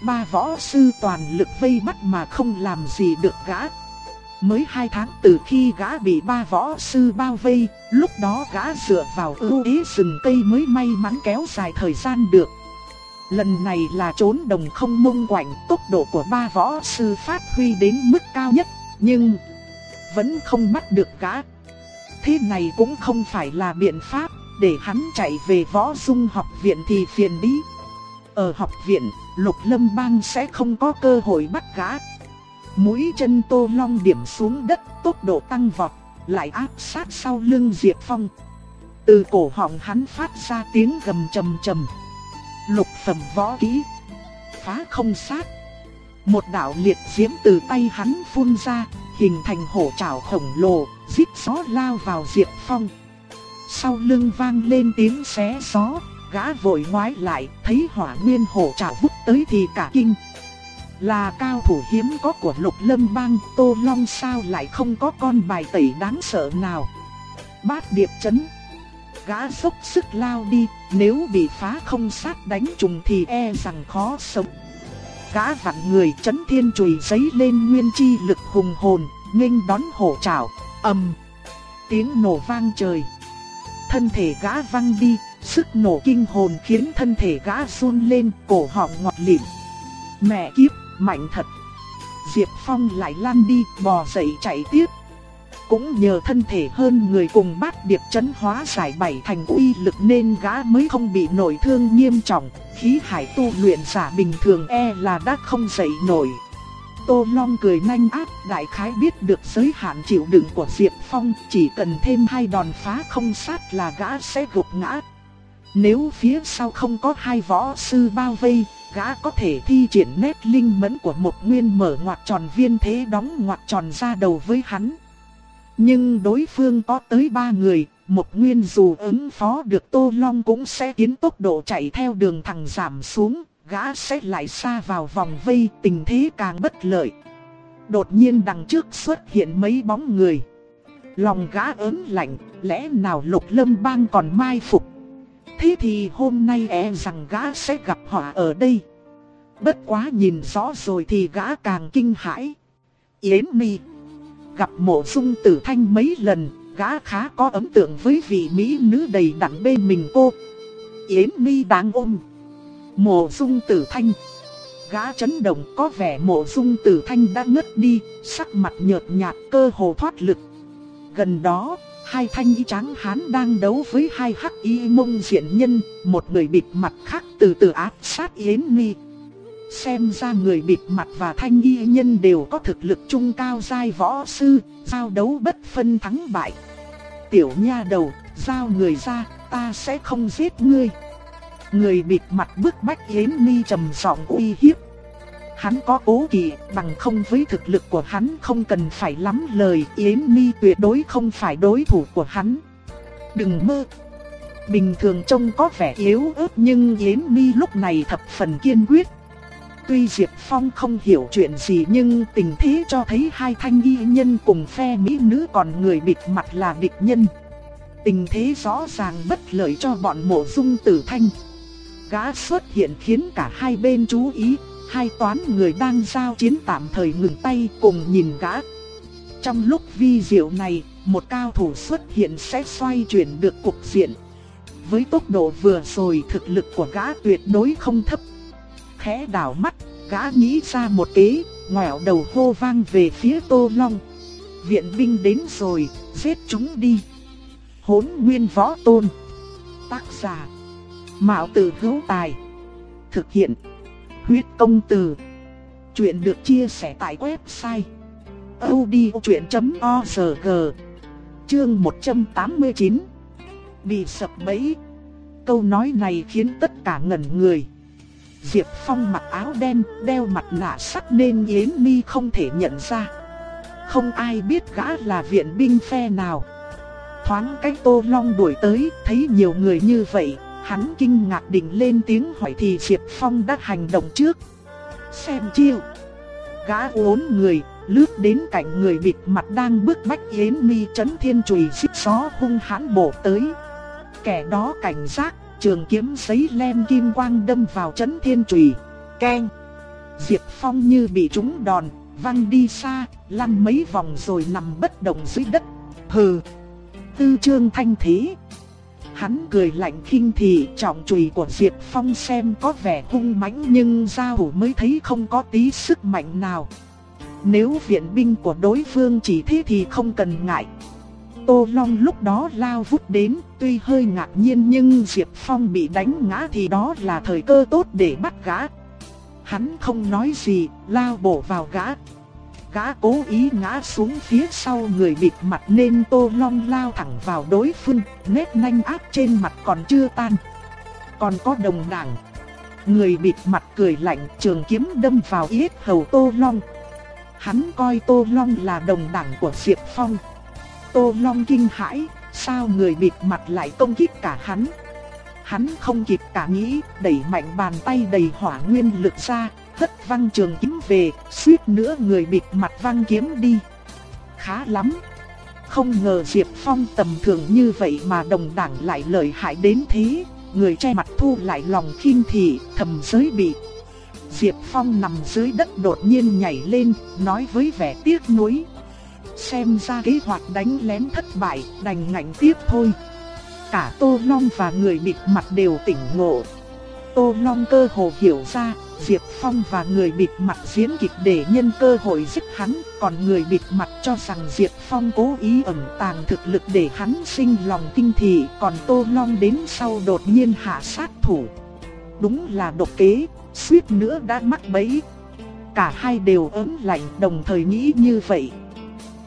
Ba võ sư toàn lực vây bắt mà không làm gì được gã. Mới hai tháng từ khi gã bị ba võ sư bao vây, lúc đó gã dựa vào ưu ý rừng cây mới may mắn kéo dài thời gian được. Lần này là trốn đồng không mông quạnh, tốc độ của ba võ sư phát huy đến mức cao nhất, nhưng vẫn không bắt được gã. Thế này cũng không phải là biện pháp, để hắn chạy về võ dung học viện thì phiền đi. Ở học viện, Lục Lâm Bang sẽ không có cơ hội bắt gã. Mũi chân Tô Long điểm xuống đất, tốc độ tăng vọt, lại áp sát sau lưng Diệp Phong. Từ cổ họng hắn phát ra tiếng gầm trầm trầm. Lục phẩm võ kỹ, phá không sát. Một đạo liệt diễm từ tay hắn phun ra, hình thành hổ trảo khổng lồ, giết gió lao vào Diệp Phong. Sau lưng vang lên tiếng xé gió, gã vội ngoái lại, thấy hỏa nguyên hổ trảo vút tới thì cả kinh. Là cao thủ hiếm có của lục lâm bang, Tô Long sao lại không có con bài tẩy đáng sợ nào. Bát điệp chấn. Gã dốc sức lao đi, nếu bị phá không sát đánh trùng thì e rằng khó sống. Gã vặn người chấn thiên chùy giấy lên nguyên chi lực hùng hồn, nghênh đón hổ trảo, ầm. Tiếng nổ vang trời. Thân thể gã văng đi, sức nổ kinh hồn khiến thân thể gã run lên, cổ họng ngọt lịm. Mẹ kiếp, mạnh thật. Diệp Phong lại lăn đi, bò dậy chạy tiếp. Cũng nhờ thân thể hơn người cùng bát điệp chấn hóa giải bảy thành uy lực nên gã mới không bị nổi thương nghiêm trọng, khí hải tu luyện giả bình thường e là đã không dậy nổi. Tô Long cười nhanh áp, đại khái biết được giới hạn chịu đựng của Diệp Phong, chỉ cần thêm hai đòn phá không sát là gã sẽ gục ngã. Nếu phía sau không có hai võ sư bao vây, gã có thể thi triển nét linh mẫn của một nguyên mở ngoặt tròn viên thế đóng ngoặt tròn ra đầu với hắn. Nhưng đối phương có tới ba người, một nguyên dù ứng phó được Tô Long cũng sẽ khiến tốc độ chạy theo đường thẳng giảm xuống, gã sẽ lại xa vào vòng vây tình thế càng bất lợi. Đột nhiên đằng trước xuất hiện mấy bóng người. Lòng gã ớn lạnh, lẽ nào lục lâm bang còn mai phục. Thế thì hôm nay e rằng gã sẽ gặp họ ở đây. Bất quá nhìn rõ rồi thì gã càng kinh hãi. Yến mi Gặp mộ dung tử thanh mấy lần, gã khá có ấn tượng với vị mỹ nữ đầy đặn bên mình cô. Yến mi đang ôm. Mộ dung tử thanh. Gã chấn động có vẻ mộ dung tử thanh đã ngất đi, sắc mặt nhợt nhạt cơ hồ thoát lực. Gần đó, hai thanh y trắng hán đang đấu với hai hắc y mông diện nhân, một người bịt mặt khác từ từ áp sát Yến nhi Xem ra người bịt mặt và thanh y nhân đều có thực lực trung cao giai võ sư, giao đấu bất phân thắng bại. Tiểu nha đầu, giao người ra, ta sẽ không giết ngươi. Người bịt mặt bức bách Yến nhi trầm giọng uy hiếp. Hắn có cố kỵ, bằng không với thực lực của hắn không cần phải lắm lời, Yến Mi tuyệt đối không phải đối thủ của hắn. Đừng mơ. Bình thường trông có vẻ yếu ớt nhưng Yến Mi lúc này thập phần kiên quyết. Tuy Diệp Phong không hiểu chuyện gì nhưng tình thế cho thấy hai thanh y nhân cùng phe mỹ nữ còn người bịt mặt là địch nhân. Tình thế rõ ràng bất lợi cho bọn mộ dung tử thanh. Gã xuất hiện khiến cả hai bên chú ý, hai toán người đang giao chiến tạm thời ngừng tay cùng nhìn gã. Trong lúc vi diệu này, một cao thủ xuất hiện sẽ xoay chuyển được cục diện. Với tốc độ vừa rồi thực lực của gã tuyệt đối không thấp. Khẽ đảo mắt, gã nghĩ ra một kế, ngoẹo đầu hô vang về phía Tô Long. Viện binh đến rồi, giết chúng đi. Hốn nguyên võ tôn. Tác giả. Mạo tử hữu tài. Thực hiện. Huyết công từ. Chuyện được chia sẻ tại website. odchuyện.org Chương 189 Bị sập bẫy Câu nói này khiến tất cả ngẩn người Diệp Phong mặc áo đen, đeo mặt nạ sắt nên Yến Mi không thể nhận ra. Không ai biết gã là viện binh phe nào. Thoáng cách Tô Long đuổi tới, thấy nhiều người như vậy, hắn kinh ngạc định lên tiếng hỏi thì Diệp Phong đã hành động trước. Xem chiêu. Gã uốn người, lướt đến cạnh người bịt mặt đang bước bách Yến Mi chấn thiên chùy xích gió hung hãn bổ tới. Kẻ đó cảnh giác, trường kiếm giấy lem kim quang đâm vào chấn thiên chùy. Keng! Diệp Phong như bị trúng đòn, văng đi xa, lăn mấy vòng rồi nằm bất động dưới đất. Hừ! Tư trương thanh thế. Hắn cười lạnh khinh thị trọng chùy của Diệp Phong xem có vẻ hung mãnh nhưng giao thủ mới thấy không có tí sức mạnh nào. Nếu viện binh của đối phương chỉ thế thì không cần ngại. Tô Long lúc đó lao vút đến, tuy hơi ngạc nhiên nhưng Diệp Phong bị đánh ngã thì đó là thời cơ tốt để bắt gã. Hắn không nói gì, lao bổ vào gã. Gã cố ý ngã xuống phía sau người bịt mặt nên Tô Long lao thẳng vào đối phương, nét nhanh áp trên mặt còn chưa tan. Còn có đồng đảng. Người bịt mặt cười lạnh trường kiếm đâm vào yết hầu Tô Long. Hắn coi Tô Long là đồng đảng của Diệp Phong. Tô Long kinh hãi, sao người bịt mặt lại công kích cả hắn. Hắn không kịp cả nghĩ, đẩy mạnh bàn tay đầy hỏa nguyên lực ra, hất văng trường kiếm về, suýt nữa người bịt mặt văng kiếm đi. Khá lắm. Không ngờ Diệp Phong tầm thường như vậy mà đồng đảng lại lợi hại đến thế, người che mặt thu lại lòng khinh thị, thầm giới bị. Diệp Phong nằm dưới đất đột nhiên nhảy lên, nói với vẻ tiếc nuối. Xem ra kế hoạch đánh lén thất bại, đành ngạnh tiếp thôi. Cả Tô Long và người bịt mặt đều tỉnh ngộ. Tô Long cơ hồ hiểu ra, Diệp Phong và người bịt mặt diễn kịch để nhân cơ hội giết hắn, còn người bịt mặt cho rằng Diệp Phong cố ý ẩn tàng thực lực để hắn sinh lòng kinh thị, còn Tô Long đến sau đột nhiên hạ sát thủ. Đúng là độc kế, suýt nữa đã mắc bẫy. Cả hai đều ớn lạnh đồng thời nghĩ như vậy.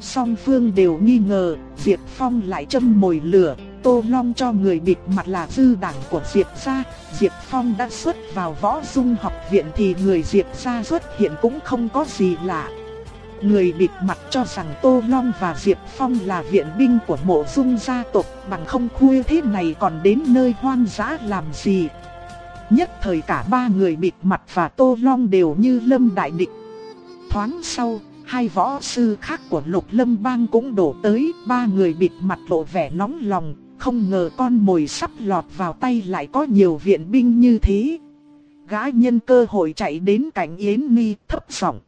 Song phương đều nghi ngờ, Diệp Phong lại châm mồi lửa, Tô Long cho người bịt mặt là dư đảng của Diệp gia, Diệp Phong đã xuất vào võ dung học viện thì người Diệp gia xuất hiện cũng không có gì lạ. Người bịt mặt cho rằng Tô Long và Diệp Phong là viện binh của mộ dung gia tộc bằng không khuya thế này còn đến nơi hoang dã làm gì. Nhất thời cả ba người bịt mặt và Tô Long đều như lâm đại địch. Thoáng sau, hai võ sư khác của lục lâm bang cũng đổ tới, ba người bịt mặt lộ vẻ nóng lòng, không ngờ con mồi sắp lọt vào tay lại có nhiều viện binh như thế. Gã nhân cơ hội chạy đến cạnh Yến Mi thấp giọng.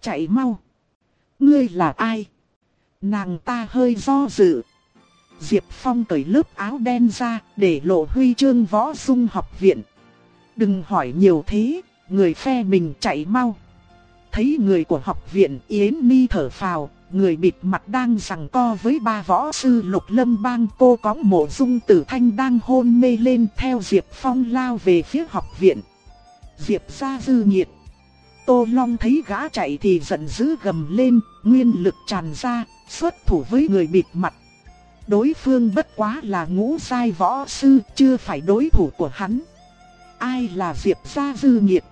Chạy mau. Ngươi là ai? Nàng ta hơi do dự. Diệp Phong cởi lớp áo đen ra để lộ huy chương võ dung học viện. Đừng hỏi nhiều thế, người phe mình chạy mau. Thấy người của học viện Yến Ni thở phào, người bịt mặt đang rằng co với ba võ sư lục lâm bang cô có mộ dung tử thanh đang hôn mê lên theo Diệp Phong lao về phía học viện. Diệp ra dư nhiệt. Tô Long thấy gã chạy thì giận dữ gầm lên, nguyên lực tràn ra, xuất thủ với người bịt mặt. Đối phương bất quá là ngũ sai võ sư, chưa phải đối thủ của hắn. Ai là Diệp gia dư nhiệt?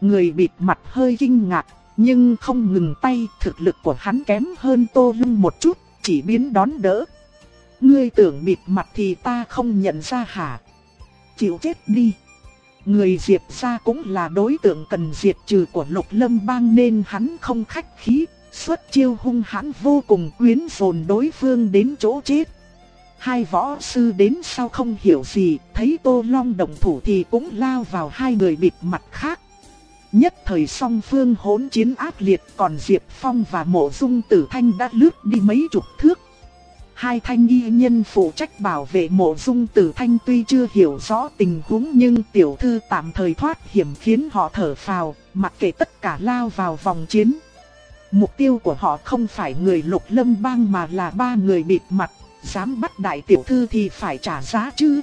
Người bịt mặt hơi kinh ngạc, nhưng không ngừng tay, thực lực của hắn kém hơn Tô Lung một chút, chỉ biến đón đỡ. Ngươi tưởng bịt mặt thì ta không nhận ra hả? Chịu chết đi. Người diệt ra cũng là đối tượng cần diệt trừ của lục lâm bang nên hắn không khách khí, xuất chiêu hung hãn vô cùng quyến rồn đối phương đến chỗ chết. Hai võ sư đến sau không hiểu gì, thấy Tô Long động thủ thì cũng lao vào hai người bịt mặt khác. Nhất thời song phương hỗn chiến ác liệt còn Diệp Phong và mộ dung tử thanh đã lướt đi mấy chục thước. Hai thanh y nhân phụ trách bảo vệ mộ dung tử thanh tuy chưa hiểu rõ tình huống nhưng tiểu thư tạm thời thoát hiểm khiến họ thở phào, mặc kệ tất cả lao vào vòng chiến. Mục tiêu của họ không phải người lục lâm bang mà là ba người bịt mặt, dám bắt đại tiểu thư thì phải trả giá chứ.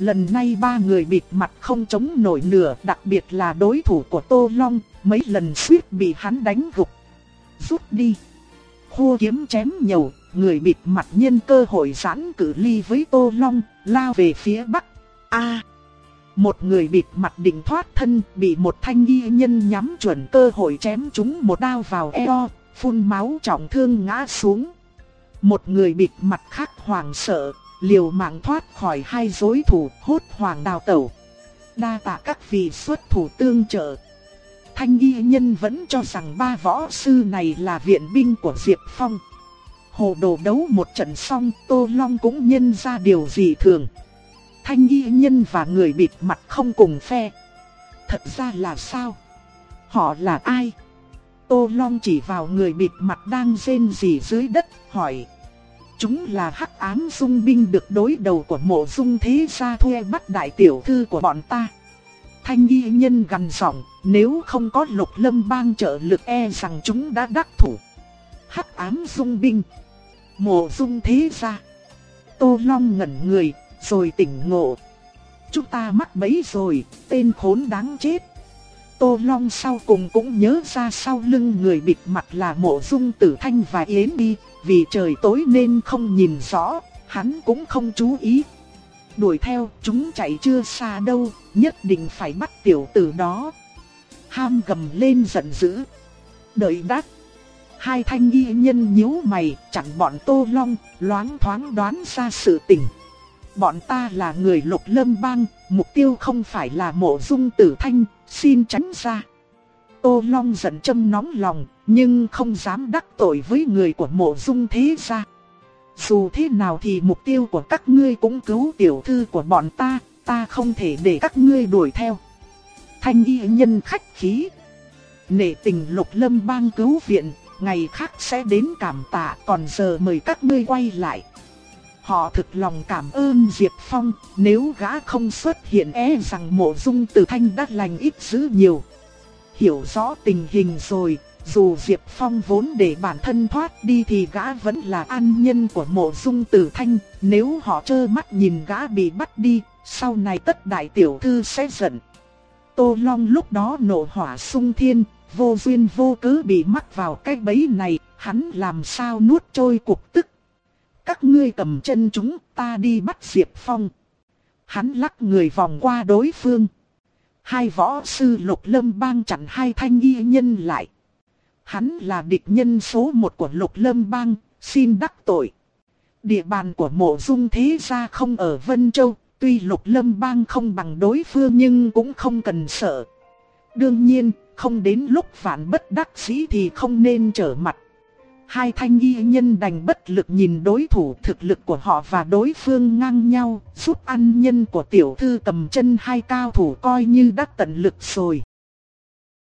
Lần này ba người bịt mặt không chống nổi nửa, đặc biệt là đối thủ của Tô Long, mấy lần suýt bị hắn đánh gục. Rút đi. Khua kiếm chém nhầu, người bịt mặt nhân cơ hội giãn cử ly với Tô Long, lao về phía bắc. A. Một người bịt mặt định thoát thân bị một thanh y nhân nhắm chuẩn cơ hội chém chúng một đao vào eo, phun máu trọng thương ngã xuống. Một người bịt mặt khác hoảng sợ, liều mạng thoát khỏi hai dối thủ hốt hoàng đào tẩu. Đa tạ các vị xuất thủ tương trợ. Thanh y nhân vẫn cho rằng ba võ sư này là viện binh của Diệp Phong. Hồ đồ đấu một trận xong Tô Long cũng nhân ra điều gì thường. Thanh y nhân và người bịt mặt không cùng phe. Thật ra là sao? Họ là ai? Tô Long chỉ vào người bịt mặt đang rên rỉ dưới đất, hỏi. Chúng là hắc ám dung binh được đối đầu của mộ dung thế gia thuê bắt đại tiểu thư của bọn ta. Thanh y nhân gần giọng, nếu không có lục lâm bang trợ lực e rằng chúng đã đắc thủ. Hắc ám dung binh. Mộ dung thế gia. Tô Long ngẩn người, rồi tỉnh ngộ. Chúng ta mắc bẫy rồi, tên khốn đáng chết. Tô Long sau cùng cũng nhớ ra sau lưng người bịt mặt là mộ dung tử thanh và yến đi, vì trời tối nên không nhìn rõ, hắn cũng không chú ý. Đuổi theo, chúng chạy chưa xa đâu, nhất định phải bắt tiểu tử đó. Ham gầm lên giận dữ. Đợi đắc. Hai thanh y nhân nhíu mày, chặn bọn Tô Long, loáng thoáng đoán ra sự tình. Bọn ta là người lục lâm bang, mục tiêu không phải là mộ dung tử thanh, xin tránh ra. Tô Long giận châm nóng lòng, nhưng không dám đắc tội với người của mộ dung thế gia. Dù thế nào thì mục tiêu của các ngươi cũng cứu tiểu thư của bọn ta, ta không thể để các ngươi đuổi theo. Thanh y nhân khách khí. Nể tình lục lâm bang cứu viện, ngày khác sẽ đến cảm tạ còn giờ mời các ngươi quay lại. Họ thực lòng cảm ơn Diệp Phong, nếu gã không xuất hiện e rằng mộ dung từ thanh đã lành ít dữ nhiều. Hiểu rõ tình hình rồi, dù Diệp Phong vốn để bản thân thoát đi thì gã vẫn là an nhân của mộ dung tử thanh, nếu họ trơ mắt nhìn gã bị bắt đi, sau này tất đại tiểu thư sẽ giận. Tô Long lúc đó nổ hỏa sung thiên, vô duyên vô cớ bị mắc vào cái bẫy này, hắn làm sao nuốt trôi cục tức. Các ngươi cầm chân chúng, ta đi bắt Diệp Phong. Hắn lắc người vòng qua đối phương. Hai võ sư lục lâm bang chặn hai thanh y nhân lại. Hắn là địch nhân số một của lục lâm bang, xin đắc tội. Địa bàn của mộ dung thế gia không ở Vân Châu, tuy lục lâm bang không bằng đối phương nhưng cũng không cần sợ. Đương nhiên, không đến lúc vạn bất đắc dĩ thì không nên trở mặt. Hai thanh y nhân đành bất lực nhìn đối thủ thực lực của họ và đối phương ngang nhau, giúp ăn nhân của tiểu thư cầm chân hai cao thủ coi như đã tận lực rồi.